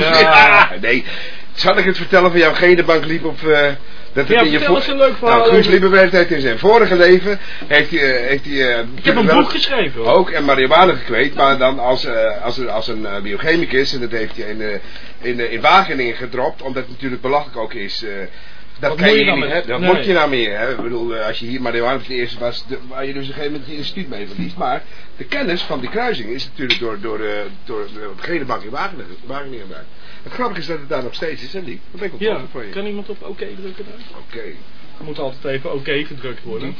Ja. Nee, zal ik het vertellen van jouw genenbank liep op... eh, dat het Ja, in je eens een leuk verhaal Nou, Guus Lieberberg heeft in zijn vorige leven... Heeft hij, eh, heeft hij, eh, Ik heb een boek geschreven hoor. Ook en marihuana gekweekt, maar dan als, als, een- als een biochemicus. En dat heeft hij in, in, in Wageningen gedropt, omdat het natuurlijk belachelijk ook is. Dat Wat kan moet je dan niet. Dat nee. moet je nou meer. Hè? Ik bedoel, eh, als je hier marihuana voor het eerst was, de- waar je dus op een gegeven moment je instituut mee verliest. Maar de kennis van die kruising is natuurlijk door, door, eh, door de genebank in Wageningen, Wageningen gebruikt. Het grappige is dat het daar nog steeds is, hè Liek? Dat ben ik wel Ja, op van je. kan iemand op oké drukken dan? Oké. Er moet altijd even oké gedrukt worden.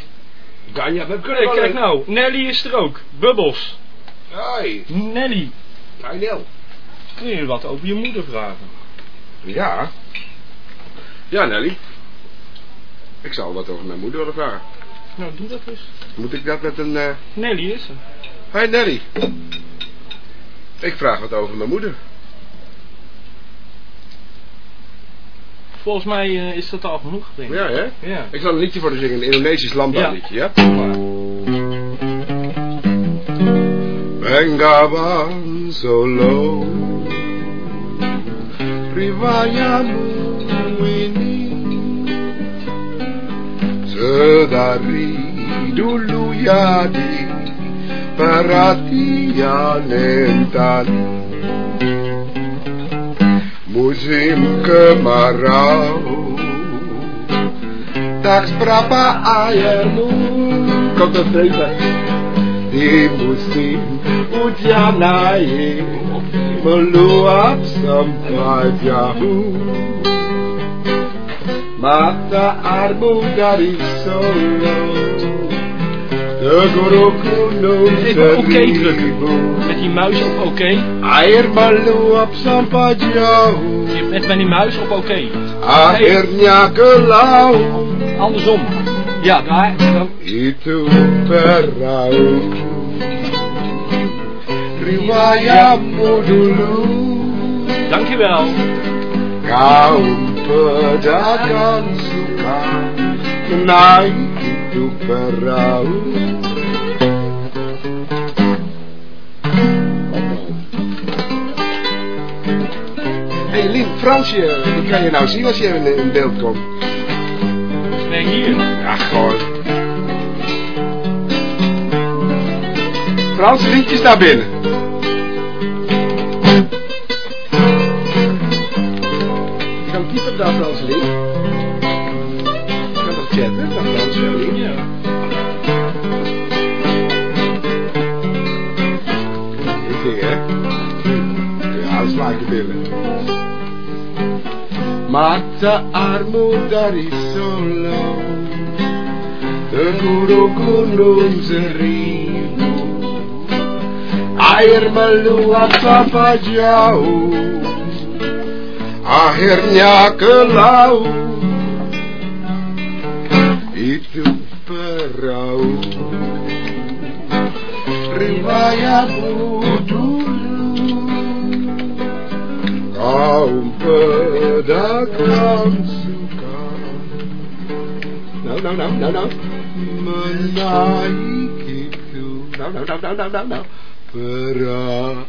Ganja, we kunnen Kijk, wel kijk een- nou, Nelly is er ook. Bubbels. Hoi, Nelly, Lionel. kun je wat over je moeder vragen? Ja. Ja, Nelly. Ik zal wat over mijn moeder willen vragen. Nou, doe dat eens. Moet ik dat met een... eh Nelly is er. Hoi Nelly. Ik vraag wat over mijn moeder. Volgens mij eh, is dat al genoeg, denk ik. Ja, hè? Ja. Ik zal een liedje voor je zingen, een Indonesisch landbouwliedje, ja? Bengawan Solo Riwayamu Το δαρι, το λουγιάνι, περατήρια λεντάλι. Μουσίμ, τάξ, πραπά, αέλου, καμπτωθεί, περ, τι, μουσίμ, ουσιανάι, μελού, αψά, πλάι. Mata airmu dari Solo De guru gunung Even oké drukken. Met die muis op oké. Meluap sampai jauh Je bent met die muis op oké. Akhirnya ke laut Andersom. Ja, daar. Itu perahu Riwayatmu dulu Dankjewel. Kaum pedagang suka Menaik itu perahu hey Lien, Fransje, die kan je nou zien als je in, in beeld komt. Nee, hier. Ja, gewoon. Frans, liedjes naar binnen. Je kan typen daar, Frans, Lien. Je kan toch chatten, daar, Frans, Lien. Ja. Ik ging, hè? Ja, dat sla ik er binnen. Mata armu dari Solo De guru gunung seribu Air meluap sampai jauh Akhirnya ke laut. Itu perahu. Riwayatmu dulu. Kaum pedagang suka No, no, no, no, no Menaik itu. No, no, no, no, no, no, Perahu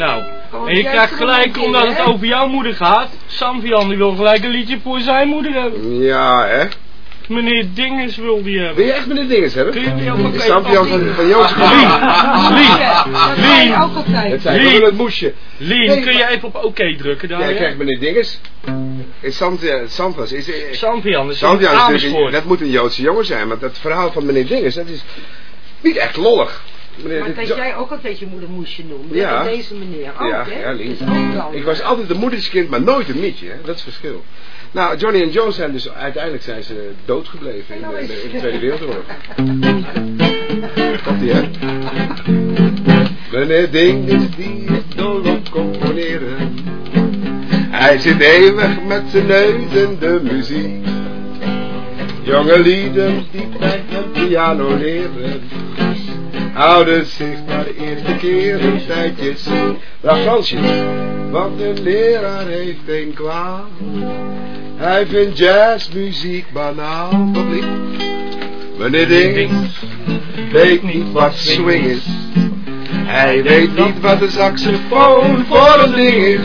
Nou, Oh, en je krijgt gelijk, een omdat het over jouw moeder gaat. Samvian die wil gelijk een liedje voor zijn moeder hebben. Ja, hè? Meneer Dinges wil die hebben. Wil je echt meneer Dinges hebben? Kun je die ook Sampian van, Lien, Lien, je ook Het altijd. zijn Lien. gewoon het moesje. Lien, kun je even op oké drukken daar? Ja, kijk, meneer Dinges. Is Sant, eh, is, is, Amersfoort. dat moet een Joodse jongen zijn, want dat verhaal van meneer Dinges, dat is niet echt lollig. Meneer, Maar dat zo- jij ook altijd je moeder moesje noemt. Ja. Deze meneer ook, ja, hè? ja, Lien. Ik was altijd een moederskind, maar nooit een mietje, hè? dat is het verschil. Nou, Johnny en Jones zijn dus uiteindelijk zijn ze doodgebleven in de, in de- in de Tweede Wereldoorlog. Komt ie, hè? Meneer die is dol op componeren. Hij zit eeuwig met zijn neus in de muziek. Jonge lieden die bij hem piano leren. Houden zich maar de eerste keer een tijdje ziek. Dag Fransje, want de leraar heeft een kwaal. Hij vindt jazzmuziek banaal. Lief. Meneer Dings weet niet wat swing is. Hij weet niet wat een saxofoon voor een ding is.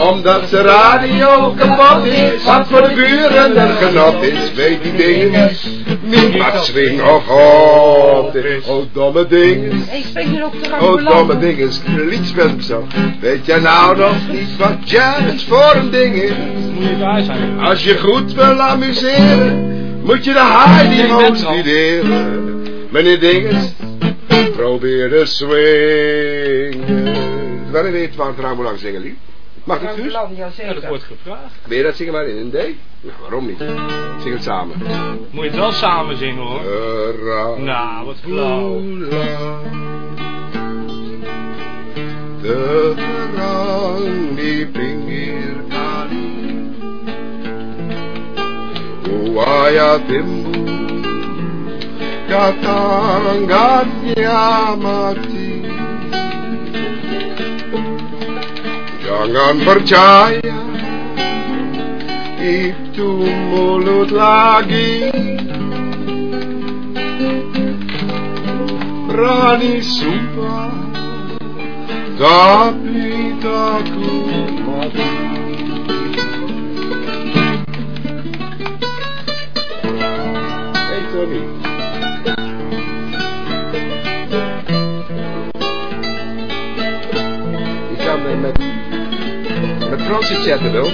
Omdat zijn radio kapot is. Wat voor de buren er genot is. Weet die dinges niet wat swing of hop is. Oh domme spreek je ook de Oh domme dinges. Een hem zo. Weet jij nou nog niet wat jazz voor een ding is? Moet je daar zijn. Als je goed wil amuseren, moet je de al. studeren. Meneer Dinges, probeer de swing. Wanneer weet je het trouwens lang zingen, lief? Mag ik Guus? ja Ja, dat wordt gevraagd. Wil je dat zingen maar in een D? Nou, waarom niet? Zing het samen. Moet je het wel samen zingen hoor. Ra- Nou, wat flauw. De rang di pinggir kali Buaya timbu Katanggannya mati Jangan percaya Itu mulut lagi. Berani sumpah Tapi takut. Mati Tony Franse chatten wel.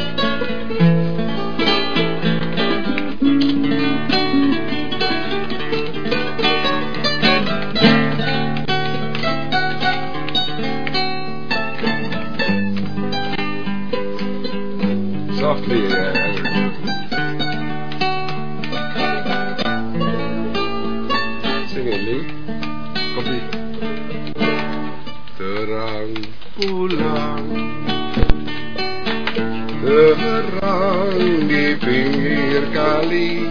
Niet. Komt ie. Terang Terang di pinggir kali.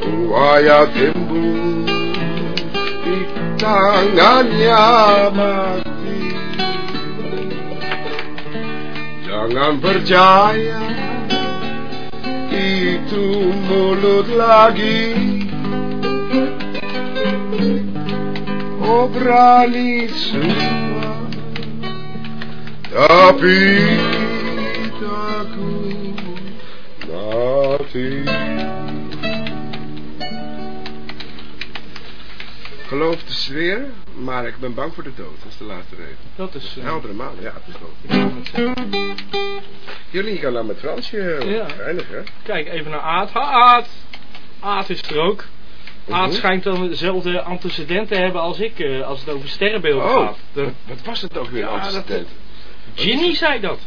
Buaya timbul Di tangannya mati. Jangan percaya Itu mulut lagi. Oh berani semua. Tapi Geloof de sfeer, maar ik ben bang voor de dood. Dat is de laatste reden. Dat is... eh, Heldere maan, ja, het is wel. ja. Jullie gaan dan met Fransje Ja. eindigen, hè? Kijk even naar Aad. Ha, Aad! Aad is er ook. Aad Mhm. schijnt dan dezelfde antecedent te hebben als ik, eh, als het over sterrenbeelden Oh, gaat. De, wat was het ook weer, Ja, antecedent? Ginny zei dat.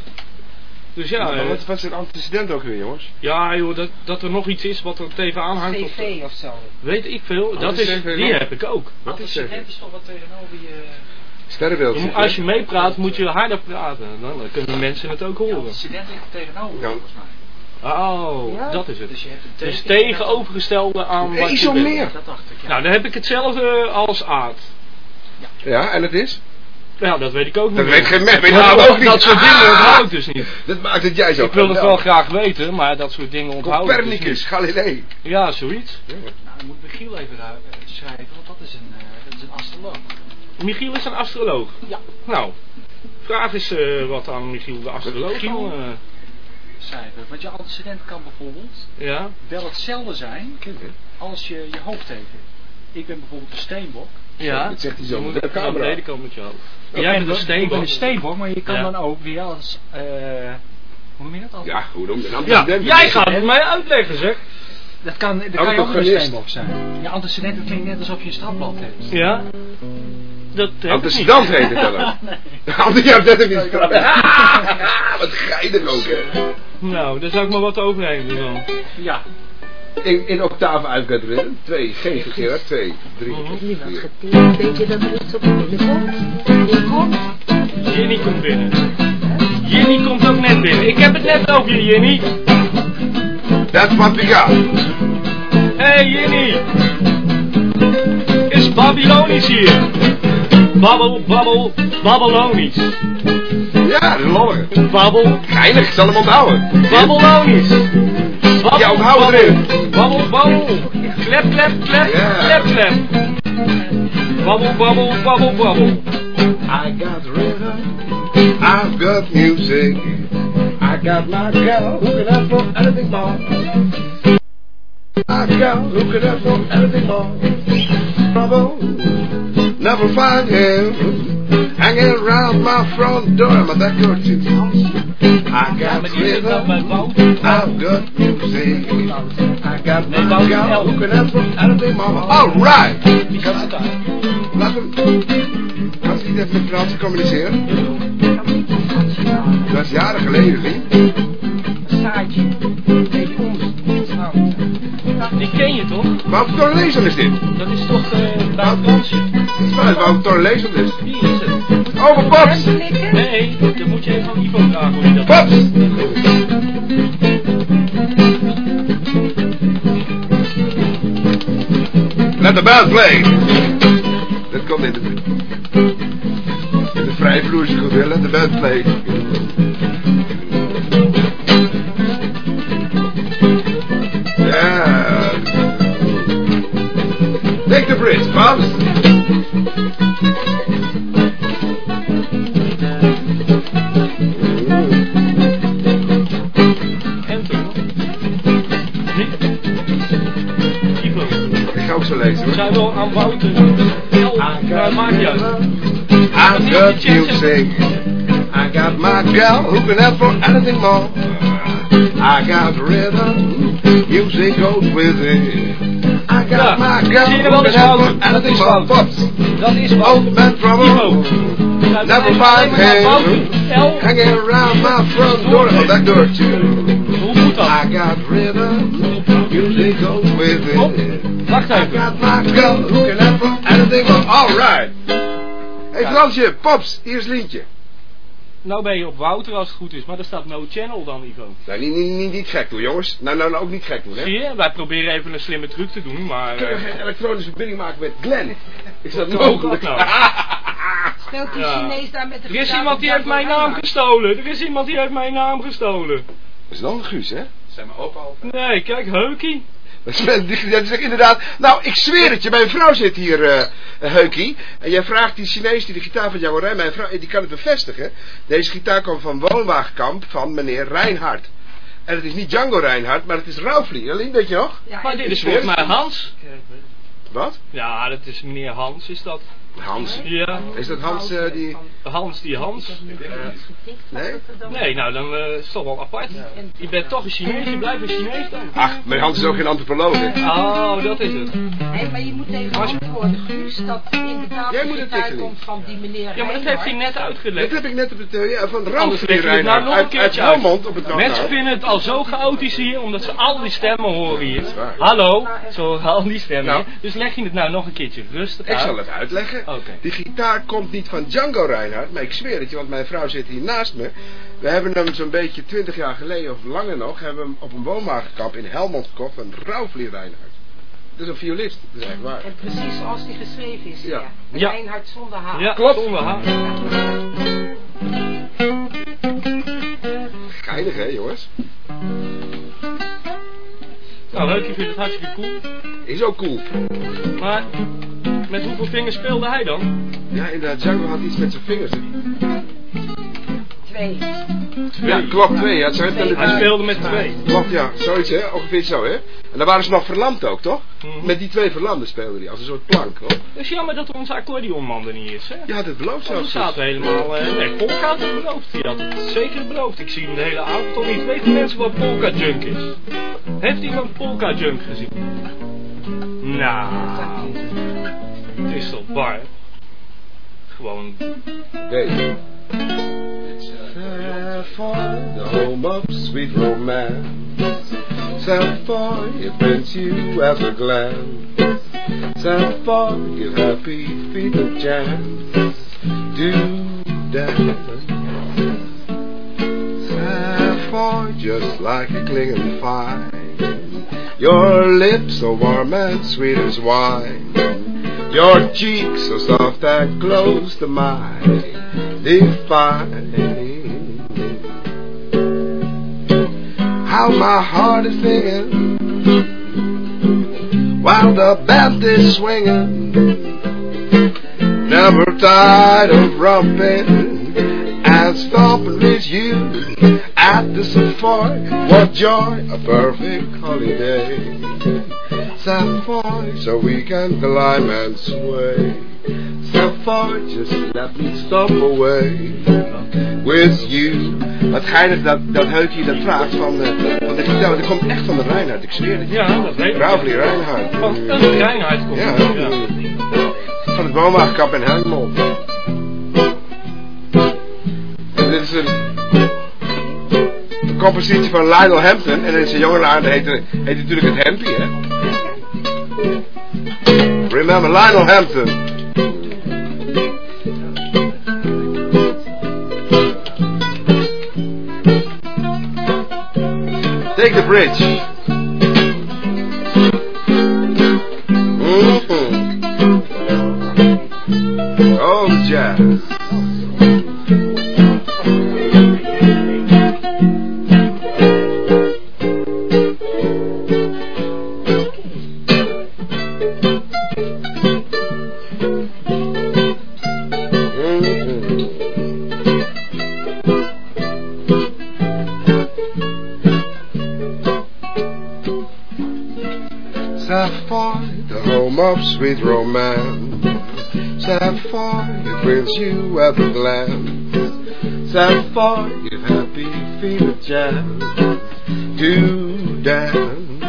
Dus ja, Maar eh, wat was het antecedent ook weer, jongens? ja joh, dat, dat er nog iets is wat er tegenaan hangt. of- CV of zo. weet ik veel. Wat dat is is, die nog? heb ik ook. Wat is er? is toch wat tegenover je... Sterrenbeeld. Je als je meepraat moet je harder praten. Dan kunnen mensen het ook horen. student ligt tegenover, Ja. volgens mij. Oh, Ja? dat is het. Dus je hebt een Dus tegenovergestelde aan wat je meer. Dat dacht ik, ja. Nou, dan heb ik hetzelfde als Aad. Ja, en het is? Nou, dat weet ik ook niet. Dat meer. weet geen mens, weet Nou, dat ook niet. Dat soort dingen onthoud ik dus niet. Dat maakt het jij zo Ik wil het wel graag weten, maar dat soort dingen onthoud ik dus Copernicus, Galilei. Ja, zoiets. Nou, dan moet Michiel even eh, schrijven, want dat is een, eh, dat is een astroloog. Michiel is een astroloog. Ja. Nou, vraag eens eh, wat aan Michiel de astroloog. Michiel? dan, eh, Schrijven. Want je antecedent kan bijvoorbeeld ja. wel hetzelfde zijn als je je hoofdteken. Ik ben bijvoorbeeld een steenbok. Ja. Dat zegt hij zo met moet de naar camera. beneden komen met je hoofd. Jij ben bent een Ik ben steenbok. een steenbok, maar je kan Ja. dan ook weer als... eh hoe noem je dat al? Ja, hoe noem je een Ja, jij gaat het mij uitleggen, zeg. Dat kan, dat kan je ook een steenbok zijn. Je antecedent klinkt net alsof je een stadblad hebt. Ja. Dat heet het dan ook. Antecedent heb ik niet. Wat geinig ook, hè. Nou, daar zou ik maar wat overheen doen dan. Ja. In, in octaven uitketeren. Twee, geen Gerard. Twee, drie, wat vier. geteerd, weet je dat er iets op binnenkomt? Binnenkomt? Jenny komt binnen. Jenny komt ook net binnen. Ik heb het net over je, Jenny. That's what we got. Hey Jenny! Is Babylonisch hier? Babbel, babbel, Babylonisch. Ja, de lollige. Babbel. Geinig, ik zal hem onthouden. Eens. Babbel, Ja, onthoud het erin. Babbel, babbel. Klep, klep, klep, Ja. klep, klep. Babbel, babbel, babbel, babbel. I got rhythm, I've got music, I got my girl hooking up for anything more. I got hooking up for anything more. Trouble, never find him hanging around my front door. Maar dat doet je. I got rhythm. I've got music, I got more. All right. Laten we... Kan ze niet even met Frans communiceren? Dat is jaren geleden, niet? Saartje. Die ken je toch? Wouter Torlezen is dit. Dat is toch eh bij Fransje? Dat is vanuit Wouter Torlezen dus. Wie is het? Over Paps! Nee, dan moet je even aan Ivo vragen hoe je dat Paps! Let the band play! Dat komt in de... In de vrijvloerse hè? Let the band play. Take the bridge. Ivo. Ik ga ook zo lezen, hoor. Zijn wel aan Wouter. L. Maar maakt niet uit. I got music. I got my girl who can help for anything more. I got rhythm. Music goes with it. I my gal zie je wel eens for Dat is. Pops. Dat is Old Wouter. man Ivo. trouble. Never find him. Hanging around my front door. Oh, that door too. I got rhythm. Music goes with it. Wacht I even. got my gal who can for anything. All right. Hey Fransje, Pops, hier is Lientje. Nou ben je op Wouter als het goed is, maar er staat no channel dan, Ivo. Nou, niet, niet, niet, niet gek doen, jongens. Nou, nou, nou ook niet gek doen, hè. Zie je? Wij proberen even een slimme truc te doen, maar... Kunnen we eh, geen elektronische verbinding maken met Glenn? Is dat mogelijk? nou? Speelt die Ja. Chinees daar met de Er is iemand die heeft mijn naam gestolen. Er is iemand die heeft mijn naam gestolen. Dat is dan een Guus, hè? Zijn mijn opa al? Nee, kijk, Heukie. Dat is, dat is inderdaad... Nou, ik zweer het je. Mijn vrouw zit hier, eh Heukie. En jij vraagt die Chinees die de gitaar van Django Rijn... Mijn vrouw, die kan het bevestigen. Deze gitaar kwam van woonwagenkamp van meneer Reinhardt. En het is niet Django Reinhardt, maar het is Raufli. Alleen, weet je nog? Ja, Maar dit is volgens mij Hans. Wat? Ja, dat is meneer Hans, is dat? Hans. Ja, Is dat Hans eh, die... Hans die Hans. Nee? Nee, nou dan eh, is het toch wel apart. Je bent toch een Chinees, je blijft een Chinees dan. Ach, mijn Hans is ook geen antropoloog, hè? Oh, dat is het. Nee, maar je moet even antwoorden, Guus, dat inderdaad Jij de moet het gitaar tikken, komt van die meneer Ja, maar dat heeft hij net Dat uitgelegd. heb ik net op het... eh, ja, van Raufli leg je het nou nog een Uit, uit keertje uit. Helmond op het Mensen vinden het al zo chaotisch hier, omdat ze al die stemmen horen hier. Hallo, zo al die stemmen Nou. Dus leg je het nou nog een keertje rustig Ik uit. zal het uitleggen. Oké. Die gitaar komt niet van Django Reinhardt, maar ik zweer het je, want mijn vrouw zit hier naast me. We hebben hem zo'n beetje twintig jaar geleden, of langer nog, hebben we hem op een woonwagenkamp in Helmond gekocht van Raufli Reinhardt. Dat is een violist, dat is echt waar. En precies zoals die geschreven is, Ja. ja. Ja. Reinhard zonder haar. Ja, Klopt. zonder haar. Geinig hè jongens? Nou, leuk, je vindt het hartstikke cool. Is ook cool. Maar met hoeveel vingers speelde hij dan? Ja inderdaad, Django had iets met zijn vingers. Twee. Ja, klopt, twee. Ja, Hij speelde met twee. Klopt, ja, zoiets hè, ongeveer zo hè. En dan waren ze nog verlamd ook, toch? Mhm. Met die twee verlamden speelde hij, als een soort plank, hoor. Het is jammer dat onze accordeonman er niet is, hè? Het beloofd Want we zelfs. zaten helemaal... eh, nee, Polka had het beloofd. Die had het zeker beloofd. Ik zie hem de hele avond al niet. Weten mensen wat Polka Junk is? Heeft iemand Polka Junk gezien? Nou... Het is toch bar? Gewoon... Deze. Um, the home of sweet romance. Sapphire, it brings you as a glance. Sapphire, give happy feet a chance. Do dance. Sapphire, just like a clinging fire. Your lips so warm and sweet as wine. Your cheeks so soft and close to mine. Defining how my heart is singing while the band is swinging. Never tired of romping and stomping with you at the safari. What joy, a perfect holiday. Safari, so we can climb and sway. Safari, just let me stop away with you. Wat geinig dat, dat heukje dat vraagt van de, van de gitaar. Dat komt echt van de Reinhard, ik zweer het. Ja, dat weet ik. Reinhard. Van een reinheid komt Ja. Van het woonwagenkamp in Helmond. Dit is een, een compositie van Lionel Hampton. En in zijn jonge heet, natuurlijk het Hempie, hè? Remember Lionel Hampton. Take the bridge. Mhm. Oh, jazz. Sweet romance. Sapphire, it brings you at a glance. Sapphire, you happy feel a jazz to dance.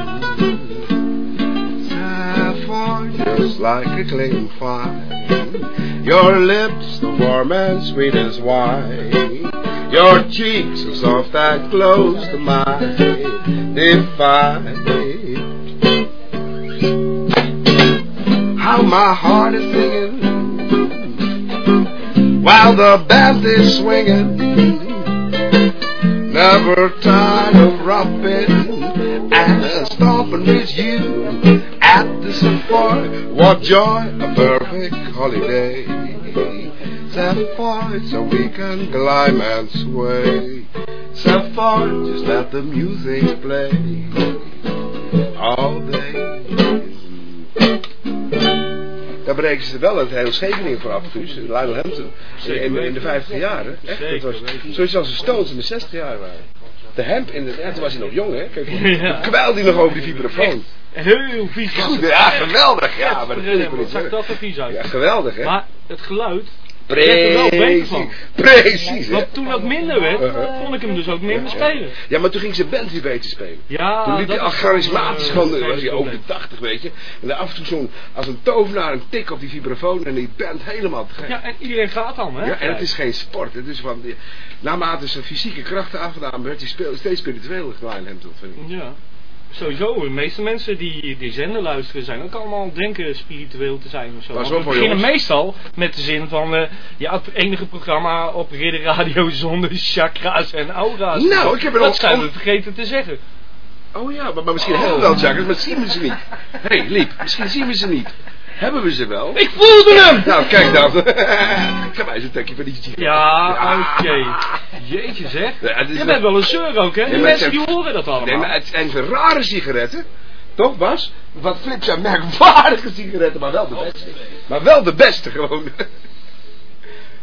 Sapphire, just like a clean fire. Your lips, the warm and sweet as wine. Your cheeks are soft and close to mine. Divine. How my heart is singing while the band is swinging. Never tired of romping and stomping with you at the safari. What joy, a perfect holiday. Safari, so we can climb and sway. Safari, just let the music play all day. Daar breken ze wel het hele Scheveningen voor af. Lionel Hampton. In, de 50 jaren. Echt, dat was zoiets als de Stones in de 60 jaar waren. De Hemp in de... Ja, toen was hij nog jong, hè? Kijk, Ja. die nog over die vibrafoon. Heel vies Goed, ja, geweldig. Ja, maar dat wil ik niet zag zeggen. dat er vies uit. Ja, geweldig, hè? Maar het geluid, Precies. Precies, want toen dat minder werd, Uh-huh. kon ik hem dus ook minder spelen. Ja, maar toen ging zijn band weer beter spelen. Ja, Toen liep hij al is charismatisch gewoon, gewoon, eh, was hij over de probleem. 80, weet je. En af en toe zo'n, als een tovenaar, een tik op die vibrafoon en die band helemaal te gek. Ja, en iedereen gaat dan, hè? Ja, en het is geen sport. Het is van, naarmate zijn fysieke krachten afgedaan werd, hij speel- steeds spiritueler, Ryan Hampton, vind ik. Ja. Sowieso, de meeste mensen die die zender luisteren zijn ook allemaal denken spiritueel te zijn of zo. Pas op, we beginnen jongens. meestal met de zin van, eh, ja, het enige programma op Ridder Radio zonder chakra's en aura's. Nou, ik heb er Dat al- zijn we vergeten te zeggen. Oh ja, maar, maar misschien Oh. hebben we wel chakras, maar zien we ze niet. Hé, hey, Liep, misschien zien we ze niet. Hebben we ze wel? Ik voelde hem! Nou, kijk dan. Mij eens een tekje van die. Ja, oké. Jeetje zeg. Ja, Je bent wel een zeur ook, hè? Nee, Die maar mensen die horen dat allemaal. Nee, maar het zijn rare sigaretten. Toch, Bas? Wat Flip zijn merkwaardige sigaretten, maar wel de beste. Maar wel de beste, gewoon.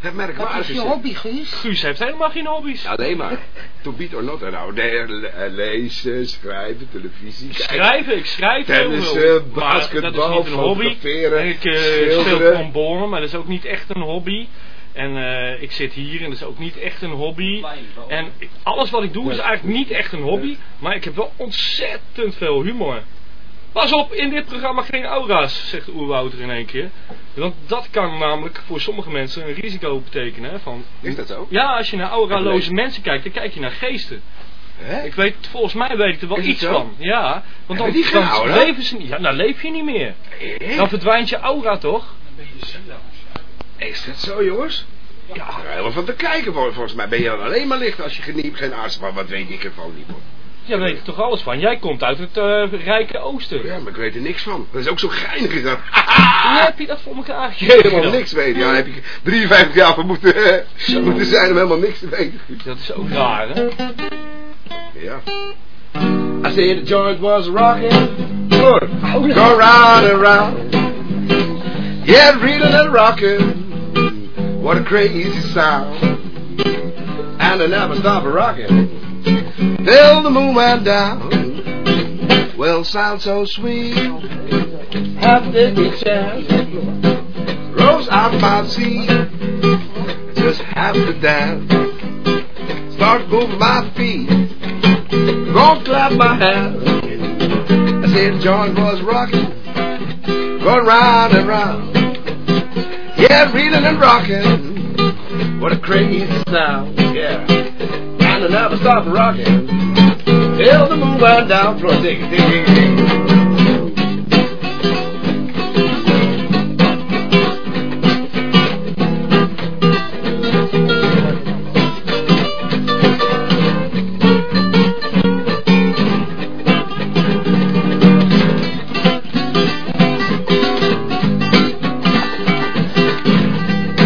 Het Wat is je hobby, Guus? Guus heeft helemaal geen hobby's. Alleen maar. To beat or not. Nou, nee, lezen, schrijven, televisie kijken. Schrijven, ik schrijf heel Tennissen, veel. Basketbal, dat is niet een hobby. ik eh, speel trombone, maar dat is ook niet echt een hobby. En eh, ik zit hier en dat is ook niet echt een hobby. En ik- alles wat ik doe is eigenlijk niet echt een hobby. Maar ik heb wel ontzettend veel humor. Pas op, in dit programma geen aura's, zegt de oerwouter in één keer. Want dat kan namelijk voor sommige mensen een risico betekenen. hè, Van, Is dat zo? ja, als je naar auraloze mensen kijkt, dan kijk je naar geesten. Hè? Ik weet, volgens mij weet ik er wel Is iets van. Ja, want dan, die dan aura? leven ze niet. Ja, dan leef je niet meer. Dan verdwijnt je aura toch? Is dat zo, jongens? Ja, helemaal van te kijken. Vol- Volgens mij ben je dan alleen maar licht als je geen, geen arts Maar wat weet ik ervan, niet hoor. Jij weet er toch alles van. Jij komt uit het eh, rijke oosten. Ja, maar ik weet er niks van. Dat is ook zo geinig is dat. Hoe heb je dat voor elkaar Helemaal gekregen? niks weten. Ja, daar heb je 53 jaar voor moeten, moeten zijn om helemaal niks te weten. Dat is ook raar, hè? Ja. I said the joint was rocking. Good. Go round and round. Yeah, reeling and rocking. What a crazy sound. And I never stopped rocking. Till the moon went down. Well, sound so sweet. Have to be chance. Rose out my seat. Just have to dance. Start moving my feet. Gonna clap my hands. I said the joint was rocking. Going round and round. Yeah, reeling and rocking. What a crazy sound. Yeah. And I never stopped rocking. Till the moon went down. Floor, dig it, dig it, dig it.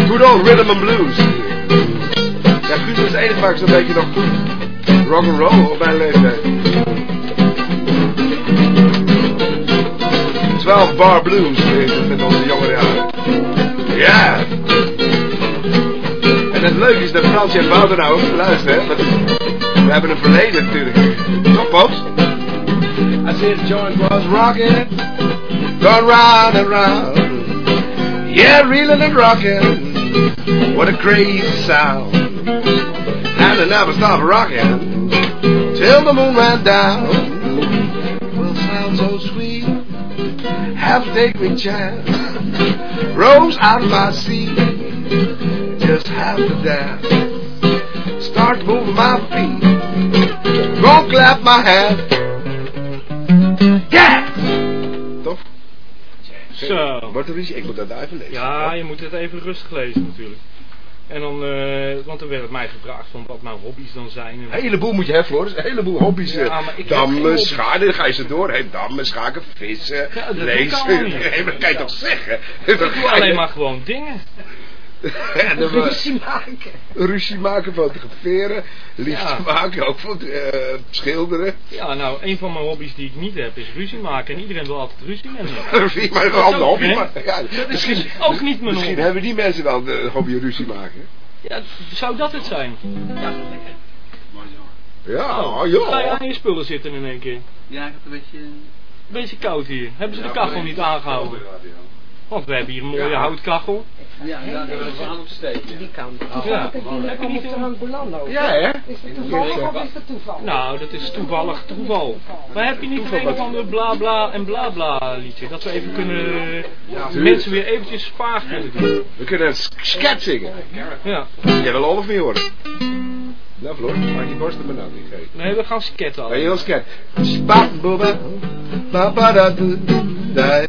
Good old rhythm and blues. Ja, Guus is het enige zo'n beetje nog rock and roll op mijn leeftijd. 12 bar blues het met onze jongere jaren. Ja. En het leuke is dat Fransje en Wouter nou ook luisteren, hè. We hebben een verleden natuurlijk. Toch, Pops? I said the joint was rocking, going round and round. Yeah, reeling and rocking. What a crazy sound. And I never stopped rocking till the moon went down. Well, sound so sweet. Have to take me chance. Rose out of my seat. Just have to dance. Start moving my feet. Go clap my hands. Yeah! Toch? Zo. Wat er is, ik moet dat even lezen. Ja, je moet het even rustig lezen natuurlijk. En dan, eh, want er werd mij gevraagd van wat mijn hobby's dan zijn. En Een heleboel moet je hebben, Floris. Een heleboel hobby's. Ja, eh, dammen, schaken, dan ga je ze door. Hè. Dammen, schaken, vissen, Ja, lezen. Nee, maar kan je toch zeggen? ik doe alleen maar gewoon dingen. En dan Ruzie maken. ruzie maken, fotograferen, liefde Ja. maken, ook voor eh, schilderen. Ja, nou, een van mijn hobby's die ik niet heb is ruzie maken. En iedereen wil altijd ruzie met me. Ruzie, maar een ander hobby. Maar, ja, Dat is misschien, ook niet mijn misschien hobby. hebben die mensen wel de hobby ruzie maken. Ja, zou dat het zijn? Ja, Oh, ja. Ga je aan je spullen zitten in één keer? Ja, ik heb een beetje... Beetje koud hier. Hebben ze de kachel niet aangehouden? Want we hebben hier een mooie Ja. houtkachel. Ja, daar hebben we aan op te steken. Die kant. Ja. Je allemaal niet op een- Frank Bolando. Ja, hè? Is dat toevallig of is dat toeval? Nou, dat is toevallig toeval. Maar heb je niet een een of ander bla bla en bla bla liedje? Dat we even kunnen... mensen weer eventjes spaar kunnen doen. We kunnen een sk- sket zingen. Ja. Jij wil Olaf niet horen. Nou, Floor, maak die borsten maar nou niet geven. Nee, we gaan sketten al. Een heel sket. Spa, boba, ba, ba, da. Da,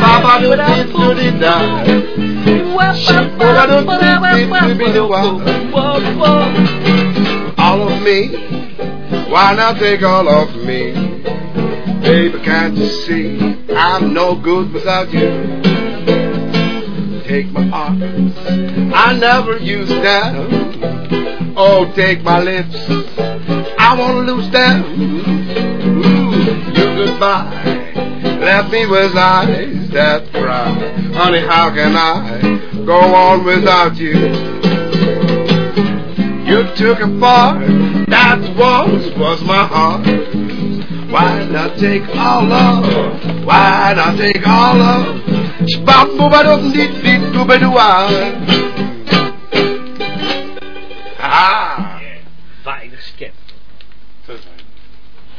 Ba ba do da do Da. Ba, da, da, da. Ba, da, da, da. Da. Boba, du, di. Ba, ba, du, di, du, di, da. Boba, du, di, di, du, bi, du, wa. all of me. Why not take all of me? Baby, can't you see I'm no good without you? Take my arms, I never use them. Oh, take my lips, I won't lose them. Ooh, your goodbye left me with eyes that cry. Honey, how can I go on without you? You took a part that once was my heart. Why not take all of? Why not take all of? Spap boobadum dit dit doobadua. Ah, Weinig.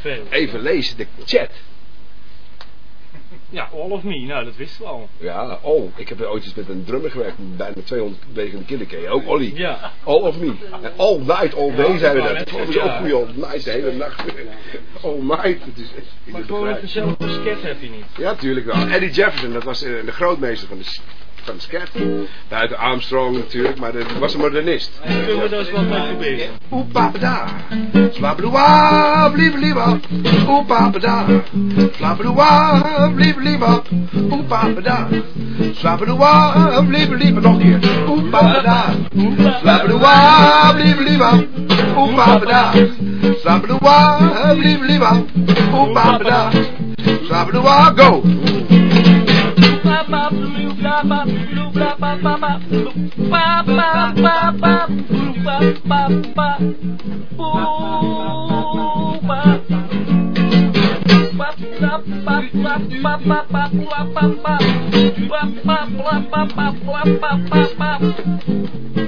Veel. even lezen de chat. Ja, All of Me, nou dat wisten we al. Ja, oh, ik heb ooit eens met een drummer gewerkt, met bijna 200 wegen killen ken je ook, Olly. Ja. All of me. En all night, all day Ja, zijn we dat. Dat ook ja. goeie all night, de hele nacht. Is echt... ik Maar gewoon zelf een sket heb je niet. Ja, tuurlijk wel. Eddie Jefferson, dat was eh, de grootmeester van de, van scat. Buiten Armstrong natuurlijk, maar dat was een modernist. Kunnen we daar eens wat mee proberen? Oeh papeda, flabbeloa, bliebelieba. Oeh papeda, flabbeloa, bliebelieba. Oeh papeda, flabbeloa, bliebelieba. Nog een keer. Oeh papeda, flabbeloa, bliebelieba. Oeh papeda, flabbeloa, bliebelieba. Oeh papeda, flabbeloa, go.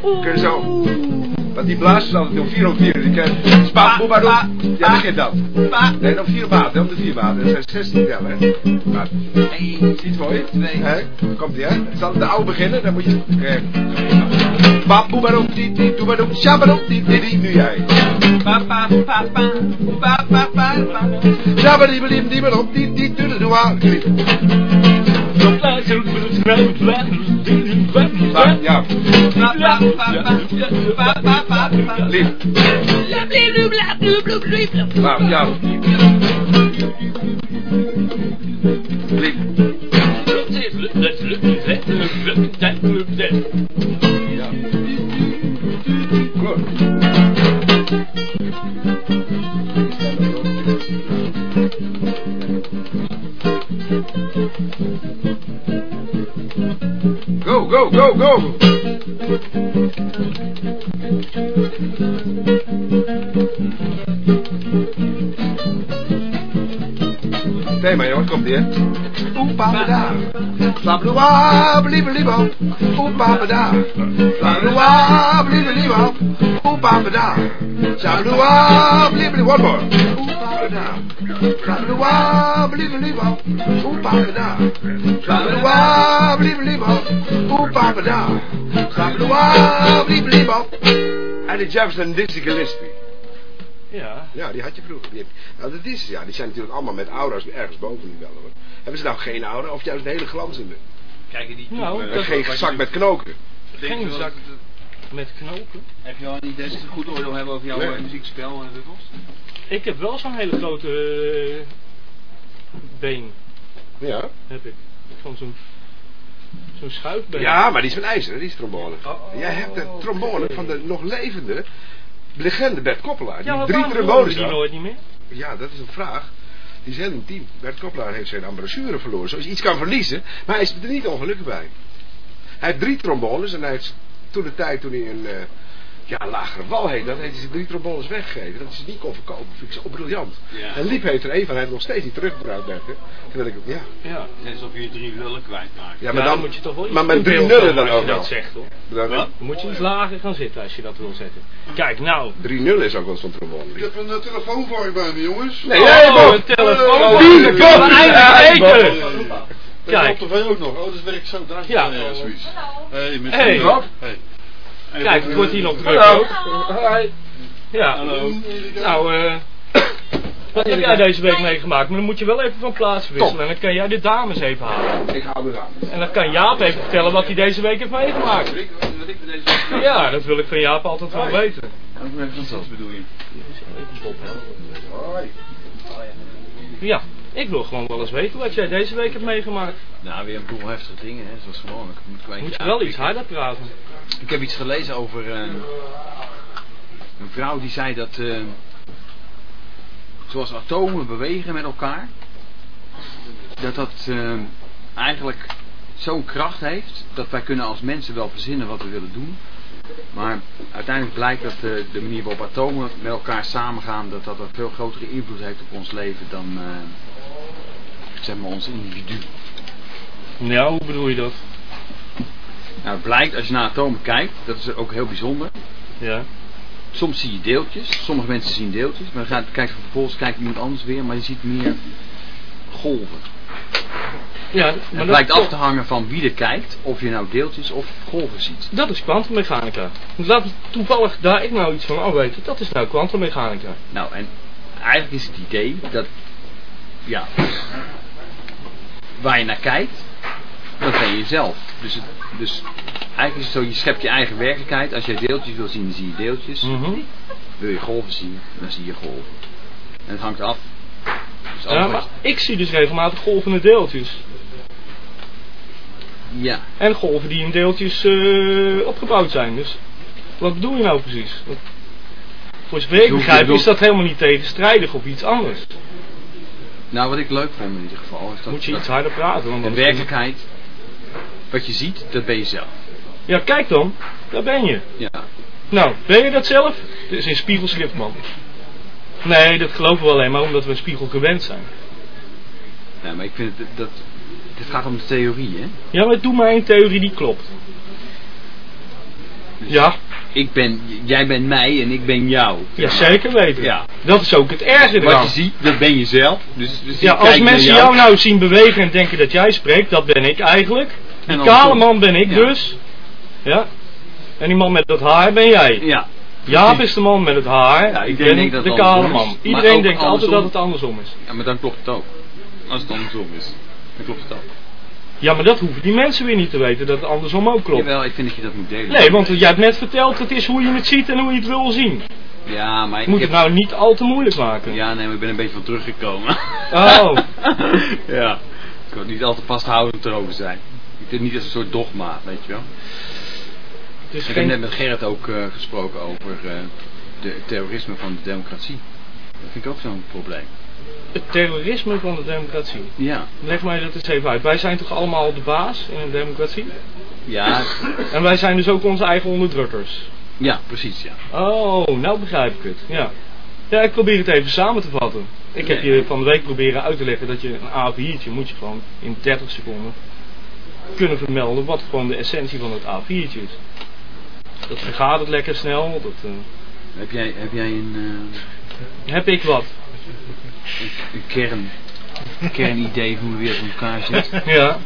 Kun je zo. Want die blazers altijd doen 4 op 4. Die kennen. Spa, doe. Ja, dat kent dat. Nee, dan 4 maten, om de 4 maten. Dat zijn 16 tellen, hè. Maar, ziet voor je? Hè? Komt ie, hè? Zal de oude beginnen, dan moet je. Boeba, doe, die, die, doe, doe, shabba, die, die, die, nu jij. Shabba, die, die, die, die, die, die, doe, doe, doe, aan. Maar, ja, lief. Maar, ja. Lief. Ja. Goed. Go, go, go, go! Thema, jongens, komt ie, hè? Oeh, papeda. Flabloa, bliebeliebo. Oeh, papeda. Flabloa, bliebeliebo. Oeh, papeda. Flabloa, bliebeliebo. One more. Oeh, papeda. Flabloa, bliebeliebo. Oeh, papeda. Flabloa, bliebeliebo. Oeh, papeda. Flabloa, bliebeliebo. En de Jefferson Dizzy Gillespie. Ja. Ja, die had je vroeger. Die heb- nou, dat is, ja, die zijn natuurlijk allemaal met aura's ergens boven wel. Hoor. Hebben ze nou geen aura of juist een hele glanzende? Kijk, die Nou, geen zak met knoken. geen je zak. Met knopen. Heb je al een idee dat ze goed oordeel hebben over jouw Nee. eh, muziekspel en Ruffels? Ik heb wel zo'n hele grote eh, been. Ja. Heb ik. Van zo'n zo'n schuifbeen. ja, maar die is van ijzer, die is trombone. Oh, oh, Jij hebt de trombone van de nog levende legende Bert Koppelaar. Die drie trombones die nooit niet meer? Ja, dat is een vraag. Die is heel intiem. Bert Koppelaar heeft zijn ambrosure verloren. Zoals je iets kan verliezen, maar hij is er niet ongelukkig bij. Hij heeft drie trombones en hij heeft toen de tijd toen hij een ja, lagere wal heet, dat heeft zijn drie trombones weggegeven. Dat ze niet kon verkopen. Vind ik zo briljant. Ja. En Liep heeft er een van, hij heeft nog steeds niet teruggebruikt, ik, ja. Ja. Het is alsof je drie lullen kwijtraakt. Ja, maar dan, moet je toch wel iets maar met drie nullen dan ook dat zegt hoor. Dan-? Dan moet je iets lager gaan zitten als je dat wil zetten. Kijk, nou. Drie nullen is ook wel zo'n trombone. Ik heb een eh, telefoon voor je bij me, jongens. Nee, Oh, een telefoon. Oh, kunnen we eindelijk. Kijk. Tv ook nog. Oh, dus werkt zo. Daar Ja. Hey, met Hey. Kijk, het wordt hier nog druk Hallo. ook. Ja. Hallo. Nou, eh... Wat heb jij deze week meegemaakt? Maar dan moet je wel even van plaats wisselen. En dan kan jij de dames even halen. Ik hou me aan. En dan kan Jaap even vertellen wat hij deze week heeft meegemaakt. Ik, ik Ja, dat wil ik van Jaap altijd wel weten. Wat bedoel je? Hoi. Ja, ik wil gewoon wel eens weten wat jij deze week hebt meegemaakt. Nou, weer een boel heftige dingen, hè, zoals gewoonlijk. Moet, ik Moet je wel iets harder praten. Ik heb iets gelezen over eh, een vrouw die zei dat eh, zoals atomen bewegen met elkaar, dat dat eh, eigenlijk zo'n kracht heeft dat wij kunnen als mensen wel verzinnen wat we willen doen. Maar uiteindelijk blijkt dat de manier waarop atomen met elkaar samengaan, dat dat een veel grotere invloed heeft op ons leven dan zeg maar ons individu. Ja, hoe bedoel je dat? Nou, het blijkt als je naar atomen kijkt, dat is ook heel bijzonder. Ja. Soms zie je deeltjes, sommige mensen zien deeltjes, maar dan gaat, kijkt vervolgens kijkt iemand anders weer, maar je ziet meer golven. Ja, maar Het dat, blijkt af te hangen van wie er kijkt, of je nou deeltjes of golven ziet. dat is kwantummechanica. Laat toevallig daar ik nou iets van afweten. Dat is nou kwantummechanica. Nou, en eigenlijk is het idee dat, ja, waar je naar kijkt, dat ben je zelf. Dus, het, dus eigenlijk is het zo, je schept je eigen werkelijkheid. Als jij deeltjes wil zien, dan zie je deeltjes. Mhm. Wil je golven zien, dan zie je golven. En het hangt af. Dus Ja, maar ik zie dus regelmatig golvende deeltjes. je- ja, En golven die in deeltjes eh, opgebouwd zijn. Dus wat bedoel je nou precies? Wat- voor zover ik begrijp is dat helemaal niet tegenstrijdig of iets anders. Nou wat ik leuk vond in ieder geval, is dat, Moet je iets harder praten. Want de werkelijkheid, wat je ziet, dat ben je zelf. Ja, kijk dan. Daar ben je. Ja, Nou, ben je dat zelf? Dit is in spiegelschrift, man. Nee, dat geloven we alleen maar omdat we een spiegel gewend zijn. ja maar ik vind het, dat, dit gaat om de theorie, hè. Ja, maar doe maar een theorie die klopt. Dus Ja, Ik ben, jij bent mij en ik ben jou. ja zeker weten. Ja. Dat is ook het erge Wat je ziet, dat ben je zelf. Dus, dus Ja, ik als mensen jou nou zien bewegen en denken dat jij spreekt, dat ben ik eigenlijk. Die En kale man ben ik Ja. dus. Ja. En die man met dat haar ben jij. Ja, Jaap is de man met het haar. Ja, ik ben denkt dat de kale man. Iedereen denkt altijd dat het andersom is. ja, maar dan klopt het ook. Als het andersom is, dan klopt het ook. Ja, maar dat hoeven die mensen weer niet te weten, dat het andersom ook klopt. Jawel, ik vind dat je dat moet delen. Nee, want jij hebt net verteld, het is hoe je het ziet en hoe je het wil zien. Ja, maar ik moet heb... het nou niet al te moeilijk maken. Ja, nee, maar ik ben een beetje van teruggekomen. Oh. ja. Ik wil niet al te vasthoudend erover zijn. Ik vind het niet als een soort dogma, weet je wel. Het is Ik heb net met Gerrit ook eh, gesproken over eh, de het terrorisme van de democratie. Dat vind ik ook zo'n probleem. Het terrorisme van de democratie. Ja. Leg mij dat eens even uit. Wij zijn toch allemaal de baas in een democratie? Ja, En wij zijn dus ook onze eigen onderdrukkers. ja, precies, ja. Oh, nou begrijp ik het. Ja. Ja, ik probeer het even samen te vatten. Ik heb je van de week proberen uit te leggen dat je een A4'tje moet je gewoon in 30 seconden kunnen vermelden wat gewoon de essentie van het A4'tje is. Dat gaat het lekker snel. Dat, eh, Heb jij, heb jij een, eh, heb ik wat? Een kern, een kernidee van hoe de wereld in elkaar zit? Ja.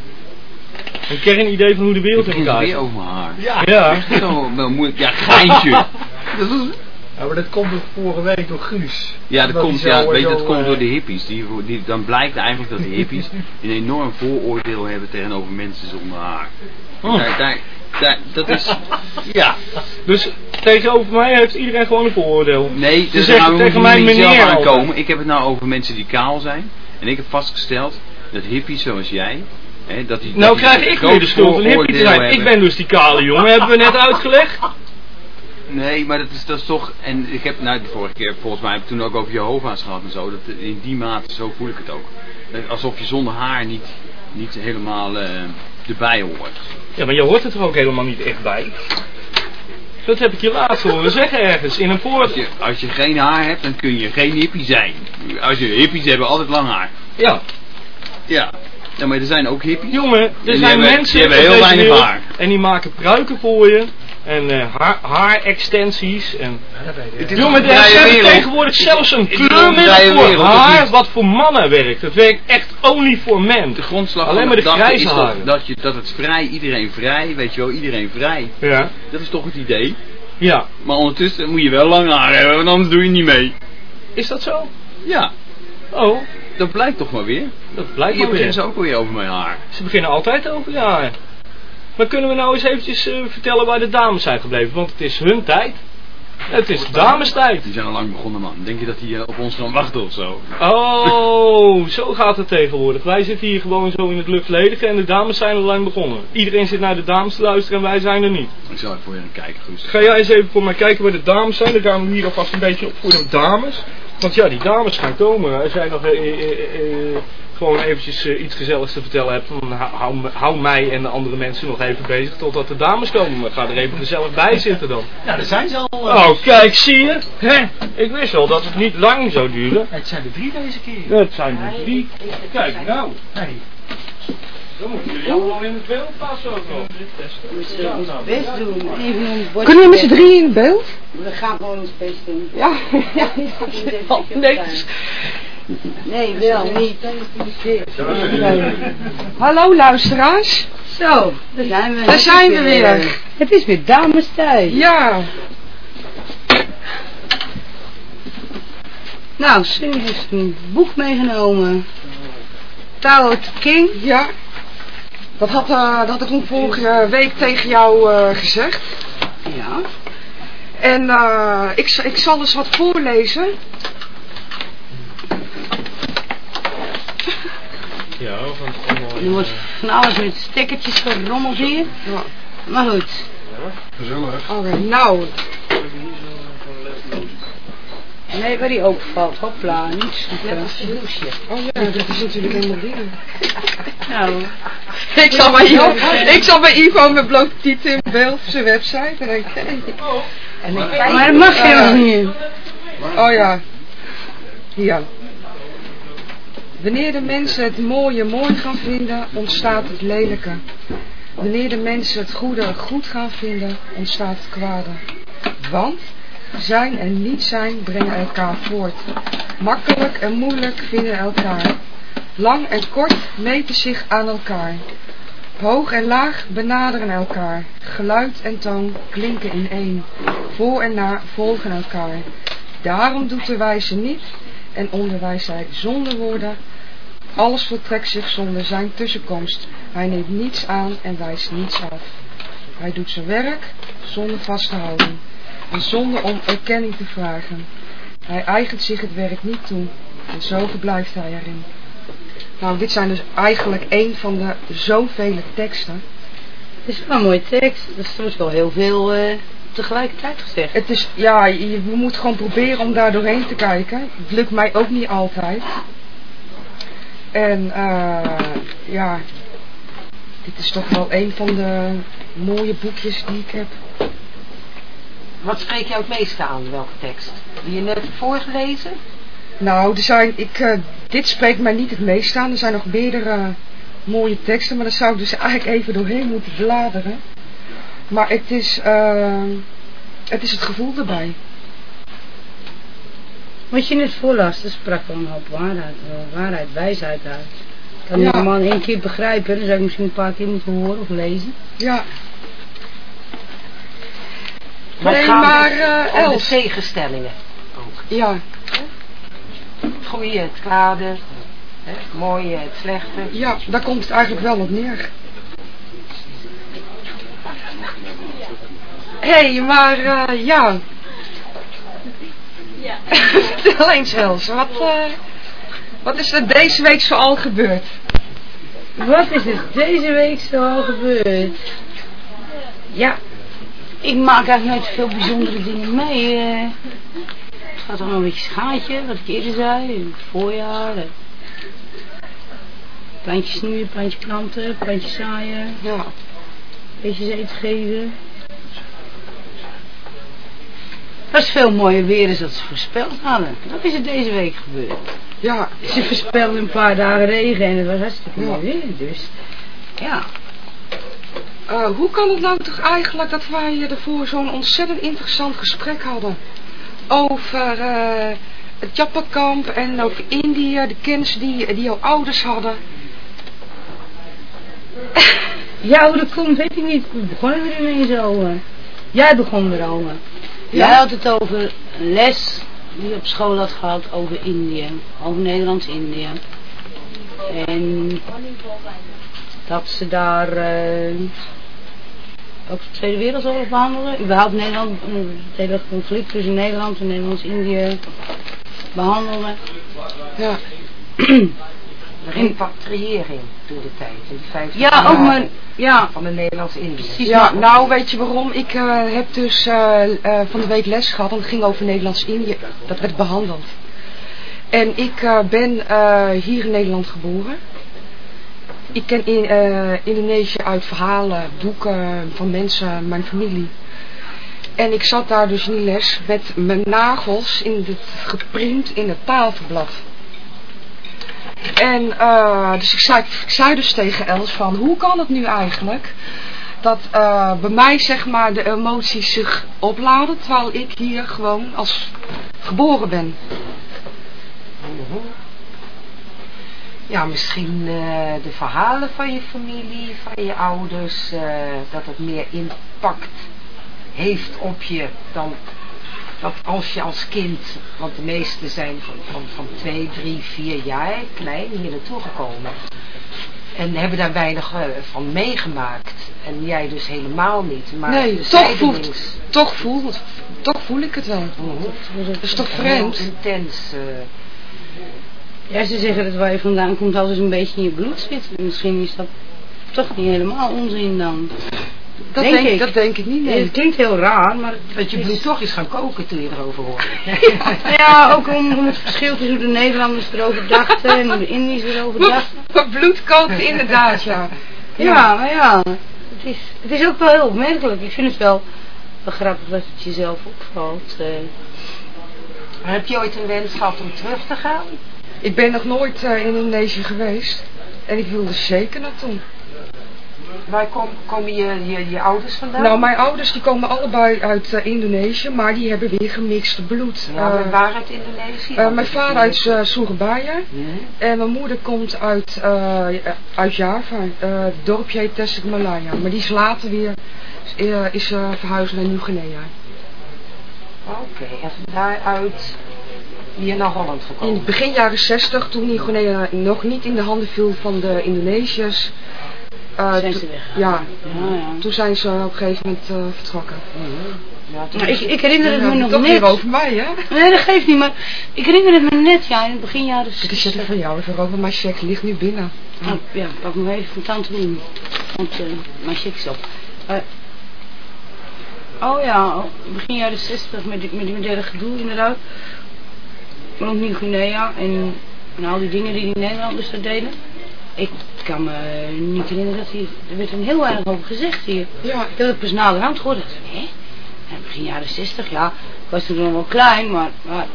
Een kernidee van hoe de wereld Ik in elkaar weer zit. over mijn haar. Ja. Ja. Zo wel moeilijk. Ja, geintje. Dat is- Ja, maar dat komt door vorige week door Guus. Ja, dat komt, ja, weet je, dat komt eh, door de hippies. Die, die, dan blijkt eigenlijk dat de hippies een enorm vooroordeel hebben tegenover mensen zonder haar. Oh. Daar, daar, daar, dat is... Ja. Dus tegenover mij heeft iedereen gewoon een vooroordeel. Nee, Ze dus zeggen nou, tegen moet je mij niet zelf meneer aankomen. Ik heb het nou over mensen die kaal zijn. En ik heb vastgesteld dat hippies zoals jij... Hè, dat die, Nou dat die krijg ik weer de schuld van hippie te zijn. Ik ben dus die kale jongen, hebben we net uitgelegd. Nee, maar dat is, dat is toch... En ik heb, nou, de vorige keer, volgens mij heb ik toen ook over Jehovah's gehad en zo. Dat, in die mate, zo voel ik het ook. Alsof je zonder haar niet, niet helemaal eh, erbij hoort. Ja, maar je hoort er toch ook helemaal niet echt bij? Dat heb ik je laatst horen zeggen ergens, in een Als poort. je, als je geen haar hebt, dan kun je geen hippie zijn. Als je hippies hebben altijd lang haar. Ja, Ja. Ja, maar er zijn ook hippies. jongen, er zijn hebben- mensen die hebben heel weinig haar. En die maken pruiken voor je. En eh, haar, haarextensies. En... dat Jongen, een er zijn tegenwoordig zelfs een kleurmiddel voor haar, wat voor mannen werkt. Het werkt echt only for men. De grondslag Alleen van maar de grijze is haren. dat, je, dat het vrij, iedereen vrij, weet je wel, iedereen vrij. Ja, Dat is toch het idee. ja. Maar ondertussen moet je wel lang haar hebben, want anders doe je niet mee. Is dat zo? Ja, Oh, dat blijkt toch maar weer. dat blijkt Hier maar weer. beginnen ze ook weer over mijn haar. Ze beginnen altijd over jaren. Maar kunnen we nou eens eventjes eh, vertellen waar de dames zijn gebleven? Want het is hun tijd. Het is damestijd. Die zijn al lang begonnen, man. Denk je dat die eh, op ons gaan wachten of zo? Oh, zo gaat het tegenwoordig. Wij zitten hier gewoon zo in het luchtledige en de dames zijn al lang begonnen. Iedereen zit naar de dames te luisteren en wij zijn er niet. Ik zal even voor je gaan kijken, Guus. Ga jij eens even voor mij kijken waar de dames zijn? Dan gaan we hier alvast een beetje op voor de dames. Want ja, die dames gaan komen. Als jij nog eh, eh, eh, eh, gewoon eventjes eh, iets gezelligs te vertellen hebt, dan hou, hou, mij en de andere mensen nog even bezig totdat de dames komen. Ga er even gezellig bij zitten dan. Ja, daar zijn ze al. eh. Oh, kijk, zie je? Hè? Ik wist wel dat het niet lang zou duren. Het zijn er drie deze keer. Het zijn er drie. Kijk nou, Nee. dan moeten jullie allemaal in het beeld passen ook nog. We ons best doen. Even ons bordje Kunnen we met z'n drieën in beeld? We gaan gewoon ons best doen. Ja, ja, ja. Nee. Nee, wel niet. Hallo luisteraars. Zo, daar zijn we. Daar zijn we weer. Het is weer damestijd. Ja, Nou, Sunny heeft een boek meegenomen. Tarot King. ja. Dat had, eh, dat had ik toen vorige week tegen jou eh, gezegd. Ja. En eh, ik, ik zal eens wat voorlezen. Ja, van allemaal... Er wordt van alles met stekkertjes gerommeld hier. Ja. Maar goed. Gezellig. Oké, nou, Nee, waar die openvalt. Hopla, niet zoeken. oh ja, dat is natuurlijk helemaal dingen. Nou, Ik zag bij Ivo, ik zag bij Ivo met blote tieten in beeld op zijn website. En ik, ik maar dat mag eh, helemaal niet. Oh ja. Hier. Wanneer de mensen het mooie mooi gaan vinden, ontstaat het lelijke. Wanneer de mensen het goede goed gaan vinden, ontstaat het kwade. Want zijn en niet zijn brengen elkaar voort. Makkelijk en moeilijk vinden elkaar. Lang en kort meten zich aan elkaar. Hoog en laag benaderen elkaar. Geluid en toon klinken in één. Voor en na volgen elkaar. Daarom doet de wijze niet en onderwijst hij zonder woorden. Alles voltrekt zich zonder zijn tussenkomst. Hij neemt niets aan en wijst niets af. Hij doet zijn werk zonder vast te houden en zonder om erkenning te vragen. Hij eigent zich het werk niet toe en zo verblijft hij erin. Nou, dit zijn dus eigenlijk een van de zoveel teksten. Het is wel een mooie tekst. Er is soms wel heel veel eh, tegelijkertijd gezegd. Het is, ja, je, je moet gewoon proberen om daar doorheen te kijken. Het lukt mij ook niet altijd. En eh, ja, dit is toch wel een van de mooie boekjes die ik heb. Wat spreek jou het meest aan, welke tekst? Die je net hebt voorgelezen? Nou, er zijn, ik, eh, dit spreekt mij niet het meest aan. Er zijn nog meerdere mooie teksten, maar daar zou ik dus eigenlijk even doorheen moeten bladeren. Maar het is, eh, het is het gevoel erbij. Wat je net voorlas, dat sprak wel een hoop waarheid, waarheid wijsheid uit. Kan je Ja. in één keer begrijpen, dan zou ik misschien een paar keer moeten horen of lezen. Ja, Maar Nee, het maar, om eh, de tegenstellingen. Ook. ja, Het goede, het kwade, hè, het mooie, het slechte. ja, daar komt het eigenlijk wel op neer. Hé, hey, maar eh, ja. Vertel eens wat, eh, wat is er deze week zoal gebeurd? Wat is er deze week zo al gebeurd? Ja, ik maak eigenlijk nooit veel bijzondere dingen mee. eh. het gaat allemaal een beetje schaatje, wat ik eerder zei, in het voorjaar. eh. Plantjes snoeien, plantjes planten, plantjes zaaien, Ja, beestjes eten geven. Het was veel mooier weer dan dat ze voorspeld hadden. Dat is er deze week gebeurd. ja, Ze voorspelden een paar dagen regen en het was hartstikke mooi weer. Dus ja, Eh, hoe kan het nou toch eigenlijk dat wij ervoor zo'n ontzettend interessant gesprek hadden? Over eh, het Jappenkamp en over Indië, de kennis die, die jouw ouders hadden. Ja, hoe dat komt, weet ik niet. We begonnen er ineens over. Jij begon erover. Ja. Jij had het over een les die je op school had gehad over Indië. Over Nederlands-Indië. En dat ze daar eh, ook de Tweede Wereldoorlog behandelen. Überhaupt Nederland, eh, het hele conflict tussen Nederland en Nederlands-Indië behandelen. Ja, repatriëring toen de tijd, in die 50 Ja, jaar ook maar, ja, van de Nederlands-Indië. ja nou weet je waarom? Ik eh, heb dus eh, eh, van de week les gehad en het ging over Nederlands-Indië. Dat werd behandeld. En ik eh, ben eh, hier in Nederland geboren. Ik ken in, eh, Indonesië uit verhalen, boeken van mensen, mijn familie. En ik zat daar dus in die les met mijn nagels in het, geprint in het tafelblad. En eh, dus ik zei, ik dus tegen Els van, hoe kan het nu eigenlijk dat eh, bij mij zeg maar de emoties zich opladen terwijl ik hier gewoon als geboren ben. ja, misschien eh, de verhalen van je familie, van je ouders, dat het meer impact heeft op je dan dat als je als kind, want de meeste zijn van, van, van twee, drie, vier jaar klein hier naartoe gekomen. En hebben daar weinig eh, van meegemaakt. En jij dus helemaal niet. Maar Nee, toch voelt, toch, voel, toch voel ik het wel. Dat is toch vreemd? Heel intens. eh, Ja, ze zeggen dat waar je vandaan komt altijd een beetje in je bloed zit. Misschien is dat toch niet helemaal onzin dan. Dat Denk denk, ik. dat denk ik niet, nee. Het klinkt heel raar, maar... dat je bloed toch is gaan koken toen je erover hoorde. Ja, ook om, om het verschil tussen hoe de Nederlanders erover dachten en hoe de Indiërs erover dachten. Bloed kookt inderdaad, ja. Ja, maar ja, het is, het is ook wel heel opmerkelijk. Ik vind het wel, wel grappig dat het jezelf opvalt. eh. Heb je ooit een wens gehad om terug te gaan? Ik ben nog nooit eh, in Indonesië geweest. En ik wil er zeker naartoe. Waar kom, komen je, je, je ouders vandaan? Nou, mijn ouders die komen allebei uit eh, Indonesië, maar die hebben weer gemixte bloed. ja, Eh, waar uit Indonesië? eh, mijn vader uit uh, Surabaya Hm? en mijn moeder komt uit, uit Java. Het dorpje heet Tasikmalaya. Maar die is later weer is, verhuisd naar Nieuw-Guinea. Oké, en van daaruit hier naar Holland In gekomen. begin jaren 60, toen Nieuw-Guinea nog niet in de handen viel van de Indonesiërs. Eh, Zijn ze weggegaan. Ja, Ja, ja. toen zijn ze op een gegeven moment eh, vertrokken. Ja, toen is ik, ik herinner het me nog toch net. weer over mij, hè? Nee, dat geeft niet, maar ik herinner het me net, ja, in het begin jaren Die 60. zetten van jou even over, mijn check ligt nu binnen. Oh, ja, pak nog even van tante Lien. Want eh, mijn check is op. Oh ja, oh, begin jaren 60 met, die- met die moderne gedoe inderdaad. Rond Nieuw-Guinea en, en al die dingen die die Nederlanders deden. Ik kan me niet herinneren dat hier... Er werd er heel weinig over gezegd hier. Ja, Ik heb het pas naderhand gehoord. Ik dacht, hè? Ja, begin jaren 60, ja. Ik was toen nog wel klein, maar, maar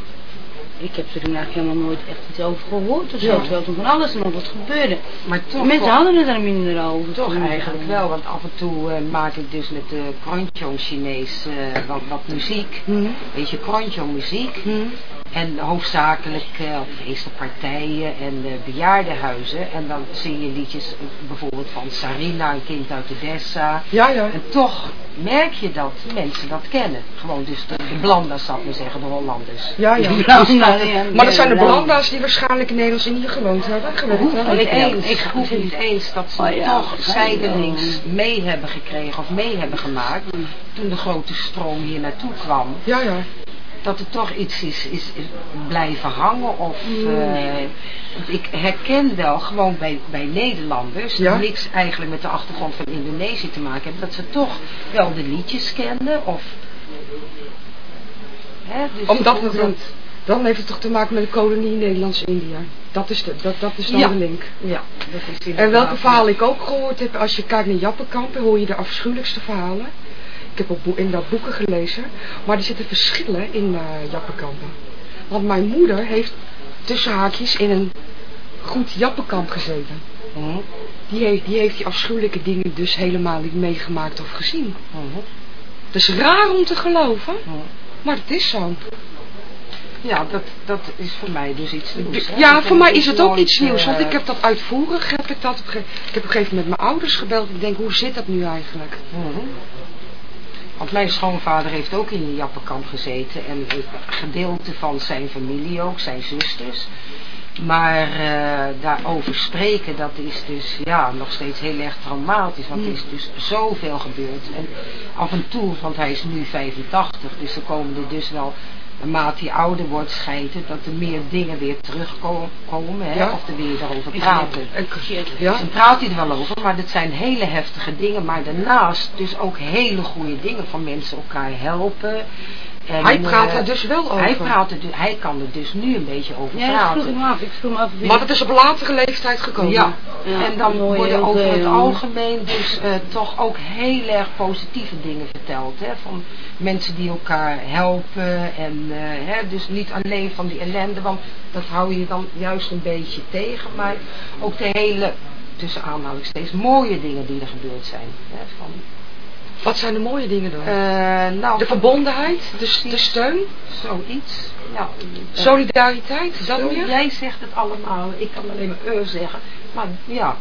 ik heb er toen eigenlijk helemaal nooit echt iets over gehoord of zo. Ja. Terwijl toen van alles en nog wat gebeurde. Maar toch, Mensen hadden het er minder over. toch eigenlijk wel, want af en toe eh, maak ik dus met de Kronjong Chinees eh, wat, wat muziek. Hm, Weet je, Kronjong muziek. hm. En hoofdzakelijk eh, op feestenpartijen en eh, bejaardenhuizen. En dan zing je liedjes bijvoorbeeld van Sarina, een kind uit Odessa. ja, ja. En toch merk je dat mensen dat kennen. Gewoon dus de, de Blanda's, zal ik maar zeggen, de Hollanders. Ja, ja. Maar dat zijn de Blanda's die waarschijnlijk in Nederlands-Indië gewoond hebben. Gewerkt niet ik- eens, ik- ik hoef niet eens dat ze Oh ja, toch zijdelings mee hebben gekregen of mee hebben gemaakt. Toen de grote stroom hier naartoe kwam. Ja, ja. Dat er toch iets is, is, is blijven hangen of... eh, want ik herken wel gewoon bij, bij Nederlanders, Ja. die niks eigenlijk met de achtergrond van Indonesië te maken hebben, dat ze toch wel de liedjes kenden of... Hè, dus Omdat het dan, dan heeft het toch te maken met de kolonie Nederlands-Indië. Dat is, de, dat, dat is dan Ja. de link. Ja, dat is En welke verhalen ik ook gehoord heb, als je kijkt naar Jappenkampen, hoor je de afschuwelijkste verhalen. Ik heb ook boe- inderdaad boeken gelezen, maar er zitten verschillen in eh Jappenkampen. Want mijn moeder heeft tussen haakjes in een goed Jappenkamp gezeten. Mhm, Die heeft, die heeft die afschuwelijke dingen dus helemaal niet meegemaakt of gezien. mhm, Het is raar om te geloven, mhm. maar het is zo. Ja, dat, dat is voor mij dus iets nieuws. hè. Ja, voor mij is het ook nooit, iets nieuws, want eh, ik heb dat uitvoerig, heb ik dat ik heb op een gegeven moment mijn ouders gebeld. Ik denk, hoe zit dat nu eigenlijk? mhm. Want mijn schoonvader heeft ook in een jappenkamp gezeten. En een gedeelte van zijn familie ook, zijn zusters. Maar eh, daarover spreken, dat is dus ja, nog steeds heel erg traumatisch. Want er is dus zoveel gebeurd. En af en toe, want hij is nu 85, dus er komen er dus wel... Naarmate hij ouder wordt, schijnt het dat er meer dingen weer terugkomen. Hè, Ja. Of er weer daarover praten. Ja, Dan praat hij er wel over, maar dat zijn hele heftige dingen. Maar daarnaast dus ook hele goede dingen van mensen elkaar helpen. En, hij praat eh, er dus wel over. Hij, praat er, du- hij kan er dus nu een beetje over Ja, dat vroeg ik praten. me af. Ik vroeg me af Maar dat is op latere leeftijd gekomen. Ja, Ja, en dan mooi, worden heel over het algemeen dus eh, toch ook heel erg positieve dingen verteld. Hè? Van mensen die elkaar helpen en eh, hè, dus niet alleen van die ellende, want dat hou je dan juist een beetje tegen. Maar ook de hele, tussen aanhalingstekens, mooie dingen die er gebeurd zijn. Hè? Van, Wat zijn de mooie dingen dan? Eh, nou, de verbondenheid, de, de steun, zoiets. Ja, eh, solidariteit, is dat zo, meer? Jij zegt het allemaal, ik kan alleen maar eh zeggen. Maar ja,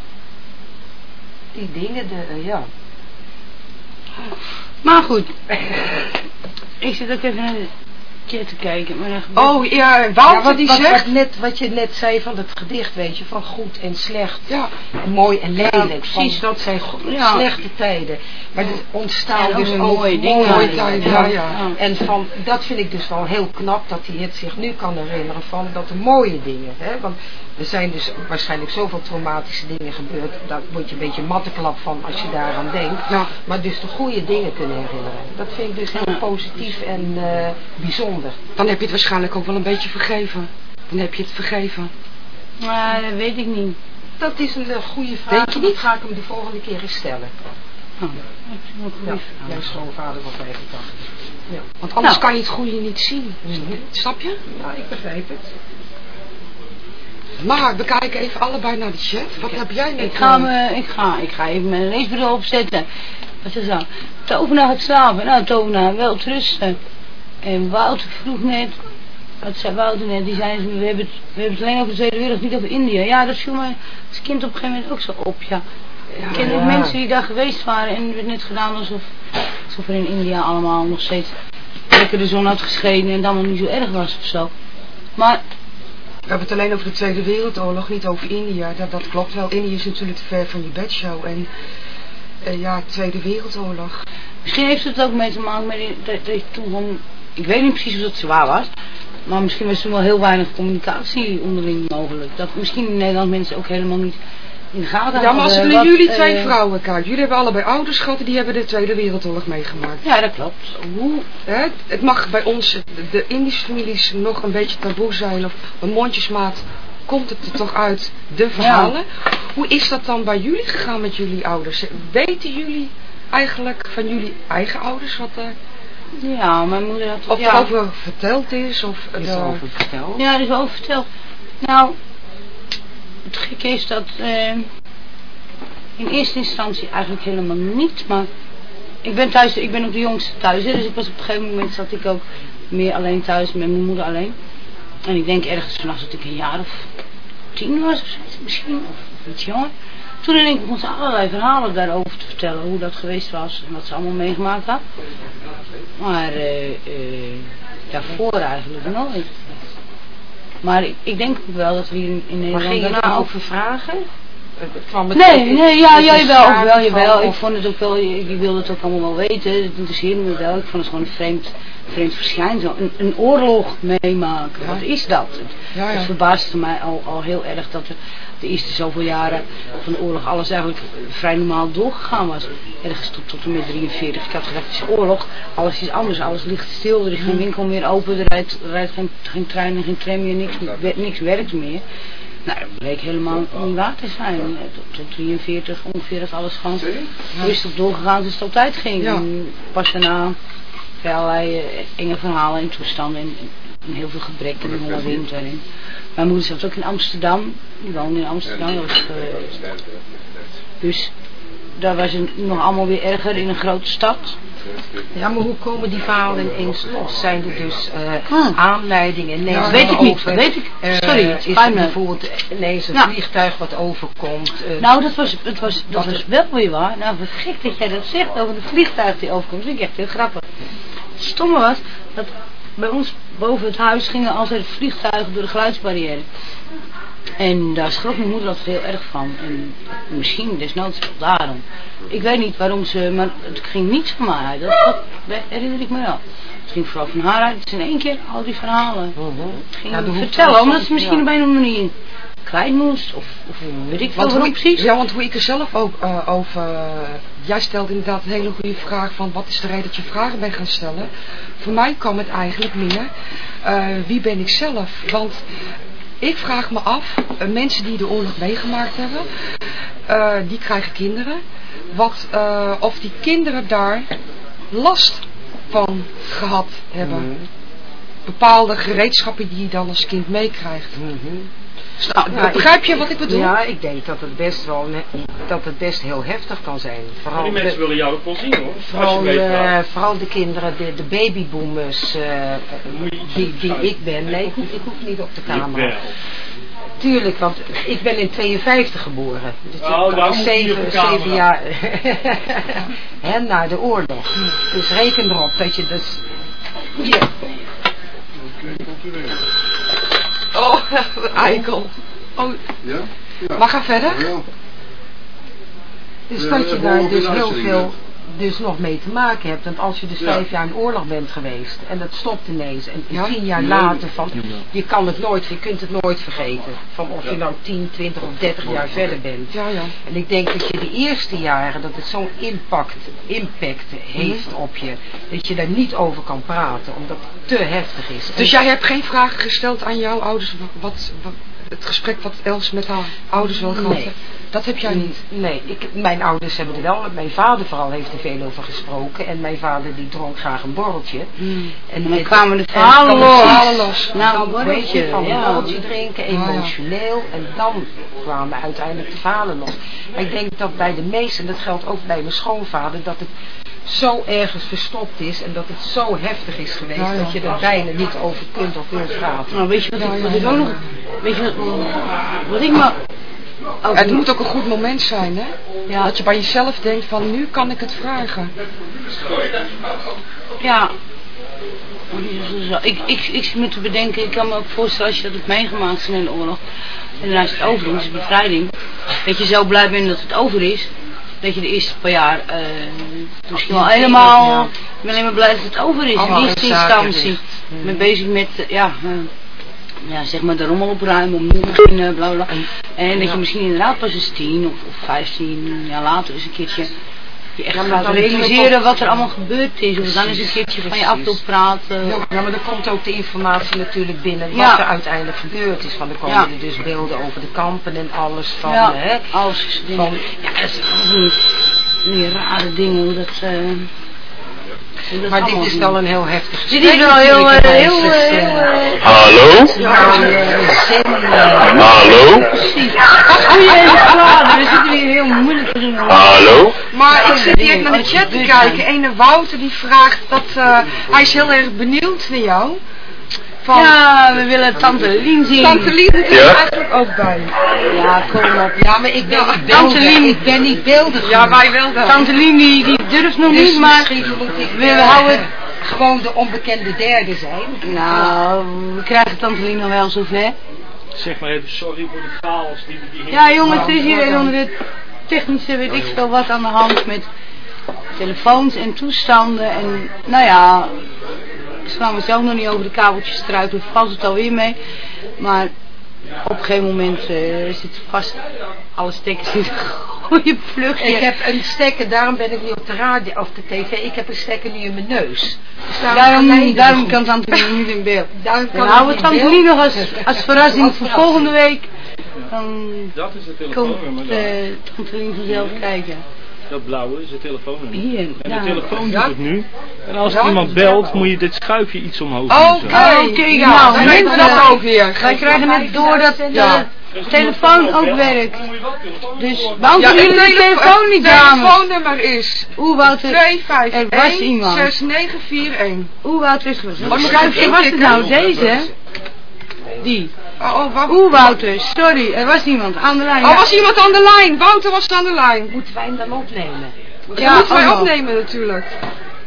die dingen, de, ja. Maar goed. ik zit ook even te kijken. Maar gebeurt- Oh ja, wat, die wat, zegt... wat, net, wat je net zei van het gedicht, weet je, van goed en slecht. Ja, En mooi en lelijk. Ja, precies. dat zijn Ja. slechte tijden. Maar er ontstaan dus ook mooie dingen. mooie tijden, ja, ja. En van, dat vind ik dus wel heel knap dat hij het zich nu kan herinneren van dat de mooie dingen. Hè? Want er zijn dus waarschijnlijk zoveel traumatische dingen gebeurd. Daar word je een beetje matteklap van als je daaraan denkt. Ja. Maar dus de goede dingen kunnen herinneren. Dat vind ik dus heel positief en eh, bijzonder. Dan heb je het waarschijnlijk ook wel een beetje vergeven. Dan heb je het vergeven. Maar dat weet ik niet. Dat is een eh, goede vraag. Denk je en dat niet? ga ik hem de volgende keer eens stellen. Oh, dat is wel een goede Ja, mijn schoonvader van 85. Ja. Want anders Nou. kan je het goede niet zien. Mhm. Snap je? ja, ik begrijp het. Maar we kijken even allebei naar de chat. Wat heb jij net? Ik ga, eh, me, ik, ga, ik ga even mijn leesbril opzetten. Wat is dat? Tovenaar gaat slapen. Nou, Tovenaar, wel te rusten. En Wouter vroeg net, wat zei Wouter net, die zei, we hebben, het, we hebben het alleen over de Tweede Wereld, niet over India. Ja, dat viel mij als kind op een gegeven moment ook zo op, ja. Ik ken ook ja. mensen die daar geweest waren en werd net gedaan alsof, alsof er in India allemaal nog steeds lekker de zon had geschenen en het allemaal niet zo erg was of zo. Maar We hebben het alleen over de Tweede Wereldoorlog, niet over India. Dat, dat klopt wel. India is natuurlijk te ver van je bedshow. En eh, ja, Tweede Wereldoorlog. Misschien heeft het ook mee te maken met dat, dat je toen gewoon, ik weet niet precies of dat zwaar was, maar misschien was er wel heel weinig communicatie onderling mogelijk. Dat misschien in Nederland mensen ook helemaal niet in de gaten Ja, maar als ik hadden naar jullie twee eh, vrouwen kijk. Jullie hebben allebei ouders gehad die hebben de Tweede Wereldoorlog meegemaakt. Ja, dat klopt. Hoe, hè, het mag bij ons, de, de Indische families, nog een beetje taboe zijn. Of een mondjesmaat komt het er toch uit, de verhalen. Hoe is dat dan bij jullie gegaan met jullie ouders? Weten jullie eigenlijk van jullie eigen ouders wat er, Ja, mijn moeder had of ja, er over verteld is? Of Is er over verteld? Ja, er is over verteld. Nou, het gekke is dat eh, in eerste instantie eigenlijk helemaal niet, maar ik ben thuis, ik ben ook de jongste thuis, hè, dus ik was op een gegeven moment zat ik ook meer alleen thuis met mijn moeder alleen. En ik denk ergens vanaf dat ik een jaar of tien was of zoiets misschien, of iets jonger. Toen begon ze allerlei verhalen daarover te vertellen, hoe dat geweest was en wat ze allemaal meegemaakt had. Maar eh, eh, daarvoor eigenlijk nooit. Maar ik, ik denk ook wel dat we hier in, in Maar Nederland... ging je daarna daarover vragen? Kwam het Nee, nee, ja, ja, jawel, wel, jawel. Ik vond het ook wel, ik ik wilde het ook allemaal wel weten. Het interesseerde me wel. Ik vond het gewoon een vreemd, vreemd verschijnsel. Een, een oorlog meemaken. Ja. Wat is dat? Het, Ja, ja. het verbaasde mij al, al heel erg dat de eerste zoveel jaren van de oorlog alles eigenlijk vrij normaal doorgegaan was. Ergens tot, tot en met 43. Ik had gedacht, het is oorlog. Alles is anders. Alles ligt stil. Er is geen winkel meer open. Er rijdt, rijdt geen, geen trein en geen tram meer. Niks, niks werkt meer. Nou, dat bleek helemaal niet waar te zijn. Tot, tot 43 ongeveer dat alles gewoon rustig doorgegaan is het altijd ging. Ja. En pas daarna bij allerlei eh, enge verhalen en toestanden en, en heel veel gebrek en honger winter. En mijn moeder zat ook in Amsterdam. Die woonde in Amsterdam. Was, eh, dus daar was het nog allemaal weer erger in een grote stad. Ja, maar hoe komen die verhalen ineens los? Zijn er dus eh, Hmm. aanleidingen? Nee, weet ik niet, over, weet ik. eh, Sorry, is er bijvoorbeeld ineens een vliegtuig wat overkomt? eh, Nou, dat was, het was, dat was wel weer waar. Nou, wat gek dat jij dat zegt over de vliegtuig die overkomt. Dat vind ik echt heel grappig. Het stomme was dat bij ons boven het huis gingen altijd vliegtuigen door de geluidsbarrière. En daar schrok mijn moeder altijd heel erg van. En misschien desnoods wel daarom. Ik weet niet waarom ze, maar het ging niet van mij uit. Dat, dat herinner ik me wel. Het ging vooral van haar uit. In één keer al die verhalen. mhm. Het ging Ja, er vertellen, omdat ze misschien ja. op een of andere manier kwijt moest. Of, of weet ik veel waarom precies. ja, want hoe ik er zelf ook eh, over... eh, jij stelt inderdaad een hele goede vraag van wat is de reden dat je vragen bent gaan stellen. Voor mij kwam het eigenlijk meer, eh, wie ben ik zelf? Want ik vraag me af, eh, mensen die de oorlog meegemaakt hebben, eh, die krijgen kinderen. Wat, eh, of die kinderen daar last van gehad hebben. Mhm. Bepaalde gereedschappen die je dan als kind meekrijgt. Mhm. Ja, begrijp ik- je wat ik bedoel? Ja, ik denk dat het best wel, dat het best heel heftig kan zijn. Maar Vooral die de- mensen willen jou ook wel zien hoor. Vooral, eh, vooral de kinderen, de, de babyboomers eh, die, die ik ben. Nee, ik hoef, ik hoef niet op de camera. Tuurlijk, want ik ben in 52 geboren. Dus Oh, dat daarom is moet je zeven, op de camera. zeven jaar hè, na de oorlog. Dus reken erop dat je dus... Hier, Oh, eikel. Oh, Ja? Ja. maar ga verder. Ja. dus dat je gewoon daar dus heel veel. Dus nog mee te maken hebt. Want als je dus Ja. vijf jaar in oorlog bent geweest en dat stopt ineens. En Ja. tien jaar Ja. later van, je kan het nooit, je kunt het nooit vergeten. Van of je nou 10, 20 of 30 jaar verder bent. Ja, ja. En ik denk dat je de eerste jaren, dat het zo'n impact, impact heeft Mhm. op je, dat je daar niet over kan praten, omdat het te heftig is. Dus En- jij hebt geen vragen gesteld aan jouw ouders, wat, wat het gesprek wat Els met haar ouders wel gehad Nee. Dat heb jij niet. Nee, ik, mijn ouders hebben er wel, mijn vader vooral heeft er veel over gesproken. En mijn vader die dronk graag een borreltje. En dan kwamen de en verhalen los. los. Nou, dan een weet borreltje, je, van een ja. borreltje drinken, emotioneel. En dan kwamen uiteindelijk de verhalen los. Maar ik denk dat bij de meesten, en dat geldt ook bij mijn schoonvader, dat het zo ergens verstopt is en dat het zo heftig is geweest Ja, ja. dat je er bijna niet over kunt of wil praten. Nou, weet je wat ik, wat ik ook nog... Weet je wat, wat ik me... ook Het moet ook een goed moment zijn, hè? Ja. Dat je bij jezelf denkt van, nu kan ik het vragen. Ja. Hoe is het zo? Ik, ik, ik zit me te bedenken, ik kan me ook voorstellen als je dat hebt meegemaakt in de oorlog. En daarna is het over, is het bevrijding. Dat je zo blij bent dat het over is. Dat je de eerste paar jaar eh misschien wel helemaal... Ja. Ik ben alleen maar blij dat het over is. Allemaal in eerste instantie. dicht. Ik ben bezig met, eh, ja... eh, ja, zeg maar de rommel opruimen, om te beginnen, bla bla. En dat je misschien inderdaad pas eens tien of, of vijftien jaar later eens een keertje je echt Ja, gaat realiseren wat er allemaal gebeurd is. Of dan eens een keertje van je af wil praten. Ja, maar er komt ook de informatie natuurlijk binnen wat Ja. er uiteindelijk gebeurd is. Van er komen Ja. er dus beelden over de kampen en alles van. ja, Hè, alles van Ja, dat zijn allemaal die, rare dingen. Hoe dat, eh, hoe dat maar dit is wel een heel heftig Dit gesprek is wel heel, eh, heel, eh, heel, eh, Hallo? zin, eh, Hallo? precies. Goeie. We zitten weer heel moeilijk te doen. Hallo? Maar ik zit hier even naar de chat te kijken. Ene Wouter die vraagt dat, eh, hij is heel erg benieuwd naar jou. Van, Ja, we willen Tante Lien zien. Tante Lied is er Ja? eigenlijk ook bij. ja, kom op. Ja, maar ik ben niet Tante beeldig. Lien. Ik ben niet beeldig. Ja, wij wel dan. Tante Lien die, die durft nog Dus niet, maar misschien moet ik we eh, houden... gewoon de onbekende derde zijn. Nou, we krijgen Tante Lien nog wel zover. Zeg maar even sorry voor de chaos die die hier... Ja jongens, er is hier onder de technische weet ik veel wat aan de hand met telefoons en toestanden en nou ja, ik sla mezelf nog niet over de kabeltjes struikelen, valt het alweer mee. Maar op een gegeven moment eh, zit vast alle stekkers in een goede vluchtje. Ik heb een stekker, daarom ben ik niet op de radio of de tv. Ik heb een stekker nu in mijn neus. Dus daarom, Daarom, kan daarom kan. Tante niet in beeld. Daarom Dan kan houden we Tante Lien beeld. nog als, als verrassing voor volgende week. Dan Dat is het komt daar. eh, Tante vanzelf kijken. Dat blauwe is het telefoonnummer. Hier, En ja. de telefoon Ja? doet het nu. En als iemand belt, moet je dit schuifje iets omhoog Oké, doen. Oh, Oké, ja, nou, dan weten we mensen, dat ook weer. Wij krijgen net door dat de Ja. telefoon ook werkt. Dus Ja, het jullie de telefoon niet, dames. telefoonnummer is Hoe Wouter, Er was 251 iemand. 6941. hoe Wouter is het? Wat moet schuifje ik was het nou? Deze? Die. Oh, oh. Hoe Wouter, sorry, er was iemand aan de lijn. Oh, was iemand aan de lijn? Wouter was aan de lijn. Moeten wij hem dan opnemen? Ja, Ja, moeten wij opnemen natuurlijk.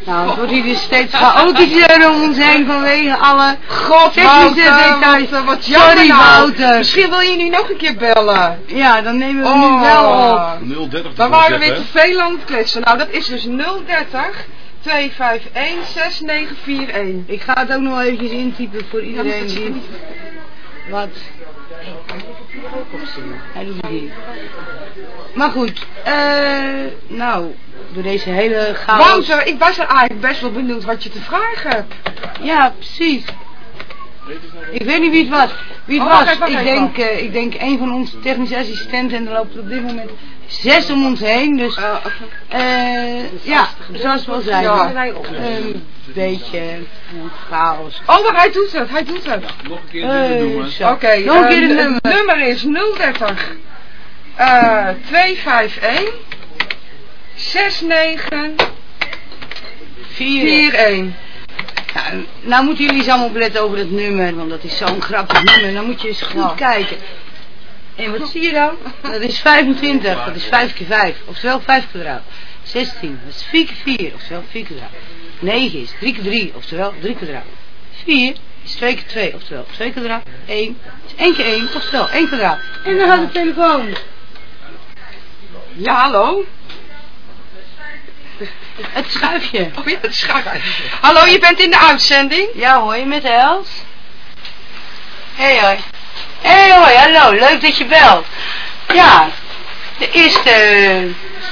Nou, het wordt hier dus steeds chaotischer om ons heen vanwege alle God, technische Wouter, details. wat, Sorry nou. Wouter. Misschien wil je nu nog een keer bellen. Ja, dan nemen we Oh. nu wel op. 030 Dan waren we weer te veel aan het kletsen. Nou, dat is dus 030 251 6941. Ik ga het ook nog wel eventjes intypen voor iedereen er die... Wat? Hij doet het niet. Maar goed, eh, nou, door deze hele chaos... Wouter, ik was er eigenlijk best wel benieuwd wat je te vragen hebt. Ja, precies. Ik weet niet wie het was. Wie het Oh, was, ik, denk, eh, ik denk een van onze technische assistenten en er loopt op dit moment zes om ons heen. Dus eh ja, zoals we al zeiden. Ja. Een beetje chaos. Oh, maar hij doet het, hij doet het. Nog een keer Eh, het noemen. zo. Oké, Nog een eh, keer het nummer. Het nummer is 030 eh 251 69 Vier. 41. Nou, nou moeten jullie eens allemaal opletten over het nummer, want dat is zo'n grappig nummer. Dan moet je eens goed kijken. En wat zie je dan? Dat is 25, dat is 5 keer 5, oftewel 5 kwadraat. 16, dat is 4 keer 4, oftewel 4 kwadraat. 9 is 3 keer 3, oftewel 3 kwadraat. 4 is 2 keer 2, oftewel 2 kwadraat. 1 is 1 keer 1, oftewel 1 kwadraat. En dan gaat de telefoon. Ja, hallo? Het schuifje. Oh ja, het schuift. Hallo, je bent in de uitzending? Ja hoor, je met Els. Hé hey, hoi. Hé hey, hoi, hallo, leuk dat je belt. Ja, de eerste,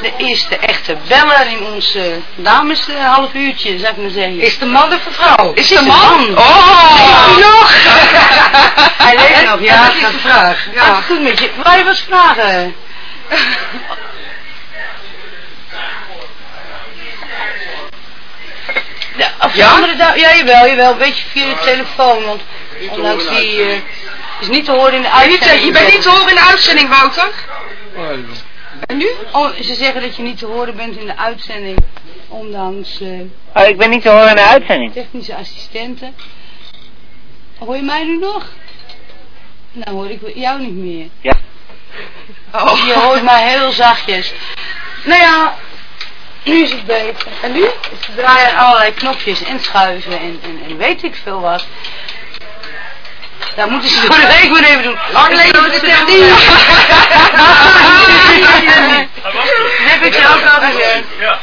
de eerste echte beller in ons uh, dames uh, half uurtje, zou ik maar zeggen. Is de man of de vrouw? Is de de man. man? Oh! Leeft hij nog? Hij leeft nog, ja. Dat is de vraag. Ja. Ja. goed met je. Waar je was vragen? Ja, of Ja? andere ja jawel, jawel, een beetje via de telefoon, want ondanks die, eh, is niet te horen in de uitzending. je bent niet te horen in de uitzending, Wouter? En nu? Oh, ze zeggen dat je niet te horen bent in de uitzending, ondanks eh, Oh, ik ben niet te horen in de uitzending. technische assistenten. Hoor je mij nu nog? Nou hoor ik jou niet meer. Ja. Oh. Je hoort mij heel zachtjes. Nou ja, nu is het beter. En nu? Ze draaien aan allerlei knopjes en schuiven en, en, en weet ik veel wat. Dat moeten ze door de week maar even doen. Lang leven de techniek. Heb ik je ook al gezegd. Ja.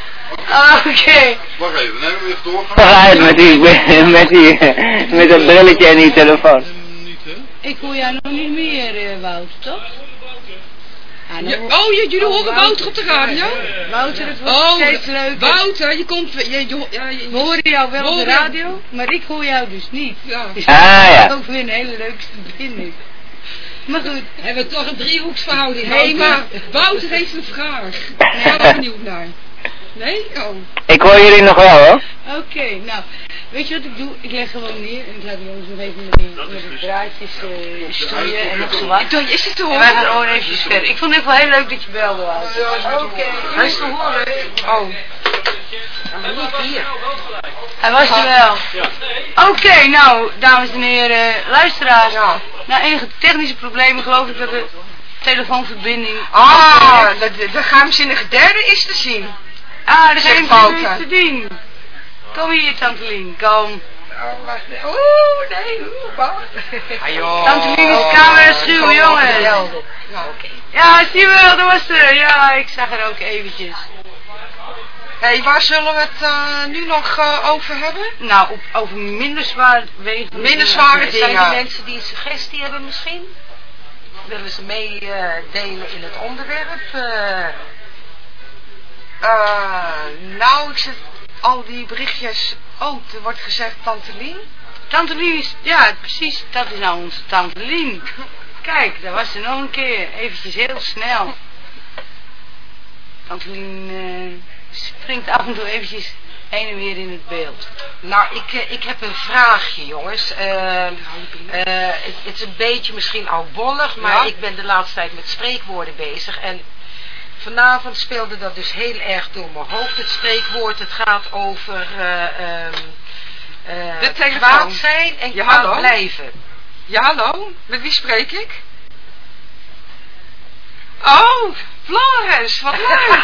Ah, Oké. Wacht even, neem we even doorgaan. Ga uit met die, met die, met dat brilletje en die telefoon. Niet, hè? Ik hoor jou nog niet meer, eh, Wouter, toch? Ja, Je- oh, je- jullie horen Wouter op de radio? Wouter, het wordt Oh, steeds leuker. Wouter, je komt... Je, je, ja, je, We horen jou wel op de radio, maar ik hoor jou dus niet. ja. Dus Ah, ja. ook weer een hele leuke verbinding. Maar goed, Hebben we toch een driehoeksverhouding? Nee, maar Wouter heeft een vraag. Ik ben er benieuwd naar. Nee? Oh. Ik hoor jullie nog wel hoor. oké, nou, weet je wat ik doe? Ik leg gewoon neer en ik laat de jongens nog even met, die, met de draadjes eh stoeien en nog zo wat. Doe- Is het te En wij gaan horen? gewoon eventjes verder. Ik vond het wel heel leuk dat je belde, Wouter. Oké. Hij is te horen. Oh. Hij was er wel. Oké, nou, dames en heren, luisteraars. Ja. Na enige technische problemen geloof ik dat de telefoonverbinding... Ah, de, de, de geheimzinnige derde is te zien. Ah, geen Wouter. is te dien. Kom hier, Tante Lien, kom. Oeh, nee, oeh, wacht. Tante Lien is camera schuw, jongens. Ja. Ja, zie je wel, dat was er. Ja, ik zag er ook eventjes. Hé, waar zullen we het eh, nu nog eh, over hebben? Nou, op, over minder zwaar wegen. Minder zware Zijn er mensen die een suggestie hebben misschien? Willen ze meedelen in het onderwerp? Eh, Eh, nou, ik zit al die berichtjes. Oh, er wordt gezegd Tante Lien. Tante Lien is, ja, precies, dat is nou onze Tante Lien. Kijk, daar was ze nog een keer, eventjes heel snel. Tante Lien eh, springt af en toe eventjes heen en weer in het beeld. Nou, ik, eh, ik heb een vraagje, jongens. Eh, het, het is een beetje misschien oudbollig, maar Ja? ik ben de laatste tijd met spreekwoorden bezig. En vanavond speelde dat dus heel erg door mijn hoofd, het spreekwoord. Het gaat over ehm, eh, De telefoon. kwaad zijn en Ja, kwaad hallo? blijven. Ja, hallo? Met wie spreek ik? Oh, Flores, wat leuk.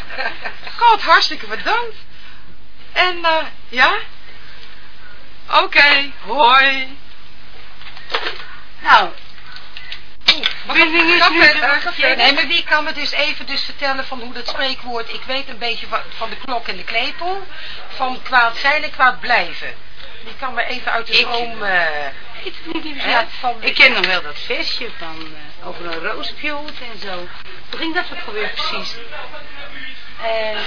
God, hartstikke bedankt. En, eh, ja? Oké, hoi. Nou, Mag Binding ik- is ga nu verder, de- ga verder. Nee, maar wie kan me dus even dus vertellen van hoe dat spreekwoord... Ik weet een beetje van, van de klok en de klepel. Van kwaad zijn en kwaad blijven. Die kan me even uit de Ik- droom... even. Hè, Ja, van- ik ken nog wel dat versje van eh, over een roospjoot en zo. Hoe ging dat ook alweer precies? Eh,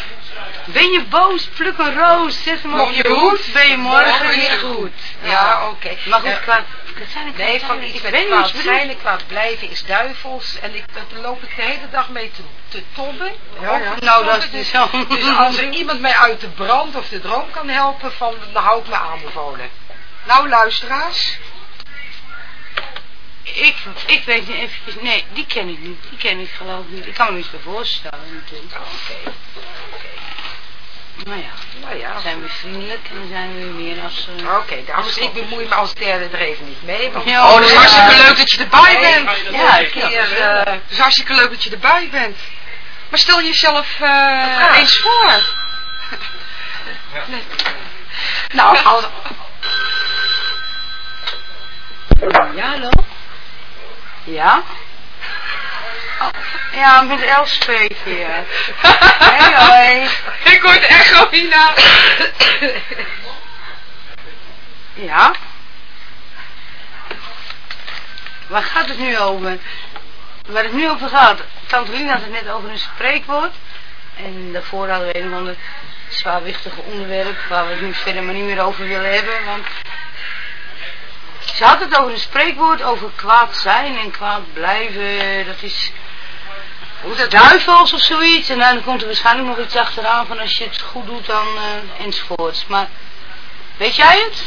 ben je boos, pluk een roos, zet hem op je je hoed, ben je morgen weer goed. ja, oké. Maar goed, Eh, qua Dat zijn ik Nee, van iets met kwaad zijn en kwaad blijven is duivels. En ik, daar loop ik de hele dag mee te, te tobben. Ja, ja. Nou, dat is dus zo. Dus als er iemand mij uit de brand of de droom kan helpen, van, dan hou ik me aanbevolen. Nou, luisteraars. Ik, ik weet niet eventjes, nee, die ken ik niet. Die ken ik geloof ik niet. Ik kan me iets bij voorstellen natuurlijk. Oké. Nou ja, Nou ja. dan zijn we vriendelijk en dan zijn we weer als... eh, Oké, dames, ik bemoei me als derde er even niet mee. Want... Ja, Oh, dat is ja. hartstikke leuk dat je erbij Nee, bent. Ja, een ik keer, ja. eh, Het is hartstikke leuk dat je erbij bent. Maar stel jezelf eh, eens voor. nou, als, Ja, hallo? Ja? Oh, ja, met Els spreken, ja. Hey, hoi. Ik hoor het echo hierna. Ja? Waar gaat het nu over? Waar het nu over gaat, Tante Lien had het net over een spreekwoord. En daarvoor hadden we een of ander zwaarwichtige onderwerp waar we het nu verder maar niet meer over willen hebben. Want ze had het over een spreekwoord over kwaad zijn en kwaad blijven. Dat is hoe dat duivels of zoiets. En dan komt er waarschijnlijk nog iets achteraan van als je het goed doet dan eh, enzovoorts. Maar weet jij het?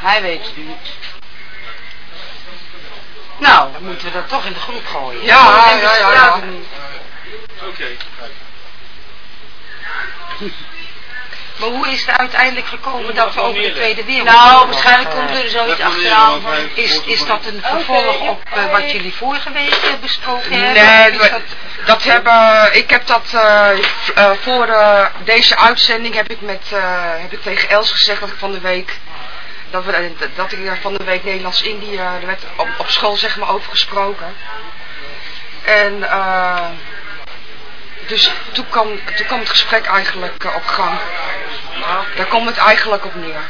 Hij weet het niet. Nou, dan moeten we dat toch in de groep gooien. Ja, ja, ja, niet. Oké. Maar hoe is het uiteindelijk gekomen dat we over de Tweede Wereldoorlog... Nou, waarschijnlijk eh, komt er zoiets achteraan Is, is dat een vervolg op eh, wat jullie vorige week eh, besproken hebben? Nee, dat... dat hebben, ik heb dat eh, eh, voor eh, deze uitzending heb ik, met, eh, heb ik tegen Els gezegd dat ik van de week, dat, we, eh, dat ik er van de week Nederlands-Indië, er werd op, op school zeg maar over gesproken. En eh, dus toen kwam, toen kwam het gesprek eigenlijk eh, op gang. Daar komt het eigenlijk op neer.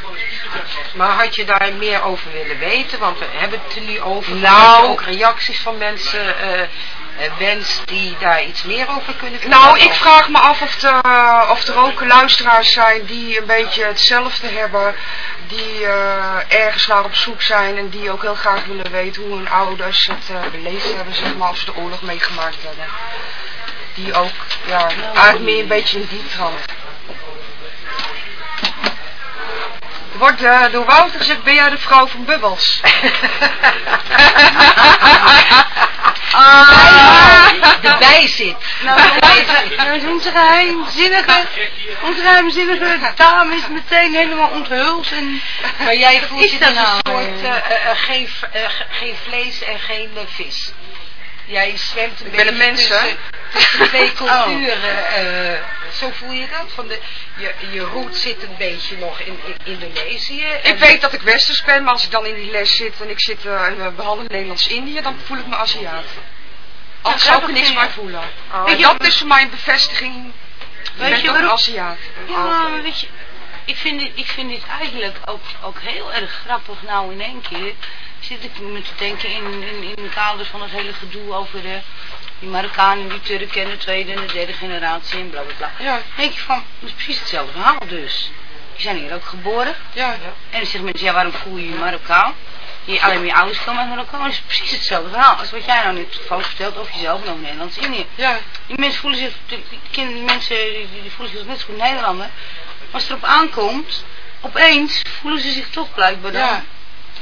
Maar had je daar meer over willen weten? Want we hebben het er nu over. Nou- ook reacties van mensen eh eh, wens die daar iets meer over kunnen vertellen? Nou, ik vraag me af of, de, of er ook luisteraars zijn die een beetje hetzelfde hebben. Die ergens naar op zoek zijn en die ook heel graag willen weten hoe hun ouders het beleefd hebben, zeg maar, of ze de oorlog meegemaakt hebben. Die ook, ja, eigenlijk meer een beetje in die trant. Er wordt eh, door Wouter gezegd, ben jij de vrouw van Bubbels? Ah, erbij zit. Nou, nou, onze geheimzinnige, onze geheimzinnige dame is meteen helemaal onthuld. En Maar jij voelt je dat dus een nou, soort eh? eh, geen, geen vlees en geen eh, vis. Jij zwemt een Ik ben beetje een mens, hè? tussen, tussen twee Oh. culturen. eh, zo voel je dat? Van de, je, je root zit een beetje nog in, in Indonesië. Ik en- weet dat ik westers ben, maar als ik dan in die les zit en ik zit we behandelen Nederlands-Indië, dan voel ik me Aziat. Anders zou ik niks bij voelen. Oh, en dat is voor mij een bevestiging. Je Weet bent je waarom- Aziat. Ja, maar weet je, ik vind dit, ik vind dit eigenlijk ook, ook heel erg grappig nou in één keer. Zit ik me te denken in, in, in het kader van het hele gedoe over de, die Marokkanen, die Turken en de tweede en de derde generatie en bla bla bla. Ja, Dan denk je van, dat is precies hetzelfde verhaal dus. Die zijn hier ook geboren. ja. En dan zeggen mensen, ja waarom voel je je Marokkaan? Je, alleen maar je ouders komen uit Marokko. Dat is precies hetzelfde verhaal als wat jij nou net toevallig vertelt over jezelf en over Nederlands-Indië. Ja, Die mensen voelen zich, die, die kinderen, die mensen, die, die voelen zich net zo goed Nederlander. Maar als het erop aankomt, opeens voelen ze zich toch blijkbaar dan Ja.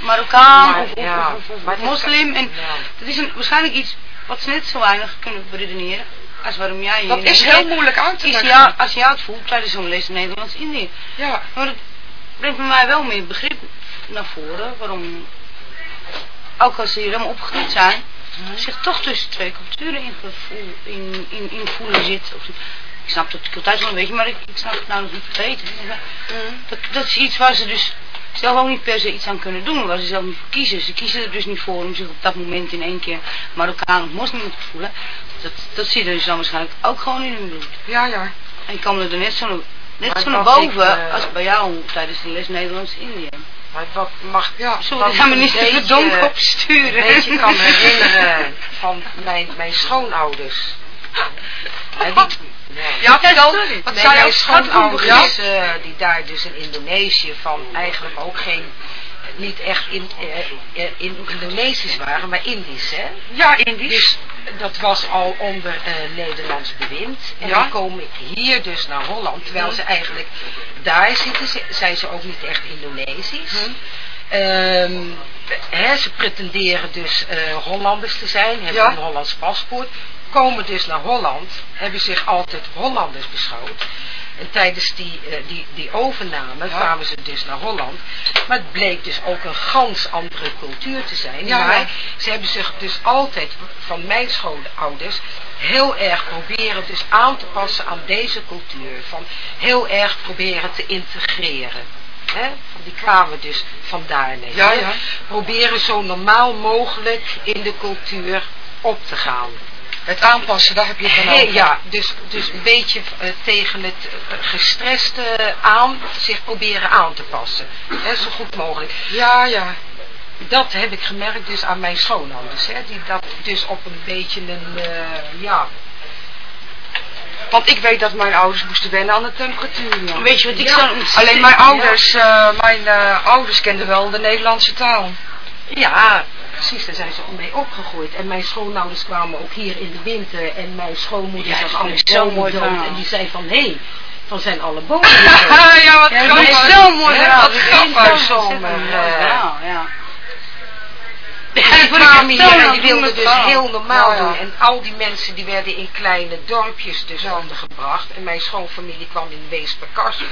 Marokkaan of, ja, of, moslim. En dat is een, waarschijnlijk iets wat ze net zo weinig kunnen beredeneren als waarom jij hier dat is heel moeilijk uit te leggen. Aziat, Aziat voelt tijdens zo'n les Nederlands-Indië. Ja, Maar dat brengt bij mij wel meer begrip naar voren. Waarom, ook als ze hier helemaal opgegroeid zijn, zich toch tussen twee culturen in, gevoel, in, in, in voelen zit. Of, ik snap dat ik altijd wel een beetje, maar ik, ik snap het nou nog niet beter. Dat, dat is iets waar ze dus zelf ook niet per se iets aan kunnen doen, waar ze zelf niet voor kiezen. Ze kiezen er dus niet voor om zich op dat moment in één keer Marokkaan of moslim te voelen. Dat, dat zit er dus dan waarschijnlijk ook gewoon in hun bloed. ja, ja. En komen er net zo, net zo naar boven ik, eh, als bij jou tijdens de les Nederlands-Indië. Maar wat mag Ja, me een niet te verdonken op sturen. Een beetje kan me herinneren van mijn, mijn schoonouders. En die, Ja, vertel, wat Nee? Schat, schoonouders, ja? eh, die daar dus in Indonesië van eigenlijk ook geen niet echt in, eh, eh, in Indonesisch waren, maar Indisch, hè? Ja, Indisch. Dus dat was al onder eh, Nederlands bewind. En Ja. dan komen hier dus naar Holland, terwijl ze eigenlijk daar zitten, ze- zijn ze ook niet echt Indonesisch. Ehm, hè, ze pretenderen dus eh, Hollanders te zijn, hebben Ja. een Hollands paspoort, komen dus naar Holland, hebben zich altijd Hollanders beschouwd. En tijdens die, eh, die, die overname Ja. kwamen ze dus naar Holland. Maar het bleek dus ook een gans andere cultuur te zijn. Ja, maar ja. ze hebben zich dus altijd van mijn schoonouders heel erg proberen dus aan te passen aan deze cultuur. Van heel erg proberen te integreren. Hè? Die kwamen dus vandaar. ja. Proberen zo normaal mogelijk in de cultuur op te gaan. Het aanpassen, daar heb je het dan Hey, over. ja, dus, dus een beetje eh, tegen het eh, gestreste aan zich proberen aan te passen. Hè, zo goed mogelijk. Ja, ja. Dat heb ik gemerkt dus aan mijn schoonouders. Hè, die dat dus op een beetje een, eh, ja... Want ik weet dat mijn ouders moesten wennen aan de temperatuur. ja. Weet je wat ik Ja, zo... Alleen mijn ouders, eh, mijn eh, ouders kenden wel de Nederlandse taal. Ja, precies, daar zijn ze mee opgegroeid. En mijn schoonouders kwamen ook hier in de winter. En mijn schoonmoeder Ja, zag dat alle vind ik zo'n bomen mooi dood. En die zei van, hé, hey, van zijn alle bomen ja, wat Ja, is grappig. zo'n mooi Ja, wat grappig. ontzettend eh, ja. En die wilden aandoenlijk dus heel normaal doen. En al die mensen die werden in kleine dorpjes dus ondergebracht. En mijn schoonfamilie kwam in Weesperkarsel.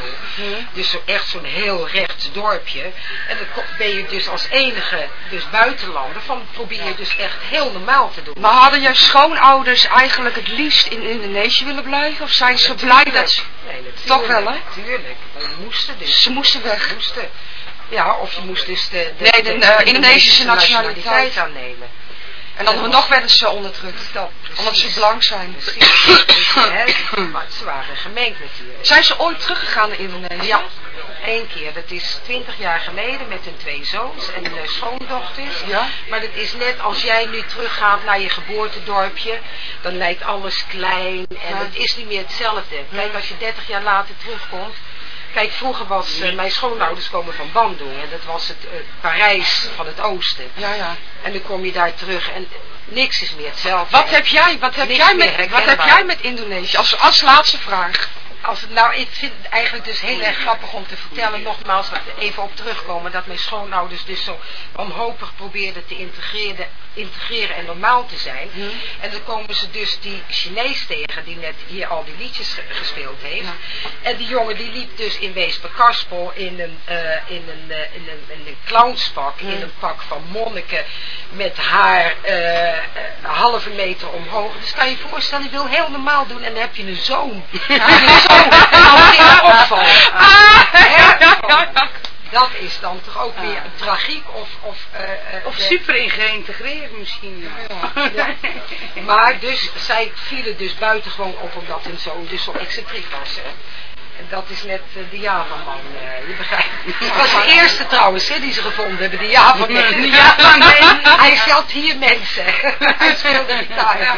Dus zo echt zo'n heel rechts dorpje. En dan ben je dus als enige dus buitenlander van probeer je dus echt heel normaal te doen. Maar hadden je schoonouders eigenlijk het liefst in Indonesië willen blijven? Of zijn ze blij dat ze... Nee, natuurlijk. Toch wel, hè? Natuurlijk. We moesten dus. Ze moesten weg. moesten. Ja, of je moest dus de, de, Nee, de, eh, Indonesische nationaliteit. aannemen. En dan nog werden ze onderdrukt. Dat. Omdat ze blank zijn. Precies. Hè, maar ze waren gemengd natuurlijk. Zijn ze ooit teruggegaan naar Indonesië? Ja, één keer. Dat is twintig jaar geleden met hun twee zoons en uh, schoondochters. Ja. Maar dat is net als jij nu teruggaat naar je geboortedorpje, dan lijkt alles klein en Ja. het is niet meer hetzelfde. Kijk, als je 30 jaar later terugkomt. Kijk, vroeger was eh, mijn schoonouders komen van Bandung en dat was het eh, Parijs van het oosten. Ja, ja. En dan kom je daar terug en niks is meer hetzelfde. Wat heb jij, wat heb Niks jij, met, wat heb jij met Indonesië? Als, als laatste vraag. Als, het- nou, ik vind het eigenlijk dus heel erg grappig om te vertellen, nogmaals, even op terugkomen, dat mijn schoonouders dus zo wanhopig probeerden te integreren, integreren en normaal te zijn. Hm. En dan komen ze dus die Chinees tegen, die net hier al die liedjes ge- gespeeld heeft. Ja. En die jongen die liep dus in Weesperkarspel in een, eh, in een, eh, in een, in een clownspak, Hm. in een pak van monniken, met haar eh, eh, een halve meter omhoog. Dus kan je je voorstellen, je wil heel normaal doen en dan heb je een zoon. Dat is dan toch ook weer een tragiek of... Of, eh, eh, Of de- super in geïntegreerd misschien. ja. Maar dus, zij vielen dus buitengewoon op omdat hun zoon dus zo excentriek was. Hè. En dat is net eh, de Java-man, eh, je begrijpt. Het was de eerste trouwens hè, die ze gevonden hebben, de Java-man. De Java-man. Hij zat hier mensen. Hij speelde gitaar.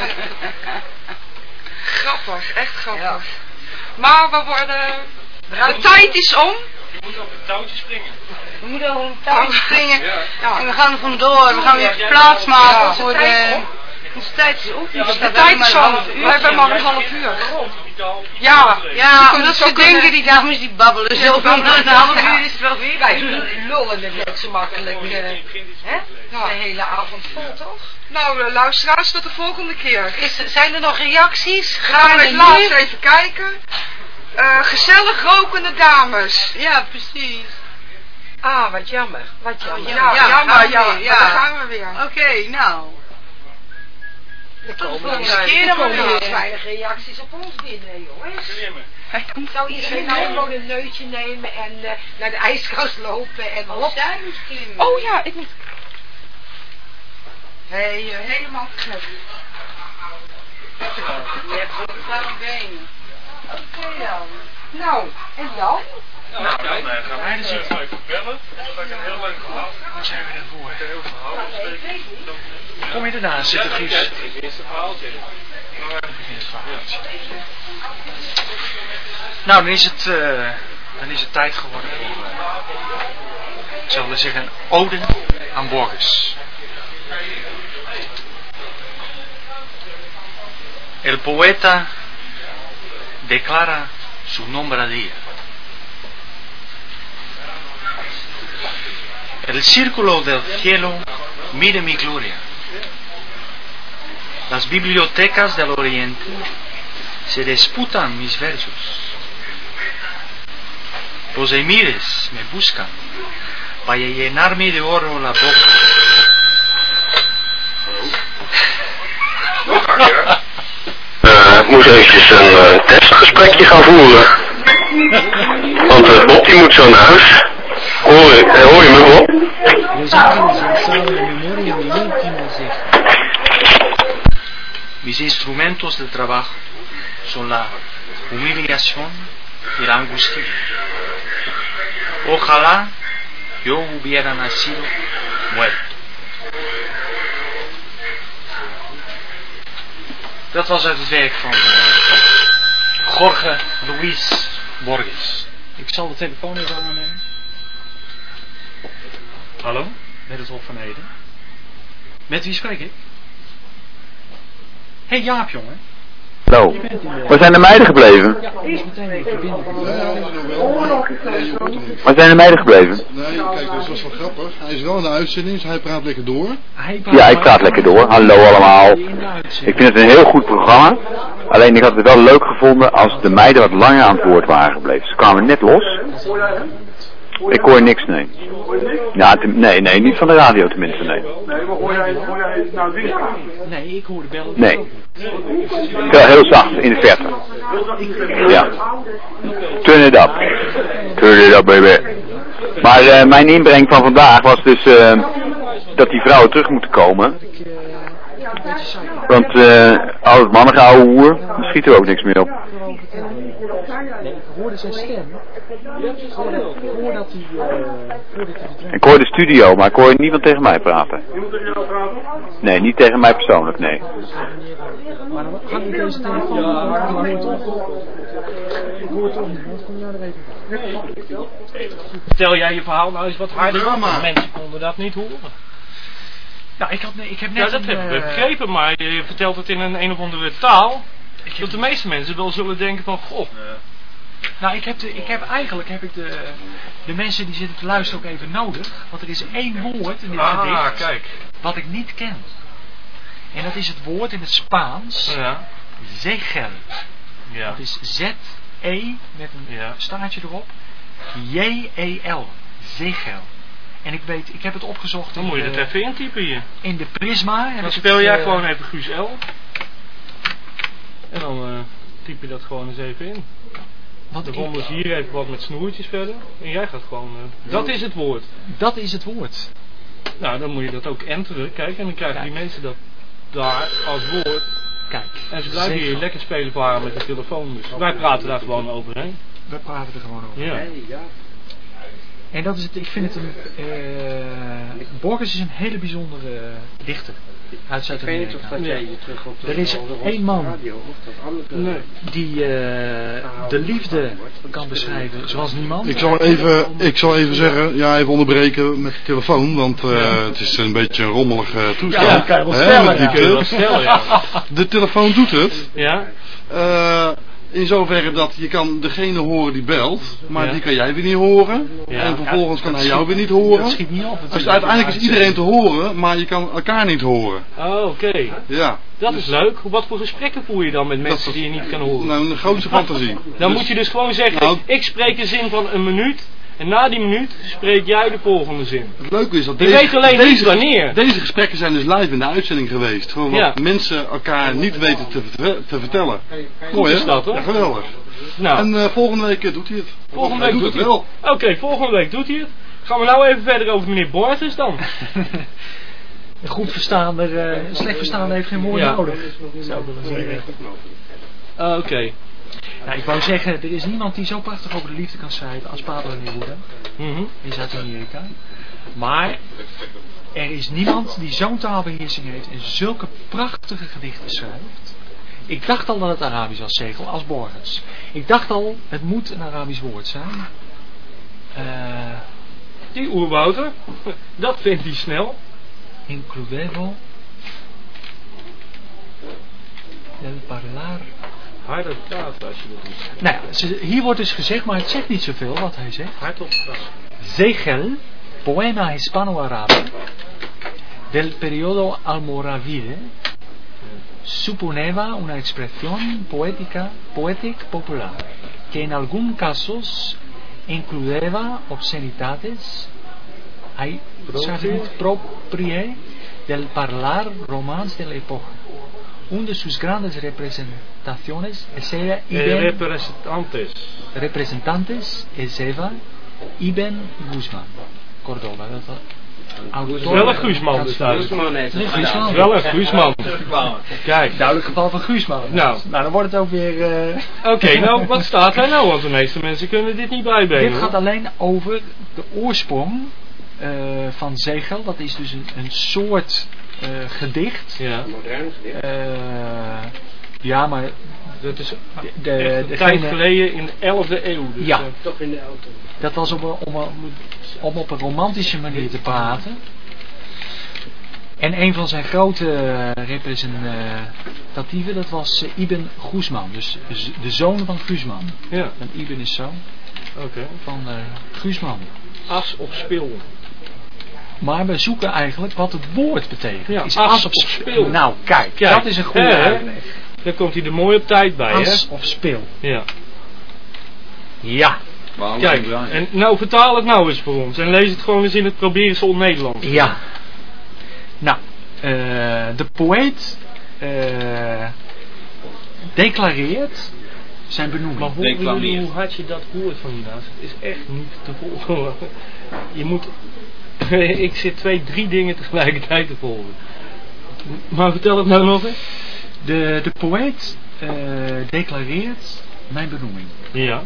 Grappig, echt grappig. Ja. Maar we worden... De tijd is om. Je moet op het touwtje springen. We moeten over een touwtje springen. Ja. En we gaan er vandoor. We gaan weer plaats maken Ja. voor de... Onze tijd is op. Ja, De hebben tijd is half We uur. hebben maar een half uur. Ja, Ja, omdat ze denken, die dames die babbelen zo van een half uur is het wel weer. Wij lullen het net zo makkelijk. eh, hè? Ja. De hele avond vol, toch? Nou, eh, luisteraars, tot de volgende keer. Is, zijn er nog reacties? Gaan we laatst even kijken. Eh, gezellig rokende dames. Ja, precies. Ah, wat jammer. Wat jammer. Ja, Ja, jammer, ja. ja. daar gaan we weer. Oké, nou. Komen weer. dus weinig reacties op ons binnen, jongens. Zou iedereen nou gewoon een neutje nemen en eh, naar de ijskast lopen en hop. Oh ja, ik moet... Hey, eh, helemaal te gek. Je hebt ook een benen. Oké dan. Nou, en dan? Nou, dan eh, gaan wij dus even bellen. Dan ga ik een heel leuk verhaal. Waar zijn we daarvoor? Een heel verhaal. Dan- Kom je ernaast zitten, Ik Begin het verhaaltje. Nou, dan is het, eh, dan is het tijd geworden voor... eh, zou willen zeggen, een ode aan Borges. El poeta declara su nombradía. El círculo del cielo mire mi gloria. Las bibliotecas del oriente se disputan mis versos. Los emires me buscan para llenarme de oro la boca. Eh, ik moest eventjes een eh, testgesprekje gaan voeren. Want eh, Bob die moet zo naar huis. Hoor, je- hoor je me Bob? Mis instrumentos de trabajo son la humillación y la angustia. Ojalá yo hubiera nacido muerto. Dat was uit het werk van eh, Jorge Luis Borges. Ik zal de telefoon even aannemen. Hallo, met het Hof van Ede. Met wie spreek ik? Hé hey Jaap, jongen. Hallo. Waar zijn de meiden gebleven? Waar zijn de meiden gebleven? Nee, kijk, dat was wel grappig. Hij is wel in de uitzending, dus hij praat lekker door. Ja, ik praat lekker door. Hallo allemaal. Ik vind het een heel goed programma. Alleen ik had het wel leuk gevonden als de meiden wat langer aan het woord waren gebleven. Ze kwamen net los. Ik hoor niks, nee. Ja, nee, nee, niet van de radio tenminste, nee. Nee, ik hoorde bellen. Nee. Wel heel zacht, in de verte. Ja. Turn it up. Turn it up, baby. Maar eh, mijn inbreng van vandaag was dus eh, dat die vrouwen terug moeten komen. Want eh al het mannen ouwe hoer, daar schiet er ook niks meer op. Nee, ik hoorde zijn stem. Eh, voordat hij verdween. Ik hoor de studio, maar ik hoor niemand tegen mij praten. Nee, niet tegen mij persoonlijk, nee. Maar dan hang ik deze telefoon. Ja, ik hoor het. Ik hoor niet. Wat kom jij er even Vertel jij je verhaal nou eens wat harder. Mensen konden dat niet horen. Nou, ik, had, ik heb net Ja, dat een, heb ik eh, begrepen, maar je vertelt het in een een of andere taal. Dat de meeste mensen wel zullen denken van, goh. Nou, ik heb, de, ik heb eigenlijk heb ik de, de mensen die zitten te luisteren ook even nodig. Want er is één woord in dit Ah, gedicht kijk. wat ik niet ken. En dat is het woord in het Spaans. Ja. Zegel. Ja. Dat is Z-E met een staartje erop. J-E-L. Zegel. En ik weet, ik heb het opgezocht. Dan in moet je de- dat even intypen hier. In de Prisma. Dan speel het, jij eh, gewoon even Guus L. En dan eh, typ je dat gewoon eens even in. Want de ronde is hier even wat met snoertjes verder. En jij gaat gewoon... eh, dat is het woord. Dat is het woord. Nou, dan moet je dat ook enteren. Kijk, en dan krijgen die mensen dat daar als woord. Kijk. En ze blijven hier lekker spelen varen met de telefoon. Dus wij praten daar gewoon overheen. We praten er gewoon over. Ja. En dat is het, ik vind het een. eh Borges is een hele bijzondere dichter uit Ik weet niet of Zuid-Amerika. dat jij je terug op de Er is één man radio of dat andere Nee. die eh, de liefde kan beschrijven zoals niemand. Ik zal even, ik zal even zeggen, ja, even onderbreken met de telefoon, want eh, het is een beetje een rommelige toestand. Ja, dat kan je wel stellen, ja. Ja. De telefoon doet het. Ja? In zoverre dat je kan degene horen die belt, maar Ja. die kan jij weer niet horen. Ja. En vervolgens kan hij jou schiet- weer niet horen. dat schiet niet op. Dus uiteindelijk is iedereen te horen, maar je kan elkaar niet horen. Oh, oké. Ja. Dat is leuk. Wat voor gesprekken voer je dan met mensen die je niet kan horen? Nou, een grootste fantasie. Dan Dus- moet je dus gewoon zeggen, Nou- ik spreek een zin van een minuut. En na die minuut spreek jij de volgende zin. Het leuke is dat Je deze, weet alleen deze, niet wanneer. Deze gesprekken zijn dus live in de uitzending geweest. Gewoon wat Ja. mensen elkaar niet weten te, te vertellen. Mooi hè? is dat, hoor. Ja, geweldig. Nou. En eh, volgende week eh, doet hij het. Volgende hij week doet doet het hij wel. Oké, volgende week doet hij het. Gaan we nou even verder over meneer Borges dan? Een goed verstaander, eh, een slecht verstaander heeft geen woord Ja. nodig. Zou ik willen zeggen. Oké. Nou, ik wou zeggen, er is niemand die zo prachtig over de liefde kan schrijven als Pablo Neruda Mhm. in Zuid-Amerika. Maar er is niemand die zo'n taalbeheersing heeft en zulke prachtige gedichten schrijft. Ik dacht al dat het Arabisch was, Zegel, als Borges. Ik dacht al, het moet een Arabisch woord zijn. Eh, Die oerwouter, dat vindt hij snel. Includevo del parlar. Harder praten als je dat doet. Nou ja, hier wordt dus gezegd, maar het zegt niet zoveel wat hij zegt. Hardop praten. Zegel, poema hispano-árabe del periodo almoravide, suponeva una expresión poética, poetic popular, que en algunos casos includeva obscenidades hay proprie del parlar romance de la época. Una de sus grandes representaciones es ella Eh, Ibn representantes. representantes es Eva Ibn Guzman, Córdoba. Dat dat- autor- Wel een Guusman dus duidelijk. Guusman gedaan. Guusman. Wel een Guusman. Kijk. Duidelijk geval van Guusman. Nou. nou, dan wordt het ook weer... eh, Oké, nou wat staat er nou? Want de meeste mensen kunnen dit niet bijbenen. Dit gaat alleen over de oorsprong eh, van Zegel. Dat is dus een, een soort eh, gedicht. Ja. Modern gedicht. Eh, ja, maar Dat is de, de, tijd geleden in de 11e eeuw. Dus, Ja. eh, Toch in de auto. Dat was om, om, om op een romantische manier te praten. En een van zijn grote eh, representatieven, dat was Ibn Guzman. Dus de zoon van Guzman. ja, Want Ibn is zoon oké. van eh Guzman. As of spil. Maar we zoeken eigenlijk wat het woord betekent. Ja, is as as of spil. Nou, kijk, Kijk, dat is een goede hè? uitleg. Daar komt hij er mooi op tijd bij, As hè? of spil. Ja. Ja. Kijk, en nou vertaal het nou eens voor ons. En lees het gewoon eens in het Probeersel Nederlands. Ja. Nou, eh, de poëet eh, declareert zijn benoeming. Maar hoe, hoe, hoe had je dat gehoord van die naast? Het is echt niet te volgen. Je moet... ik zit twee, drie dingen tegelijkertijd te volgen. Maar vertel het nou nog eens. De, de poëet eh, declareert mijn benoeming. Ja.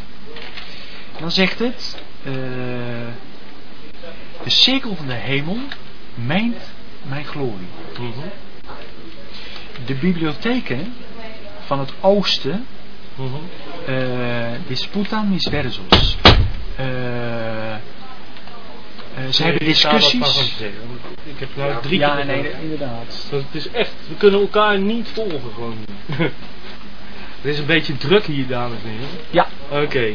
Dan zegt het... eh, de cirkel van de hemel meent mijn glorie. Mhm. De bibliotheken van het oosten Mhm. eh, disputan mis versos. Eh, ze hebben discussies. Ik heb nou drie Ja, keer nee, gedaan. inderdaad. Want het is echt, we kunnen elkaar niet volgen gewoon. Het is een beetje druk hier, dames en heren. Ja. Oké.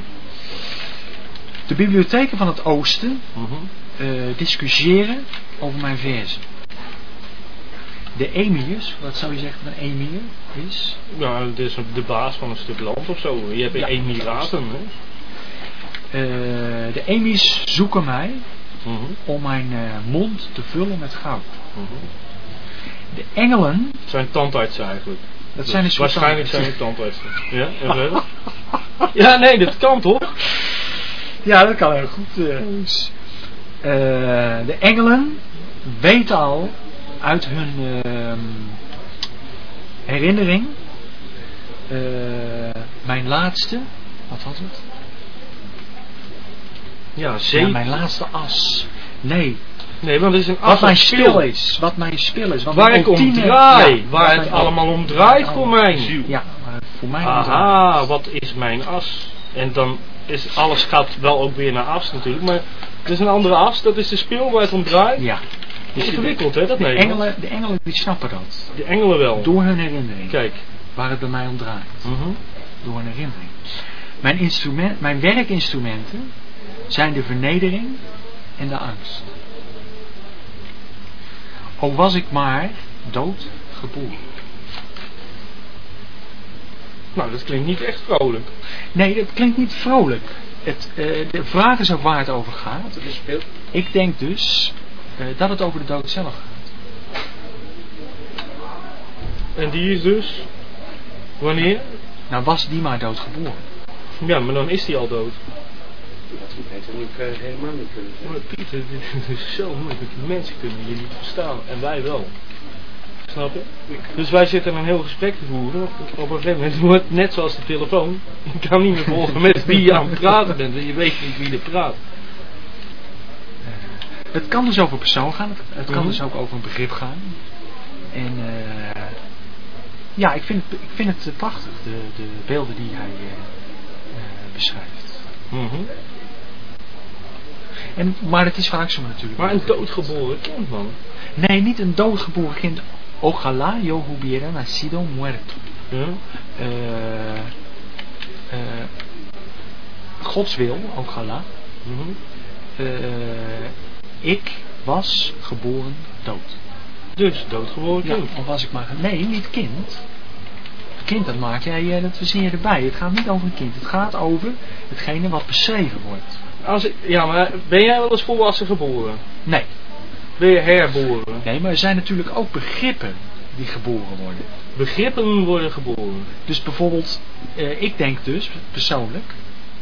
De bibliotheken van het oosten Mhm. eh, discussiëren over mijn verzen. De emirs, wat zou je zeggen van een emir is? Nou, het is de baas van een stuk land of zo. Je hebt Ja. emiraten, hè? Eh, de emirs zoeken mij Mhm. om mijn eh, mond te vullen met goud. Mhm. De engelen, Het zijn tandartsen eigenlijk. dat Dus zijn de soort Waarschijnlijk zijn het tandartsen. Ja, en verder? ja, nee, dat kan toch? Ja, dat kan heel goed. eh. Eh, de engelen weten al uit hun ehm, herinnering mijn laatste, wat was het? Ja, Ja, zeker. mijn laatste as. Nee, Nee, want het is een wat as mijn of spil is. Wat mijn spil is. Wat Waar mijn ik om draai. ja, waar wat het mijn- allemaal om draait voor mijn ziel. Ja, voor mij. Aha, wat is mijn as? En dan is alles gaat wel ook weer naar as natuurlijk. Maar er is een andere as, dat is de speel waar het om draait. Ja. is ingewikkeld hè, dat de engelen, de engelen die snappen dat. De engelen wel. Door hun herinnering. Kijk. Waar het bij mij om draait. Mhm. Door een herinnering. Mijn, instrument, mijn werkinstrumenten zijn de vernedering en de angst. O was ik maar dood geboren. Nou, dat klinkt niet echt vrolijk. Nee, dat klinkt niet vrolijk. Het, eh, de vraag is ook waar het over gaat. Ik denk dus eh, dat het over de dood zelf gaat. En die is dus... Wanneer? Nou was die maar dood geboren. Ja, maar dan is die al dood. Dat weet ik niet, eh, helemaal niet kunnen. Maar Pieter, dit is zo moeilijk. Die mensen kunnen je niet verstaan. En wij wel. Snap je? Dus wij zitten een heel gesprek te voeren. Op een gegeven moment wordt het net zoals de telefoon. Je kan niet meer volgen met wie je aan het praten bent. En je weet niet wie er praat. Het kan dus over persoon gaan. Het, kan Mhm. dus ook over een begrip gaan. En eh, ja, ik vind, het- ik vind het eh, prachtig. De, de beelden die hij eh, eh, beschrijft. Mhm. En, maar het is vaak zo natuurlijk. Maar een doodgeboren kind, man. Nee, niet een doodgeboren kind. Ojalá yo hubiera nacido muerto. Ja? Eh, eh, Gods wil, ojalá. Eh, ik was geboren dood. Dus, doodgeboren Ja, kind. of was ik maar... Nee, niet kind. Kind, dat maak jij, dat verzin je erbij. Het gaat niet over een kind. Het gaat over hetgene wat beschreven wordt. Als ik, ja, maar ben jij wel eens volwassen geboren? Nee. Ben je herboren? Nee, maar er zijn natuurlijk ook begrippen die geboren worden. Begrippen worden geboren. Dus bijvoorbeeld, eh, ik denk dus, persoonlijk,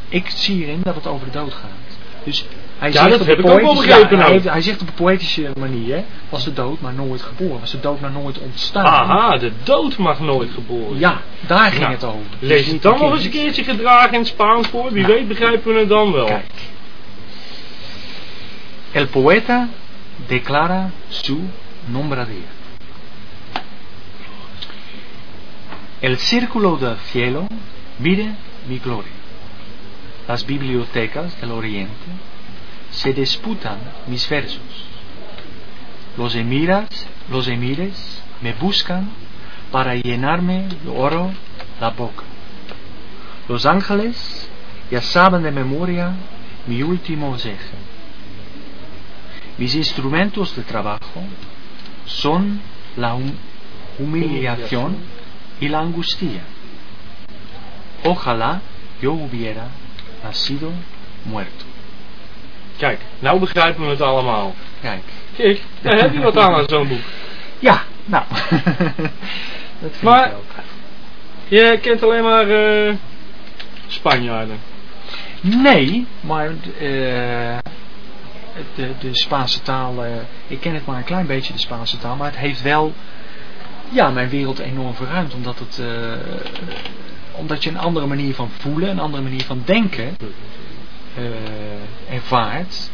ik zie hierin dat het over de dood gaat. Dus hij Ja, zegt dat heb ik ook wel begrepen ja, hij, nou. heeft- hij zegt op een poëtische manier, hè, was de dood maar nooit geboren, was de dood maar nooit ontstaan. Aha, de dood mag nooit geboren. Ja, daar ging Nou, het over. Dus Lees het dan nog eens een keertje gedragen in het Spaans voor. Wie Nou. weet begrijpen we het dan wel. Kijk. El poeta declara su nombradía. El círculo del cielo mire mi gloria. Las bibliotecas del oriente se disputan mis versos. Los emiras, los emires me buscan para llenarme de oro la boca. Los ángeles ya saben de memoria mi último ceje. Mis instrumentos de trabajo son la hum- humillación y la angustia. Ojalá yo hubiera nacido muerto. Kijk, nou begrijpen we het allemaal. Kijk. Kijk, daar heb je wat aan aan zo'n boek. Ja, nou. Dat vind Maar- ik ook. Je kent alleen maar eh, Spanjaarden. Nee, maar eh, de, de Spaanse taal, eh, ik ken het maar een klein beetje de Spaanse taal, maar het heeft wel ja, mijn wereld enorm verruimd, omdat, het, eh, omdat je een andere manier van voelen, een andere manier van denken ervaart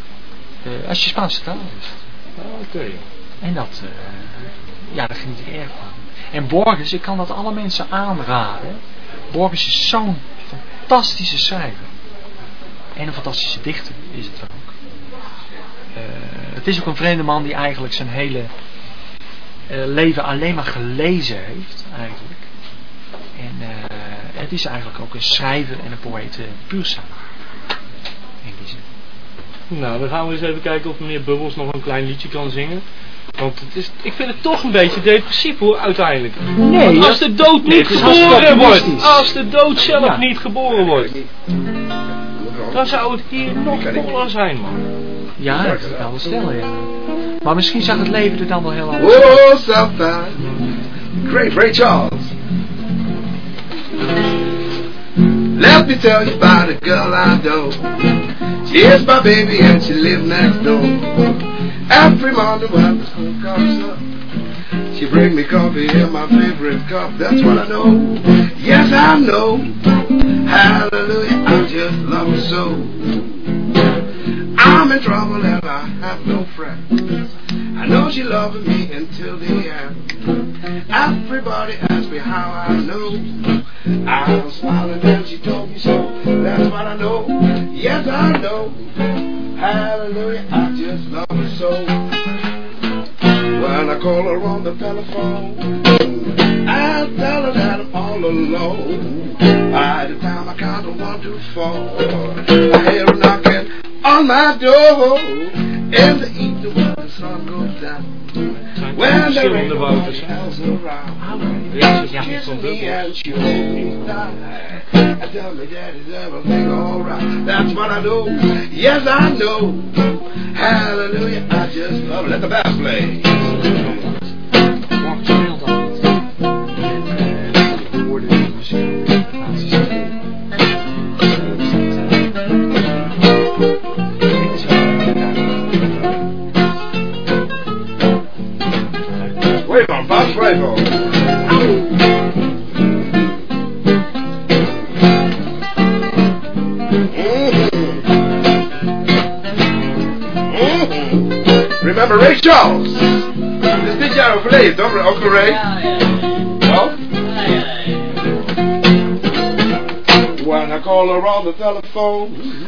eh, als je Spaanse taal heeft. Oké. En dat, eh, ja, daar geniet ik erg van. En Borges, ik kan dat alle mensen aanraden. Borges is zo'n fantastische schrijver. En een fantastische dichter is het ook. Eh, het is ook een vreemde man die eigenlijk zijn hele eh, leven alleen maar gelezen heeft, eigenlijk. En eh, het is eigenlijk ook een schrijver en een poëet puur samen. In die zin. Nou, dan gaan we eens even kijken of meneer Bubbels nog een klein liedje kan zingen. Want het is, ik vind het toch een beetje depressief hoor, uiteindelijk. Nee, Want als de dood niet geboren wordt, als de dood zelf Ja. niet geboren wordt, dan zou het hier nog voller zijn man. Ja, dat kan ik wel stellen, ja. Maar misschien zag het leven er dan wel heel anders uit. Oh, Southside. Great Ray Charles. Let me tell you about a girl I know. She is my baby and she lives next door. Every morning when the sun comes up, she bring me coffee in my favorite cup. That's what I know. Yes, I know. Hallelujah, I just love her so. I'm in trouble and I have no friends. I know she loving me until the end. Everybody asks me how I know. I was smiling and she told me so. That's what I know. Yes, I know. Hallelujah, I just love her so. When I call her on the telephone, I tell her that I'm all alone. By the time I count from one to four, I hear her knocking on my door. In the evening when the sun goes down. When there ain't nobody else around. Deze She is van kisses me Bubbels. and she holds me tight. And tell me that is everything alright. That's what I know. Yes, I know. Hallelujah. I just love it. Let the bass play. Mark speelt altijd. En Charles? Dit is dit jaar overleden, toch? Uncle Ray? Oh? When I call her on the telephone.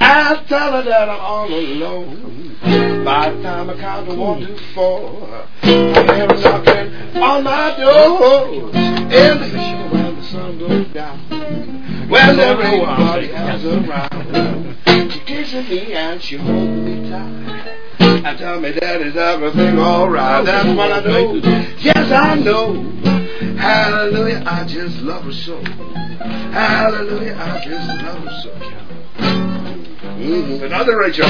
I tell her that I'm all alone. By the time I count to one to four, I hear her knocking on my door. In the show when the sun goes down, when nobody else around, she kisses me and she holds me tight. And tell me that is everything alright. That's what I know. Yes, I know. Hallelujah, I just love her so. Hallelujah, I just love her so. Mm, another Rachel.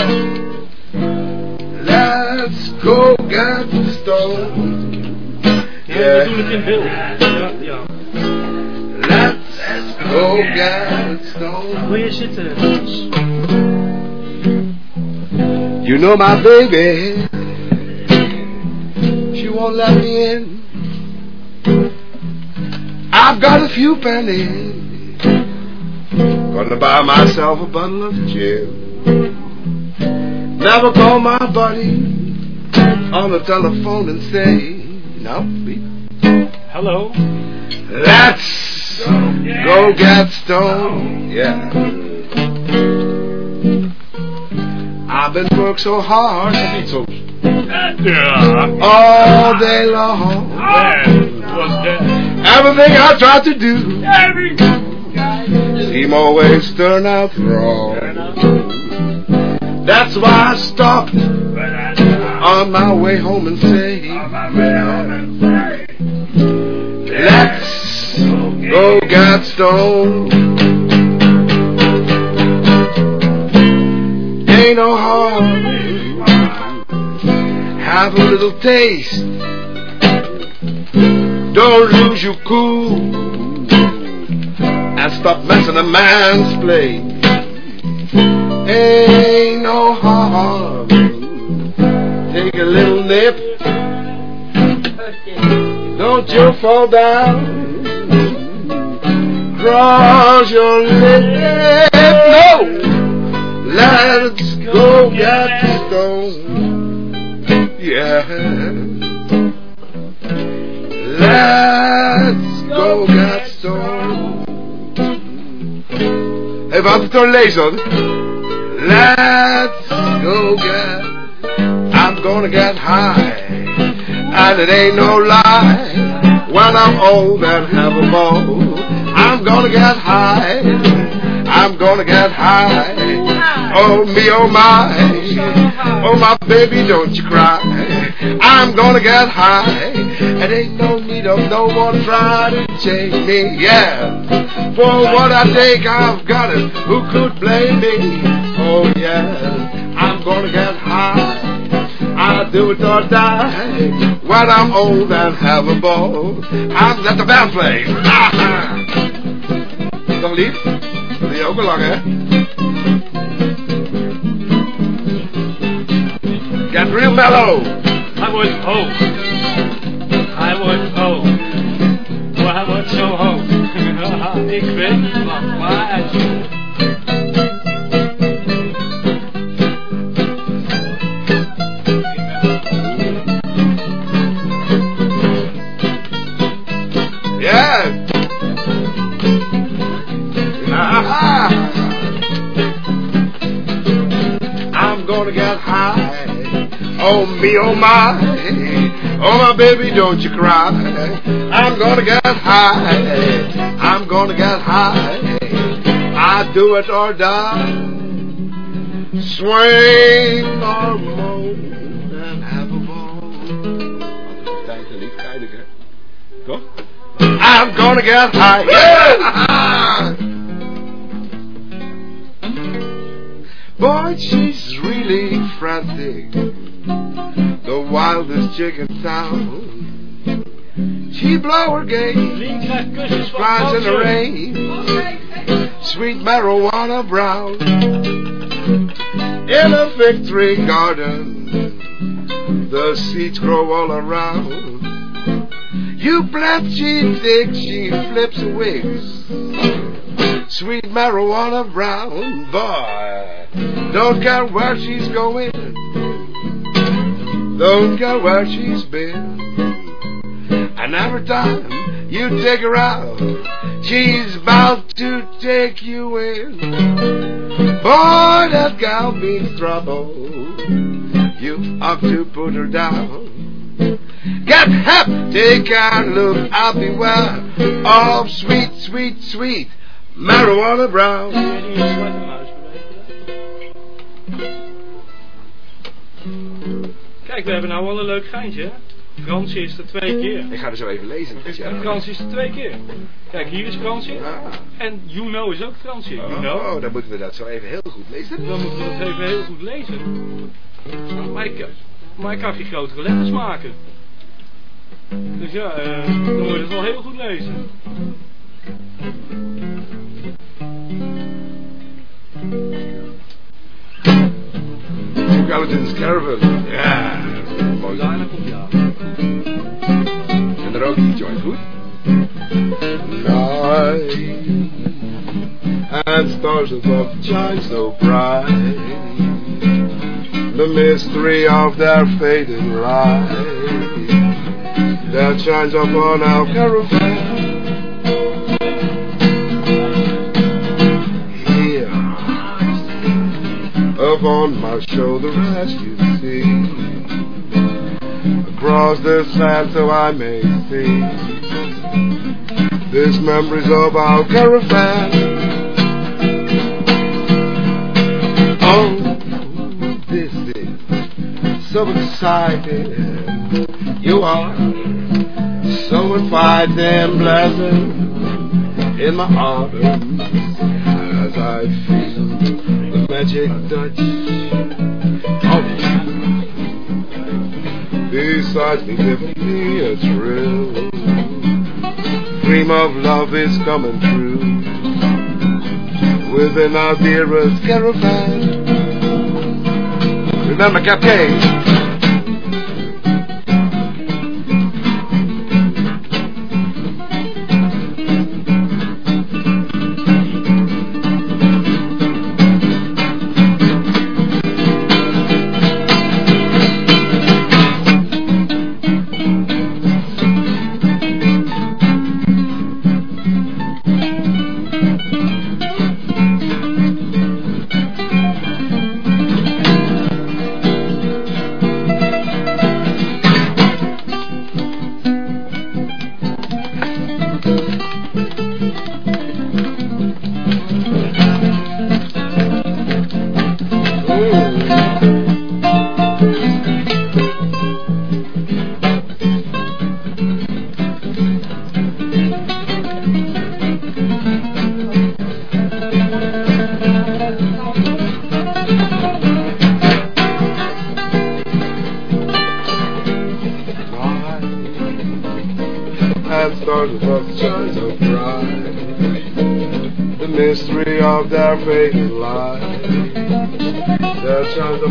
Let's go get the stone. Ja, dat bedoel ik in beeld. Ja, ja. Let's go get the stone. Wil je zitten? You know my baby, she won't let me in. I've got a few pennies, gonna buy myself a bottle of gin. Never call my buddy on the telephone and say, no. Hallo? Let's go get stoned. Yeah. I've been work so hard. Niet soms. Ja. All day long. was? Everything I tried to do seem always turn out wrong. That's why I stopped on my way home and say, Let's go get Ain't no harm. Have a little taste. Don't lose your cool. And stop messing a man's play. Ain't no harm. Take a little nip. Don't you fall down. Cross your lip. No. Let's go get stoned. Yeah. Let's go get stoned. Even aan het door lezen. Let's go get. I'm gonna get high. And it ain't no lie. When I'm old and have a ball. I'm gonna get high. I'm gonna get high. Oh me, oh my. Oh my baby, don't you cry. I'm gonna get high. And ain't no need of no one trying to change me. Yeah. For what I take, I've got it. Who could blame me? Oh yeah. I'm gonna get high. I'll do it or die. When I'm old and have a ball. I'm let the band play. Lief? Dat is ook al hè? Get real mellow. I was ho. I was ho. Oh, hij wordt zo ho. Ik weet niet wat, Oh me, oh my. Oh my baby, don't you cry. I'm gonna get high. I'm gonna get high. I do it or die. Swing or moan and have a ball. Tijd en lief, kijk hè. Toch? I'm gonna get high. Yeah! Boy, she's really frantic. The wildest chick in town. She blow her gate. Flies in the rain. Sweet marijuana brown. In a victory garden. The seeds grow all around. You plant, she digs, she flips wigs. Sweet marijuana brown boy. Don't care where she's going. Don't care where she's been. And every time you take her out, She's about to take you in. Boy, that gal means trouble. You ought to put her down. Get hep, take a look, I'll beware Oh, sweet, sweet, sweet marijuana brown. Kijk, we hebben nou wel een leuk geintje? Fransje is er twee keer. Ik ga er zo even lezen. En Fransje is er twee keer. Kijk, hier is Fransje. En You Know is ook Fransje. You Know. Oh, dan moeten we dat zo even heel goed lezen. Dan moeten we dat even heel goed lezen. Maar ik, maar ik kan geen grotere letters maken. Dus ja, eh, dan moet je het wel heel goed lezen. Skeletons Caravan. Ja, mooi. Daarna komt ja. En joint. Night and stars above shine so bright. The mystery of their fading light that shines upon our caravan. Upon my shoulder, as you see, across the sand, so I may see these memories of our caravan. Oh, this is so exciting. You are so inviting, and blessing in my arms as I feel magic touch oh, of you. Besides giving me a thrill. Dream of love is coming true within our dearest caravan. Remember, Captain.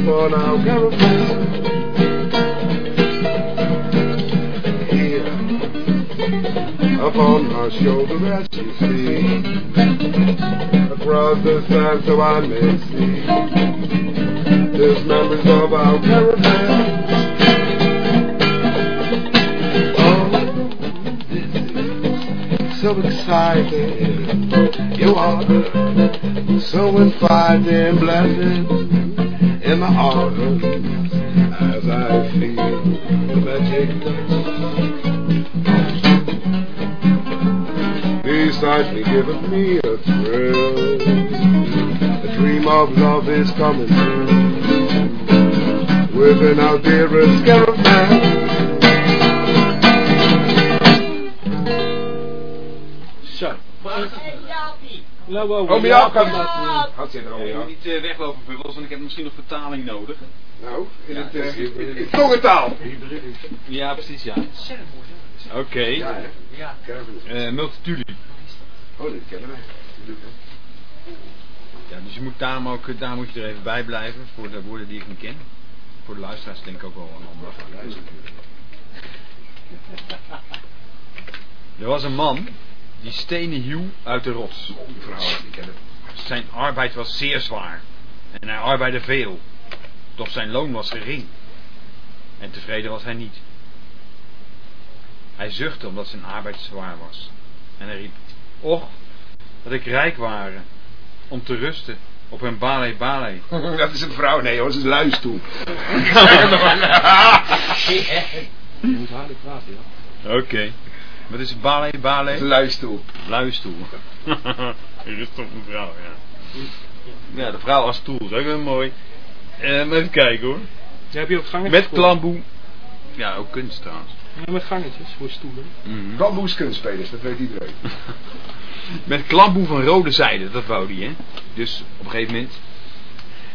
Upon our caravan. Here, upon my shoulder as you see, across the sand so I may see. There's memories of our caravan. Oh, so exciting. You are so inviting, blessed giving me a thrill. The dream of love is coming true within our dearest caravan. Zo. Ja, kom je maar. Gaat zitten, Ja, moet op. niet eh, weglopen, Buggels, want ik heb misschien nog vertaling nodig. Nou, in Ja, het, dat eh, is- in tongentaal. Ja, precies, ja. Oké. Ja, hè? Ja. Eh, Multituli. Oh, dit kennen wij. Dit doe ik, hè. Daar, ook, daar moet je er even bij blijven voor de woorden die ik niet ken. Voor de luisteraars denk ik ook wel een ander. Er was een man die stenen hieuw uit de rots. Kennen. Zijn arbeid was zeer zwaar en hij arbeidde veel, doch zijn loon was gering. En tevreden was hij niet. Hij zuchtte omdat zijn arbeid zwaar was. En hij riep, Och, dat ik rijk waren. Om te rusten op een bale bale. Dat is een vrouw, nee hoor, dat is een luistoel. Je moet harder praten, ja. Oké. Wat is bale? Een luistoel. Luistoel. Rust op een vrouw, ja. Ja, de vrouw als stoel, is ook wel mooi. Eh, maar even kijken hoor. Ja, heb je ook gangetjes Met klamboe. Ja, ook kunst trouwens. Ja, met gangetjes voor stoelen. Mhm. Bamboes kunstspelers, dat weet iedereen. Met klamboe van rode zijde, dat wou die, hè. Dus op een gegeven moment...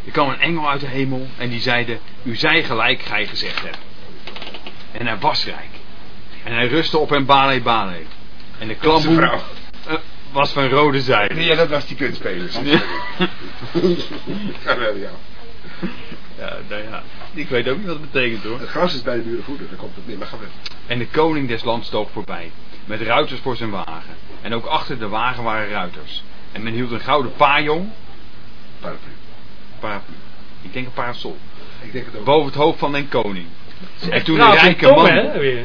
Er kwam een engel uit de hemel en die zeide... U zij gelijk, gij gezegd hebt. En hij was rijk. En hij rustte op een bale bale. En de klamboe eh, was van rode zijde. Ja, dat was die kunstspelers. Ja, wel, ja. Ja, nou ja. Ik weet ook niet wat het betekent hoor. Het gras is bij de buren voeder, daar komt het niet. Maar ga weg. En de koning des lands toog voorbij, met ruiters voor zijn wagen. En ook achter de wagen waren ruiters. En men hield een gouden pajong, Paraplu. paraplu, ik denk een parasol, Ik denk het ook. boven het hoofd van den koning. En toen in rijke man, hè,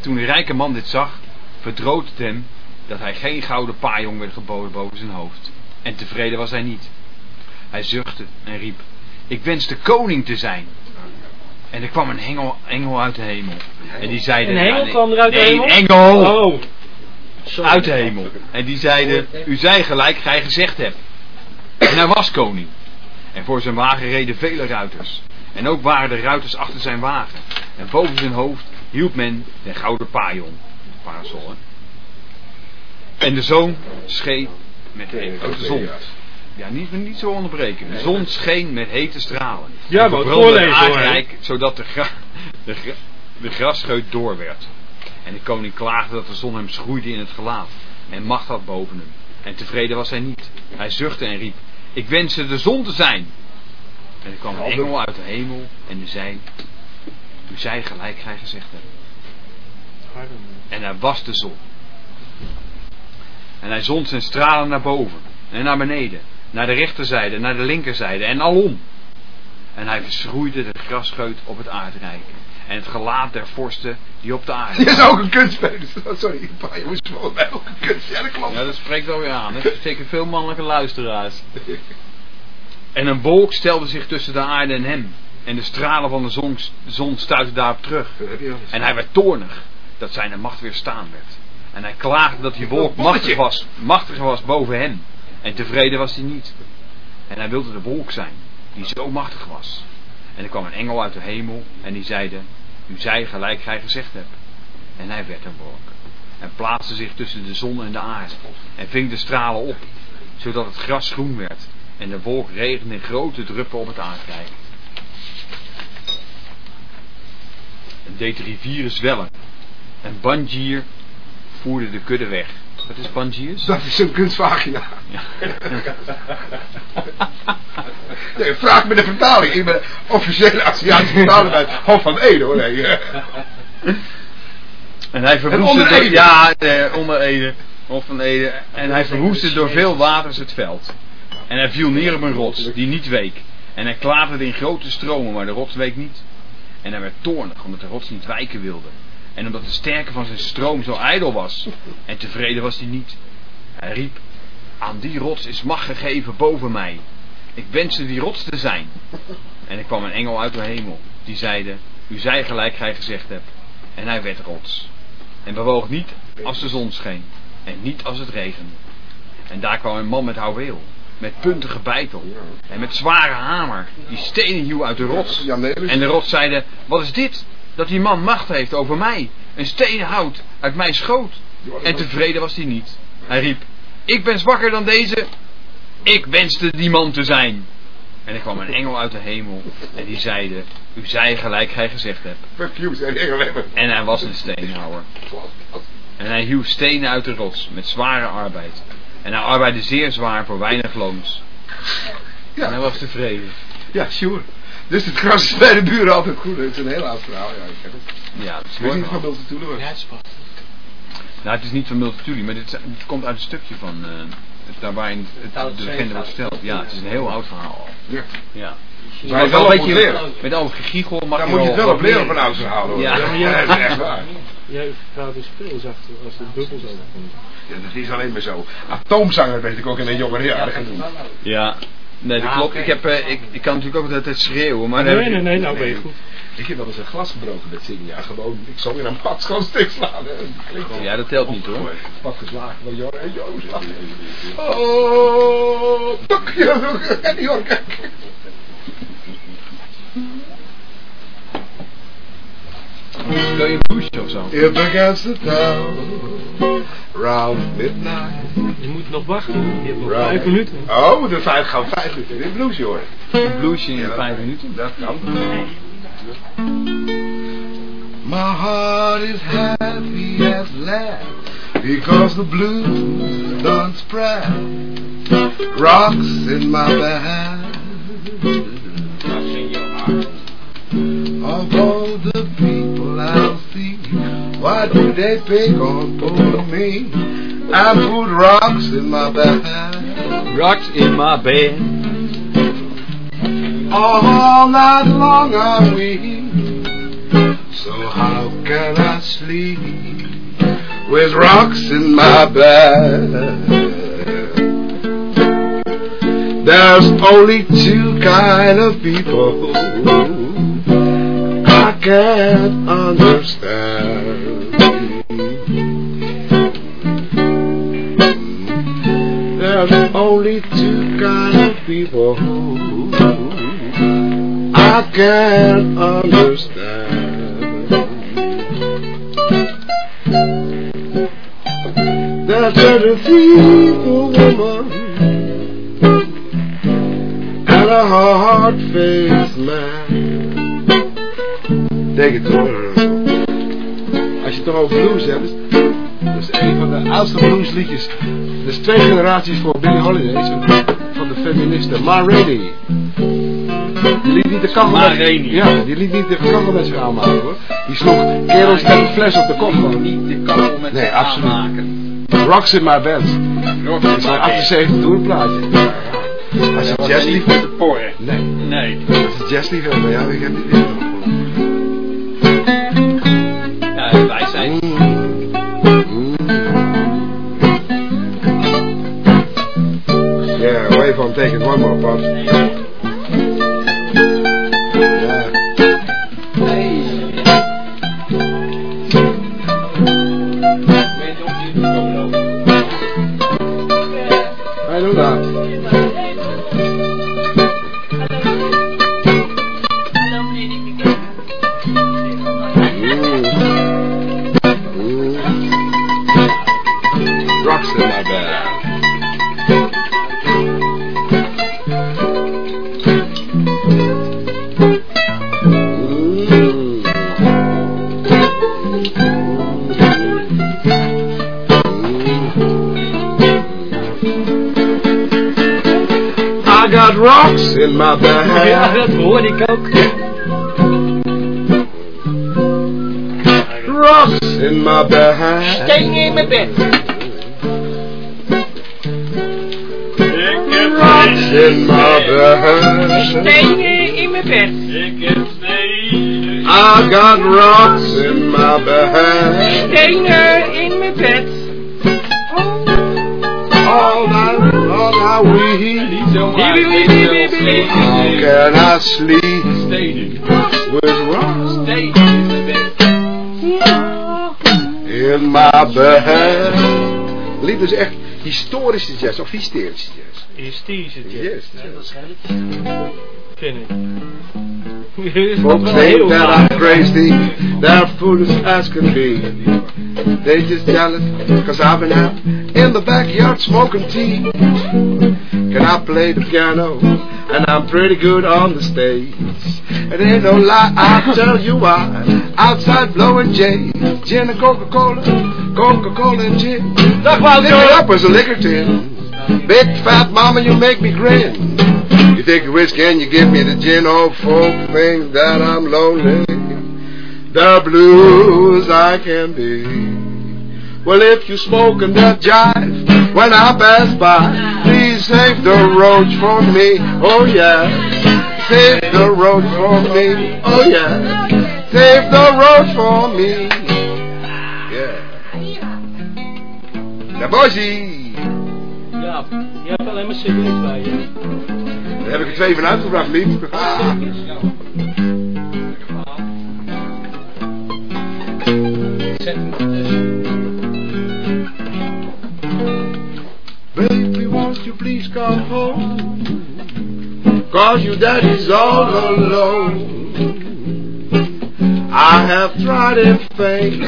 toen de rijke man dit zag, verdroot het hem dat hij geen gouden pajong werd geboden boven zijn hoofd. En tevreden was hij niet. Hij zuchtte en riep, ik wens de koning te zijn. En er kwam een engel, engel uit de hemel. En die zeide... Een engel nee, kwam er uit de nee, hemel? een engel! Oh. Sorry. uit de hemel. En die zeiden, u zei gelijk, gij gezegd hebt. En hij was koning. En voor zijn wagen reden vele ruiters. En ook waren de ruiters achter zijn wagen. En boven zijn hoofd hield men de gouden pajong. Parasol, hè. En de zoon scheen met oh, de zon. Ja, niet, niet zo onderbreken. De zon scheen met hete stralen. Ja, maar voorlezen, hoor, zodat de, gra, de, gra- de grasscheut door werd. En de koning klaagde dat de zon hem schroeide in het gelaat. En macht had boven hem. En tevreden was hij niet. Hij zuchtte en riep, ik wenste de zon te zijn. En er kwam een engel uit de hemel en die zei, u zei gelijk gij gezegd hebt. En hij was de zon. En hij zond zijn stralen naar boven en naar beneden, naar de rechterzijde, naar de linkerzijde en alom. En hij verschroeide de grasscheut op het aardrijk en het gelaat der vorsten die op de aarde Die is ook een kunstspeler. Sorry, paar jongens volgens mij ook een kunst. Ja, dat klopt. Ja, dat spreekt wel weer aan. Hè? Zeker veel mannelijke luisteraars. En een wolk stelde zich tussen de aarde en hem. En de stralen van de zon, de zon stuitten daarop terug. En hij werd toornig dat zijn macht weerstaan werd. En hij klaagde dat die wolk machtig was, machtiger was boven hem. En tevreden was hij niet. En hij wilde de wolk zijn, die zo machtig was. En er kwam een engel uit de hemel en die zeide, u zei gelijk gij gezegd hebt. En hij werd een wolk. En plaatste zich tussen de zon en de aarde. En ving de stralen op, zodat het gras groen werd. En de wolk regende in grote druppen op het aardrijk. En deed de rivieren zwellen. En Banjir voerde de kudde weg. Wat is Banjirs? Dat is een kunstvagina. Ja. Nee, vraag me de vertaling. Ik ben officiële Aziatische vertaler bij het Hof van Ede hoor. Nee. En hij verwoestte door, ja, eh, onder Ede, Hof van Ede. En hij verwoestte door veel waters het veld. En hij viel neer op een rots die niet week. En hij klaterde in grote stromen, maar de rots week niet. En hij werd toornig omdat de rots niet wijken wilde. En omdat de sterke van zijn stroom zo ijdel was. En tevreden was hij niet. Hij riep, aan die rots is macht gegeven boven mij. Ik wenste die rots te zijn. En er kwam een engel uit de hemel. Die zeide, u zei gelijk gij gezegd hebt. En hij werd rots. En bewoog niet als de zon scheen. En niet als het regende. En daar kwam een man met houweel. Met puntige bijtel. En met zware hamer. Die stenen hieuw uit de rots. En de rots zeide, wat is dit? Dat die man macht heeft over mij. Een stenen hout uit mijn schoot. En tevreden was hij niet. Hij riep, ik ben zwakker dan deze. Ik wenste die man te zijn. En er kwam een engel uit de hemel. En die zeide, u zei gelijk gij gezegd hebt. En hij was een steenhouwer. En hij hieuw stenen uit de rots met zware arbeid. En hij arbeidde zeer zwaar voor weinig loons. Ja. En hij was tevreden. Ja, sure. Dus het gras is bij de buren altijd goed. Het is een heel oud verhaal. Ja, ik heb het. Ja, dat is mooi niet van. Multatuli, maar... Ja, het is prachtig. Nou, het is niet van Multatuli, maar dit, is- het komt uit een stukje van, eh, het, daar waarin het, de legende wordt verteld. Ja, het is een heel oud verhaal al. Ja. Ja. Maar je wel een op beetje leren. met al het gegiegel mag Daar moet je het wel op leren van oud verhaal hoor. Ja. Ja, dat is echt waar. Jij gaat dus veel zachter als de bubbels overkomen. Ja, dat is alleen maar zo. Atoomzanger weet ik ook in een jongere jaren doen. Ja. Nee, dat Ja, klopt. oké. Ik, heb, eh, ik, ik kan natuurlijk ook de hele tijd schreeuwen, maar... Nee, nee, nee, nou ben je goed. Ik heb wel eens een glas gebroken met zingen. Ja, gewoon. Ik zong in een pad gewoon stuk slaan. Ja, dat telt niet hoor. Pad geslagen van Jor en Joost. Oh, die hoor, kijk. Speel je een bluesje of zo? If against the town, round midnight. Je moet nog wachten. Je hebt nog round- vijf minuten. Oh, de vijf gaan vijf minuten in blues, hoor. Een bluesje in Ja, vijf minuten? Dat kan. My heart is happy as laugh because the blues done spread. Rocks in my bag. Of all the people I'll see, why do they pick on poor me? I put rocks in my bed. Rocks in my bed. All night long I weep. So how can I sleep with rocks in my bed? There's only two kind of people I can't understand. There's only two kind of people I can't understand. There's a feeble woman 1990. Als je het over blues hebt, dat is een van de oudste bluesliedjes. Dat is twee generaties voor Billie Holiday, van de feministen. Ma Rainey. Die liet niet de kachel met, ja, die liet niet de kachel met zich aanmaken hoor. Die sloeg kerels en een fles op de kop. Man. Niet de kachel met nee, aanmaken. Rocks in my bed. Dat is mijn 78 toerplaatje. Als je jazz lief de. Nee. Nee. Als je jazz lief ja, ik niet above rocks in my bag. Stenen in mijn bed. All night long I weep. How can I sleep with rocks in my bag? Lied is echt historische jazz of hysterische jazz. Hysterische jazz. Yes. Vind ik. Folks think that I'm crazy, they're foolish as can be. They just jealous, cause I've been out in the backyard smoking tea. Can I play the piano? And I'm pretty good on the stage. It ain't no lie, I'll tell you why. Outside blowing J, gin and Coca-Cola, Coca-Cola and gin. Lick it up as a liquor tin. Big fat mama, you make me grin. You take a whiskey and you give me the gin. Old folk think that I'm lonely. The blues I can be. Well, if you smoking that jive, when I pass by. Please save the roads for me, oh yeah. Save the road for me, oh yeah. Save oh, the road for me. Yeah. De Bossie. Ja, je hebt alleen maar cd's bij je. Heb ik er twee van uitgebracht, lief. Baby, won't you please come home? Cause your daddy's all alone. I have tried in vain,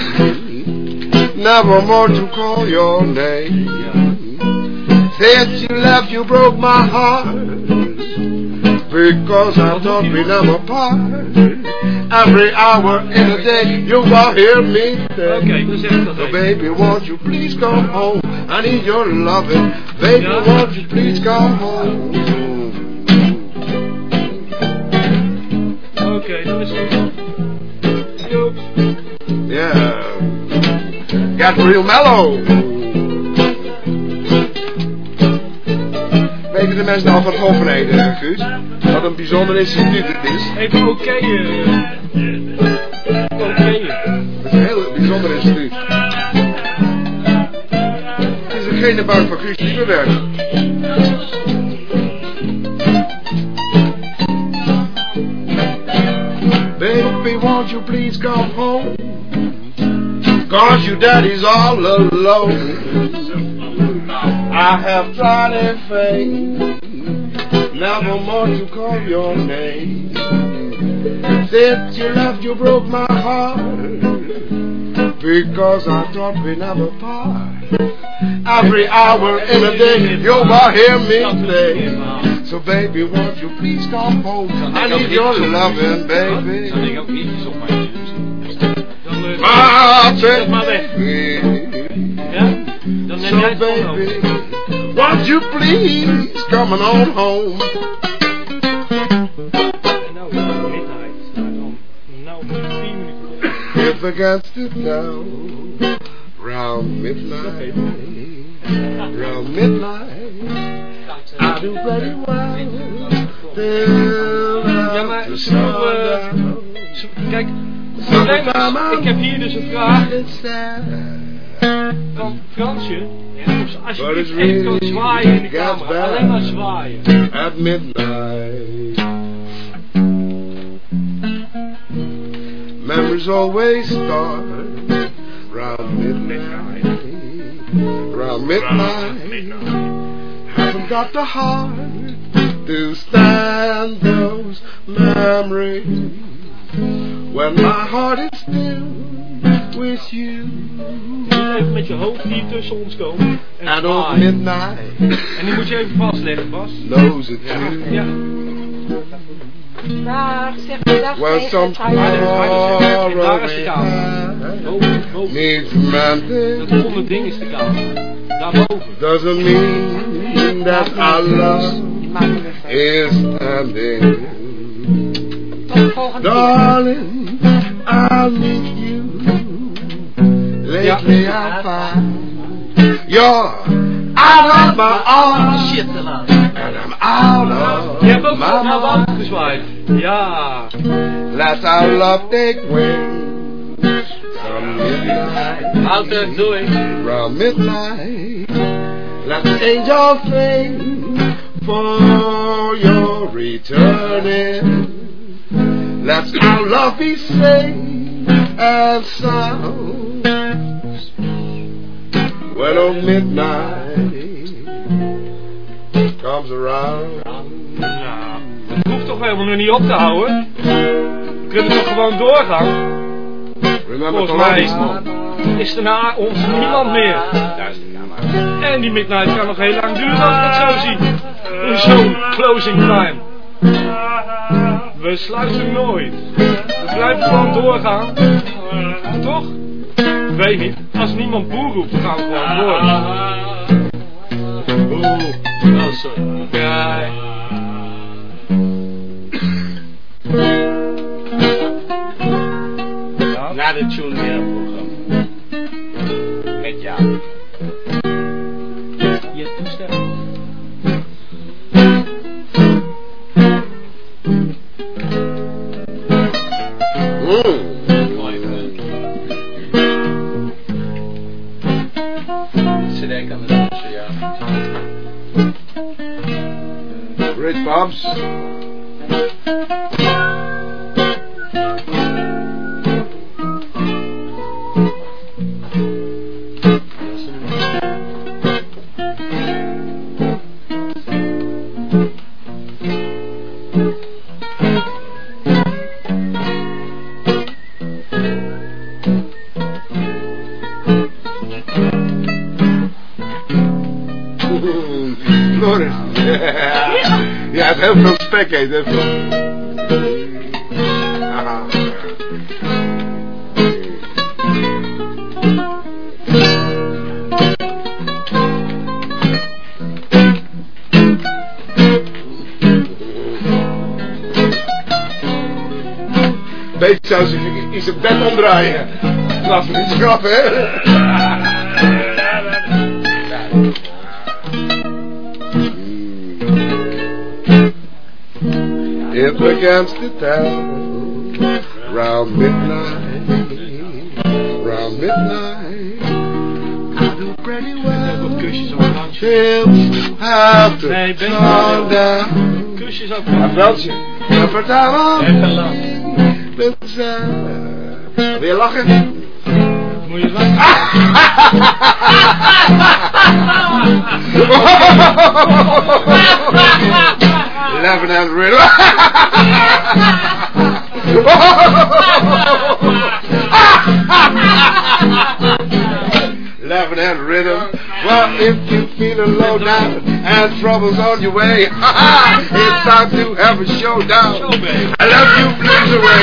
never more to call your name. Since you left, you broke my heart. Because I thought we never part. Every hour in the day, you will hear me say. Dat So even. baby, won't you please come home? I need your loving. Baby, won't you please come home? Oké, dan is goed. Yeah. Got real mellow. De mensen al van Hovenheden, Guus? Wat een bijzonder instituut het is. Even oké. Oké. Het is een heel bijzonder instituut. Het is een genenbank van Guus Lieberberg. Baby, won't you please come home? Cause your daddy's all alone. I have tried in vain, never more to call your name. Since you left, you broke my heart. Because I thought we never part. Every hour in a day, you will hear me say. So baby, won't you please come home? I need your loving, baby. Dan denk ik ook liedjes op mijn Dan zet het maar weg. baby. Ja? Dan neem So jij het gewoon over. baby, won't you please come on home? Nou, midnight. Nou, dan- nou, vier minuten. If against it now, round midnight, round midnight, I'll be ready well till Ja, maar the ze moet, sun eh, down. ze- Kijk, het probleem is, ik heb hier dus een vraag van Fransje. Ze alsjeblieft kan zwaaien in de. Alleen maar zwaaien. At midnight, memories always start round midnight. Round midnight, haven't got the heart to stand those memories. When my heart is still with you. Even met je hoofd hier tussen ons komen. En And midnight, En die moet je even vastleggen, Bas. knows it too. Ja. Dag, zeg maar dag. Well, some Daar is de kamer. have Boven, boven. needs Dat mending. ronde ding is de kamer. Daarboven. Doesn't mean that our love is standing. Tot de volgende keer. Darling, I need you. Lately I find you're out of my arms. Shit te laat. And I'm out of Je hebt ook my naar mind. boven gezwaaid. Ja. Let our love take wing. From midnight. Wouter, doei. Round midnight. Let the angels sing for your returning. Let our love be safe and sound. When on midnight comes around. Het hoeft toch helemaal nog niet op te houden? We kunnen toch gewoon doorgaan? Remember Volgens mij is er na ons niemand meer. En die midnight kan nog heel lang duren als ik het zo zie. Zo'n closing time. We sluiten nooit. We blijven gewoon doorgaan. Toch? Weet niet. Als niemand boer roept, dan gaan we gewoon door. Oeh. Lachen? Moet je het Laughing at riddle. Laughing at rhythm. Well, if you feeling low down and troubles on your way, it's time to have a showdown. I love you blues away.